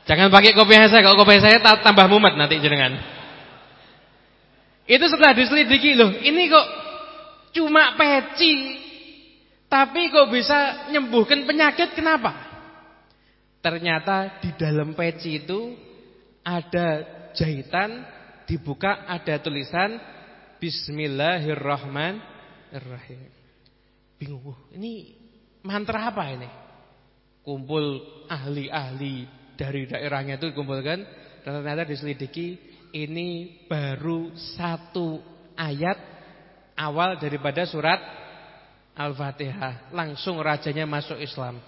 Jangan pakai kopiah saya, kalau kopiah saya tambah mumet nanti jenengan. Itu setelah diselidiki loh, ini kok cuma peci tapi kok bisa nyembuhkan penyakit kenapa? Ternyata di dalam peci itu ada jahitan, dibuka ada tulisan Bismillahirrahmanirrahim. Bingung, ini mantra apa ini? Kumpul ahli-ahli dari daerahnya itu dikumpulkan ternyata diselidiki ini baru satu ayat awal daripada surat Al-Fatihah. Langsung rajanya masuk Islam.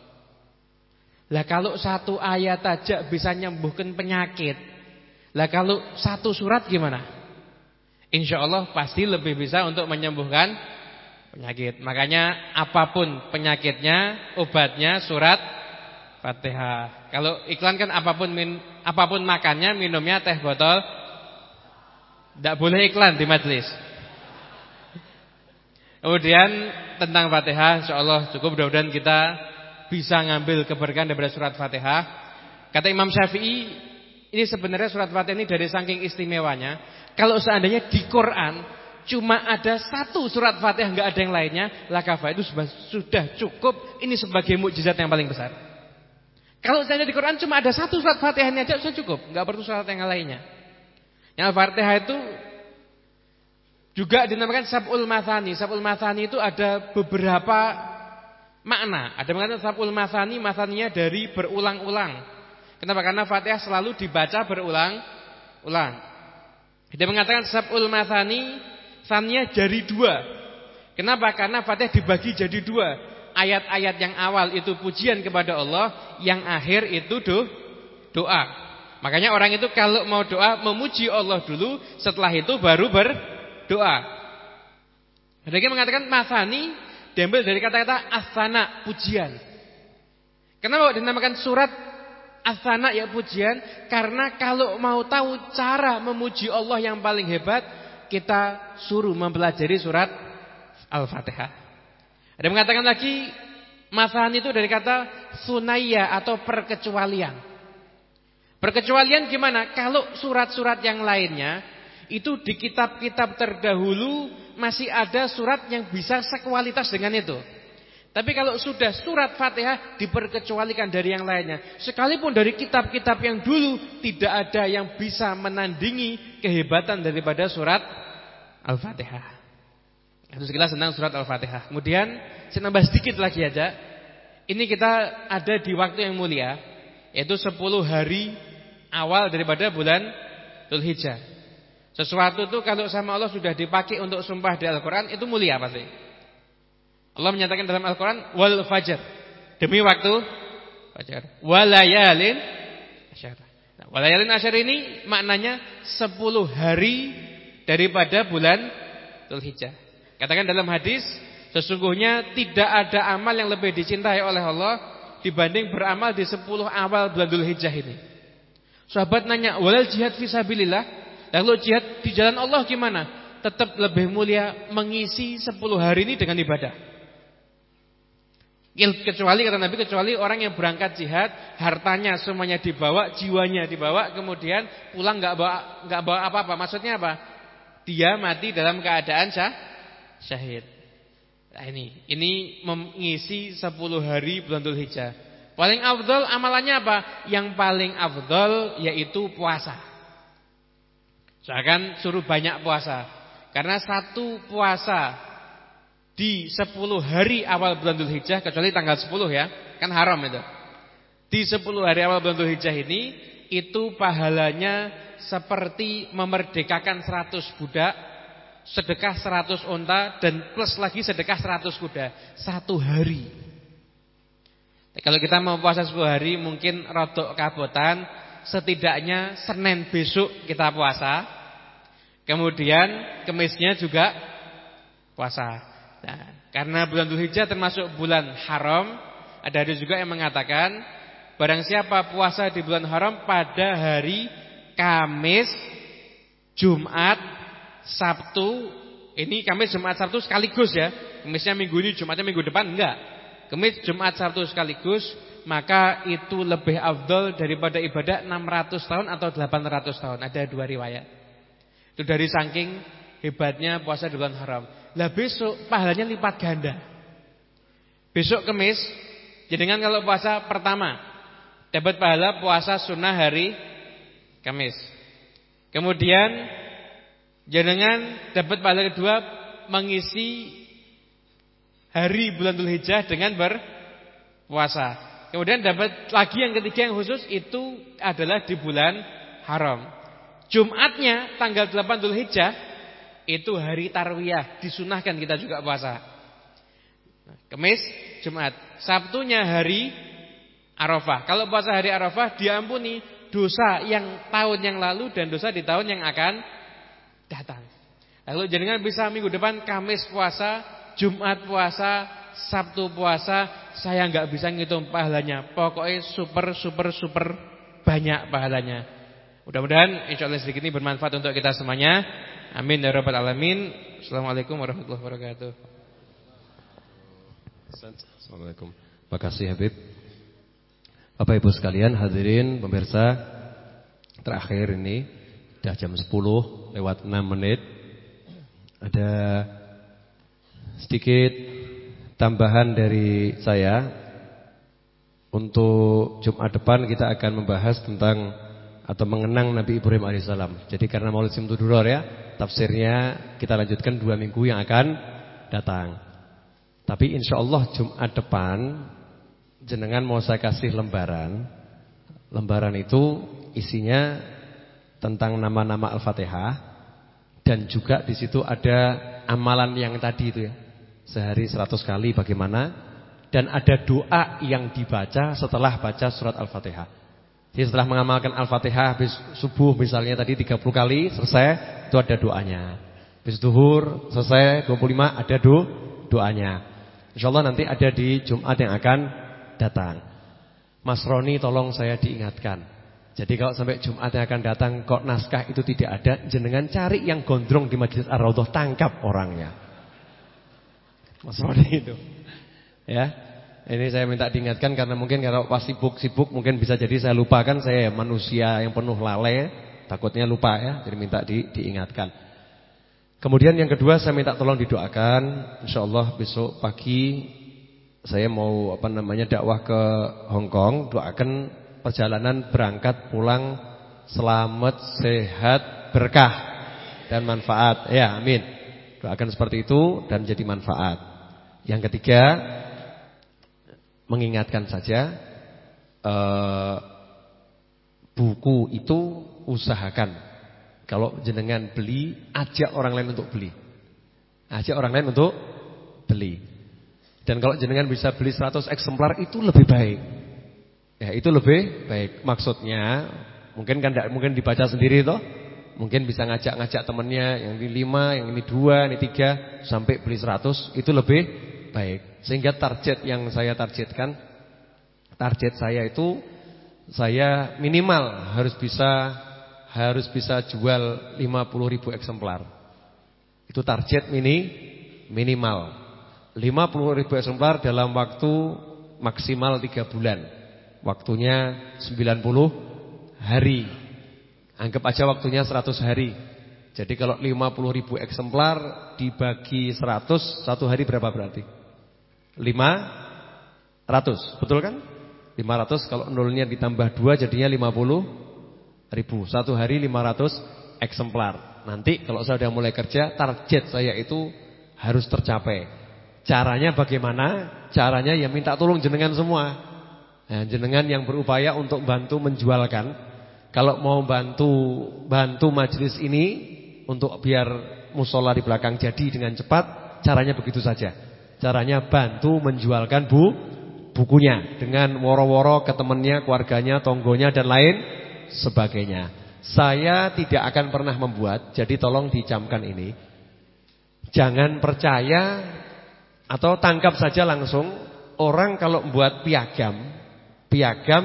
Lah kalau satu ayat aja bisa nyembuhkan penyakit. Lah kalau satu surat gimana? Insya Allah pasti lebih bisa untuk menyembuhkan penyakit. Makanya apa pun penyakitnya, obatnya surat Fatihah. Kalau iklan kan apa pun min, apa pun makannya, minumnya teh botol tidak boleh iklan di majlis. Kemudian tentang Fatihah insyaallah cukup mudah-mudahan kita bisa ngambil keberkahan daripada surat Fatihah. Kata Imam Syafi'i, ini sebenarnya surat Fatihah ini dari saking istimewanya, kalau seandainya di Quran cuma ada satu surat Fatihah nggak ada yang lainnya, lakafa itu sudah cukup ini sebagai mukjizat yang paling besar. Kalau seandainya di Quran cuma ada satu surat Fatihahnya aja sudah cukup, nggak perlu surat yang lainnya. Yang Al-Fatihah itu juga dinamakan Sab'ul Mathani. Sab'ul Mathani itu ada beberapa makna. Ada mengatakan Sab'ul Mathani, mathaninya dari berulang-ulang. Kenapa? Karena Fatihah selalu dibaca berulang-ulang. Dia mengatakan Sab'ul Mathani, sannya dari dua. Kenapa? Karena Fatihah dibagi jadi dua. Ayat-ayat yang awal itu pujian kepada Allah, yang akhir itu do, doa. Makanya orang itu kalau mau doa memuji Allah dulu, setelah itu baru berdoa. Mereka mengatakan masani diambil dari kata-kata asana pujian. Kenapa dinamakan surat asana ya pujian? Karena kalau mau tahu cara memuji Allah yang paling hebat, kita suruh mempelajari surat Al-Fatihah. Ada mengatakan lagi masani itu dari kata sunaya atau perkecualian. Perkecualian gimana? Kalau surat-surat yang lainnya itu di kitab-kitab terdahulu masih ada surat yang bisa sekualitas dengan itu. Tapi kalau sudah surat Fatihah diperkecualikan dari yang lainnya. Sekalipun dari kitab-kitab yang dulu tidak ada yang bisa menandingi kehebatan daripada surat Al-Fatihah. Itu sekilas tentang surat Al-Fatihah. Kemudian saya nambah sedikit lagi aja. Ini kita ada di waktu yang mulia yaitu 10 hari awal daripada bulan Dzulhijjah. Sesuatu itu kalau sama Allah sudah dipakai untuk sumpah di Al-Qur'an itu mulia pasti. Allah menyatakan dalam Al-Qur'an wal fajr. Demi waktu fajar. Walayalin asyar. Nah, walayalin asyar ini maknanya 10 hari daripada bulan Dzulhijjah. Katakan dalam hadis, sesungguhnya tidak ada amal yang lebih dicintai oleh Allah dibanding beramal di 10 awal bulan Dzulhijjah ini. Sahabat nanya, "Walal jihad fisabilillah?" Lalu jihad di jalan Allah gimana? Tetap lebih mulia mengisi 10 hari ini dengan ibadah. Kecuali kata Nabi kecuali orang yang berangkat jihad, hartanya semuanya dibawa, jiwanya dibawa, kemudian pulang nggak bawa nggak bawa apa-apa. Maksudnya apa? Dia mati dalam keadaan syah, syahid. Nah ini, ini mengisi 10 hari bulan Dzulhijjah. Paling afdol amalannya apa? Yang paling afdol yaitu puasa. Saya akan suruh banyak puasa. Karena satu puasa di 10 hari awal bulan Dhul Hijjah kecuali tanggal 10 ya, kan haram itu. Di 10 hari awal bulan Dhul Hijjah ini itu pahalanya seperti memerdekakan 100 budak, sedekah 100 unta dan plus lagi sedekah 100 kuda satu hari. Kalau kita mau puasa 10 hari mungkin rodok kabotan, setidaknya Senin besok kita puasa. Kemudian Kemisnya juga puasa. Nah, karena bulan Dzulhijjah termasuk bulan haram, ada hadis juga yang mengatakan barang siapa puasa di bulan haram pada hari Kamis, Jumat, Sabtu, ini Kamis, Jumat, Sabtu sekaligus ya. Kamisnya minggu ini, Jumatnya minggu depan enggak. Kamis, Jumat, Sabtu sekaligus, maka itu lebih afdol daripada ibadah 600 tahun atau 800 tahun. Ada dua riwayat. Itu dari saking hebatnya puasa di bulan haram. Lah besok pahalanya lipat ganda. Besok kemis, jenengan kalau puasa pertama dapat pahala puasa sunnah hari Kamis. Kemudian jenengan dapat pahala kedua mengisi hari bulan Dzulhijjah dengan berpuasa. Kemudian dapat lagi yang ketiga yang khusus itu adalah di bulan haram. Jumatnya tanggal 8 Dzulhijjah itu hari tarwiyah, disunahkan kita juga puasa. Kemis, Jumat, Sabtunya hari Arafah. Kalau puasa hari Arafah diampuni dosa yang tahun yang lalu dan dosa di tahun yang akan datang. Lalu jenengan bisa minggu depan Kamis puasa, Jumat puasa, Sabtu puasa, saya nggak bisa ngitung pahalanya. Pokoknya super super super banyak pahalanya. Mudah-mudahan insya Allah sedikit ini bermanfaat untuk kita semuanya. Amin ya rabbal alamin. Assalamualaikum warahmatullahi wabarakatuh. Assalamualaikum. Terima kasih Habib. Bapak Ibu sekalian hadirin pemirsa terakhir ini sudah jam 10 lewat 6 menit. Ada sedikit tambahan dari saya untuk Jumat depan kita akan membahas tentang atau mengenang Nabi Ibrahim alaihissalam. Jadi karena Maulid Simtuduror ya, tafsirnya kita lanjutkan dua minggu yang akan datang. Tapi insya Allah Jumat depan jenengan mau saya kasih lembaran. Lembaran itu isinya tentang nama-nama Al-Fatihah dan juga di situ ada amalan yang tadi itu ya. Sehari seratus kali bagaimana dan ada doa yang dibaca setelah baca surat Al-Fatihah. Jadi setelah mengamalkan Al-Fatihah habis subuh misalnya tadi 30 kali selesai itu ada doanya. Habis duhur selesai 25 ada do, doanya. Insyaallah nanti ada di Jumat yang akan datang. Mas Roni tolong saya diingatkan. Jadi kalau sampai Jumat yang akan datang kok naskah itu tidak ada, jenengan cari yang gondrong di Majelis Ar-Raudhah tangkap orangnya. Mas Roni itu. Ya. Ini saya minta diingatkan karena mungkin kalau pas sibuk-sibuk mungkin bisa jadi saya lupakan saya manusia yang penuh lalai, takutnya lupa ya, jadi minta di, diingatkan. Kemudian yang kedua saya minta tolong didoakan, insya Allah besok pagi saya mau apa namanya dakwah ke Hong Kong, doakan perjalanan berangkat pulang selamat, sehat, berkah dan manfaat. Ya, amin. Doakan seperti itu dan jadi manfaat. Yang ketiga, mengingatkan saja uh, buku itu usahakan kalau jenengan beli ajak orang lain untuk beli. Ajak orang lain untuk beli. Dan kalau jenengan bisa beli 100 eksemplar itu lebih baik. Ya, itu lebih baik. Maksudnya mungkin kan tidak mungkin dibaca sendiri toh. Mungkin bisa ngajak-ngajak temannya yang ini 5, yang ini 2, ini 3 sampai beli 100 itu lebih baik. Sehingga target yang saya targetkan target saya itu saya minimal harus bisa harus bisa jual 50 ribu eksemplar. Itu target mini minimal. 50 ribu eksemplar dalam waktu maksimal 3 bulan. Waktunya 90 hari. Anggap aja waktunya 100 hari. Jadi kalau 50 ribu eksemplar dibagi 100, satu hari berapa berarti? 500, betul kan? 500 kalau nolnya ditambah 2 jadinya 50 ribu. Satu hari 500 eksemplar. Nanti kalau saya sudah mulai kerja, target saya itu harus tercapai. Caranya bagaimana? Caranya ya minta tolong jenengan semua. Nah, jenengan yang berupaya untuk bantu menjualkan. Kalau mau bantu bantu majelis ini untuk biar musola di belakang jadi dengan cepat, caranya begitu saja. Caranya bantu menjualkan bu bukunya dengan woro-woro ke temannya, keluarganya, tonggonya dan lain sebagainya. Saya tidak akan pernah membuat, jadi tolong dicamkan ini. Jangan percaya atau tangkap saja langsung orang kalau membuat piagam, piagam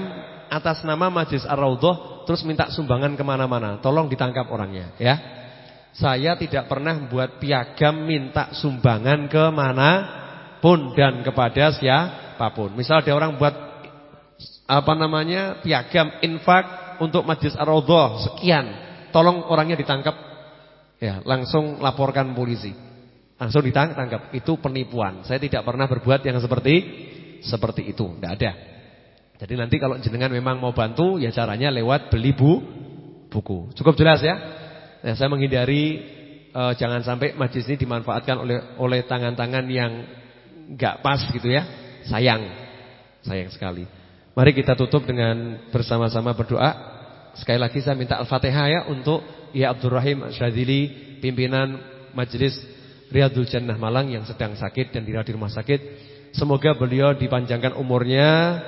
atas nama Majlis Ar-Raudhah terus minta sumbangan ke mana-mana. Tolong ditangkap orangnya, ya. Saya tidak pernah membuat piagam minta sumbangan ke mana pun dan kepada siapa pun. Misal ada orang buat apa namanya piagam infak untuk Majlis Ar-Raudhah sekian, tolong orangnya ditangkap, ya langsung laporkan polisi. Langsung ditangkap. Itu penipuan. Saya tidak pernah berbuat yang seperti seperti itu. Tidak ada. Jadi nanti kalau jenengan memang mau bantu, ya caranya lewat beli bu, buku. Cukup jelas ya? Ya saya menghindari uh, jangan sampai majlis ini dimanfaatkan oleh oleh tangan-tangan yang nggak pas gitu ya. Sayang. Sayang sekali. Mari kita tutup dengan bersama-sama berdoa. Sekali lagi saya minta Al-Fatihah ya untuk Ya Abdurrahim Syadzili, pimpinan Majelis Riyadul Jannah Malang yang sedang sakit dan dirawat di rumah sakit. Semoga beliau dipanjangkan umurnya,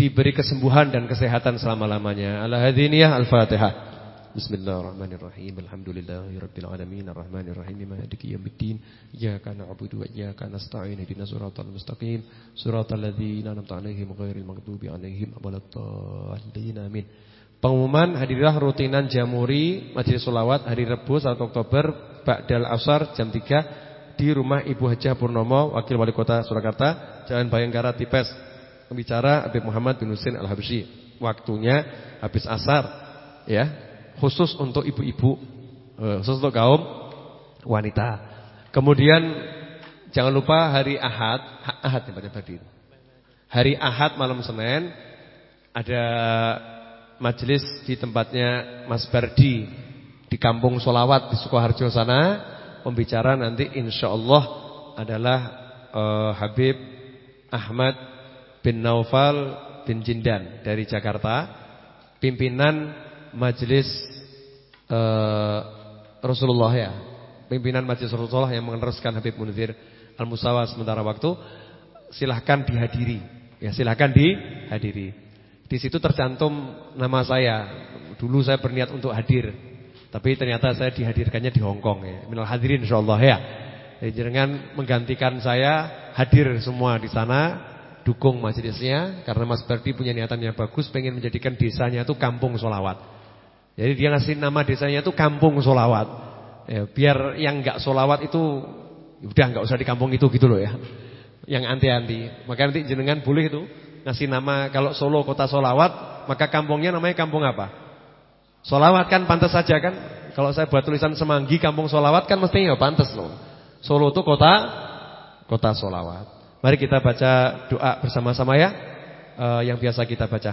diberi kesembuhan dan kesehatan selama-lamanya. Al-Hadiniyah Al-Fatihah. Bismillahirrahmanirrahim. Alhamdulillahirabbil alamin arrahmanir rahim maliki yaumiddin. Iyyaka na'budu wa iyyaka nasta'in ihdinas siratal mustaqim. Siratal ladzina an'amta 'alaihim ghairil maghdubi 'alaihim waladdallin. Amin. Pengumuman hadilah rutinan Jamuri Majelis Solawat hari Rebu 1 Oktober Ba'dal Asar jam 3 di rumah Ibu Hajah Purnomo Wakil Wali Kota Surakarta Jalan Bayangkara Tipes Pembicara Habib Muhammad bin Husin Al-Habsyi Waktunya habis asar ya khusus untuk ibu-ibu eh, khusus untuk kaum wanita Kemudian jangan lupa hari Ahad Ahad yang tadi Hari Ahad malam Senin ada majelis di tempatnya Mas Bardi di Kampung Solawat di Sukoharjo sana. Pembicara nanti insya Allah adalah uh, Habib Ahmad bin Naufal bin Jindan dari Jakarta, pimpinan majelis uh, Rasulullah ya, pimpinan majelis Rasulullah yang meneruskan Habib Munzir Al-Musawa sementara waktu. Silahkan dihadiri, ya silahkan dihadiri. Di situ tercantum nama saya. Dulu saya berniat untuk hadir. Tapi ternyata saya dihadirkannya di Hong Kong ya. Minal hadirin insyaallah ya. Jadi jangan menggantikan saya hadir semua di sana, dukung majelisnya karena Mas Berdi punya niatan yang bagus pengen menjadikan desanya itu kampung solawat. Jadi dia ngasih nama desanya itu kampung solawat. Ya, biar yang enggak solawat itu udah enggak usah di kampung itu gitu loh ya. Yang anti-anti. Maka nanti jenengan boleh itu ngasih nama kalau Solo kota solawat, maka kampungnya namanya kampung apa? Solawat kan pantas saja kan? Kalau saya buat tulisan Semanggi kampung solawat kan mestinya ya pantas loh. Solo itu kota kota solawat. Mari kita baca doa bersama-sama ya. Uh, yang biasa kita baca.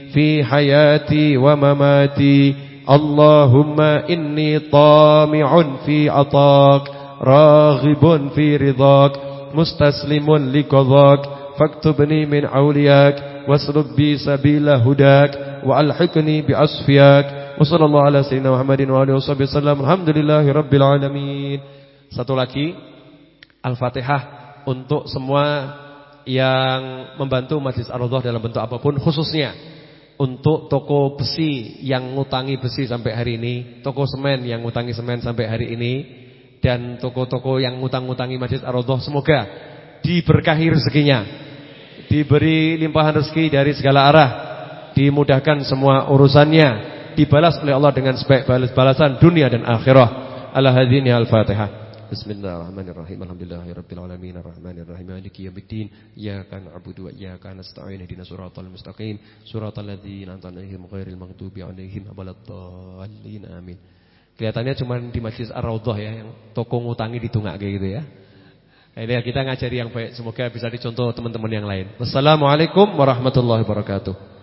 في حياتي ومماتي اللهم إني طامع في عطاك راغب في رضاك مستسلم لقضاك فاكتبني من أولياك واسلك بي سبيل هداك وألحقني بأصفياك وصلى الله على سيدنا محمد وآله وصحبه وسلم الحمد لله رب العالمين satu lagi Al-Fatihah untuk semua yang membantu Majlis Ar-Raudhah dalam bentuk apapun khususnya untuk toko besi yang ngutangi besi sampai hari ini, toko semen yang ngutangi semen sampai hari ini dan toko-toko yang ngutang-ngutangi Majlis Ar-Raudhah semoga diberkahi rezekinya. Diberi limpahan rezeki dari segala arah, dimudahkan semua urusannya, dibalas oleh Allah dengan sebaik balas-balasan dunia dan akhirah. Ala hadzini al-Fatihah. Bismillahirrahmanirrahim. Alhamdulillahirabbil alamin arrahmanirrahim maliki yaumiddin. Iyyaka na'budu wa iyyaka nasta'in ihdinas siratal mustaqim. Siratal ladzina an'amta 'alaihim ghairil maghdubi 'alaihim waladdallin. Amin. Kelihatannya cuma di Masjid Ar-Raudhah ya yang toko ngutangi ditungak gitu ya. Ini kita ngajari yang baik, semoga bisa dicontoh teman-teman yang lain. Wassalamualaikum warahmatullahi wabarakatuh.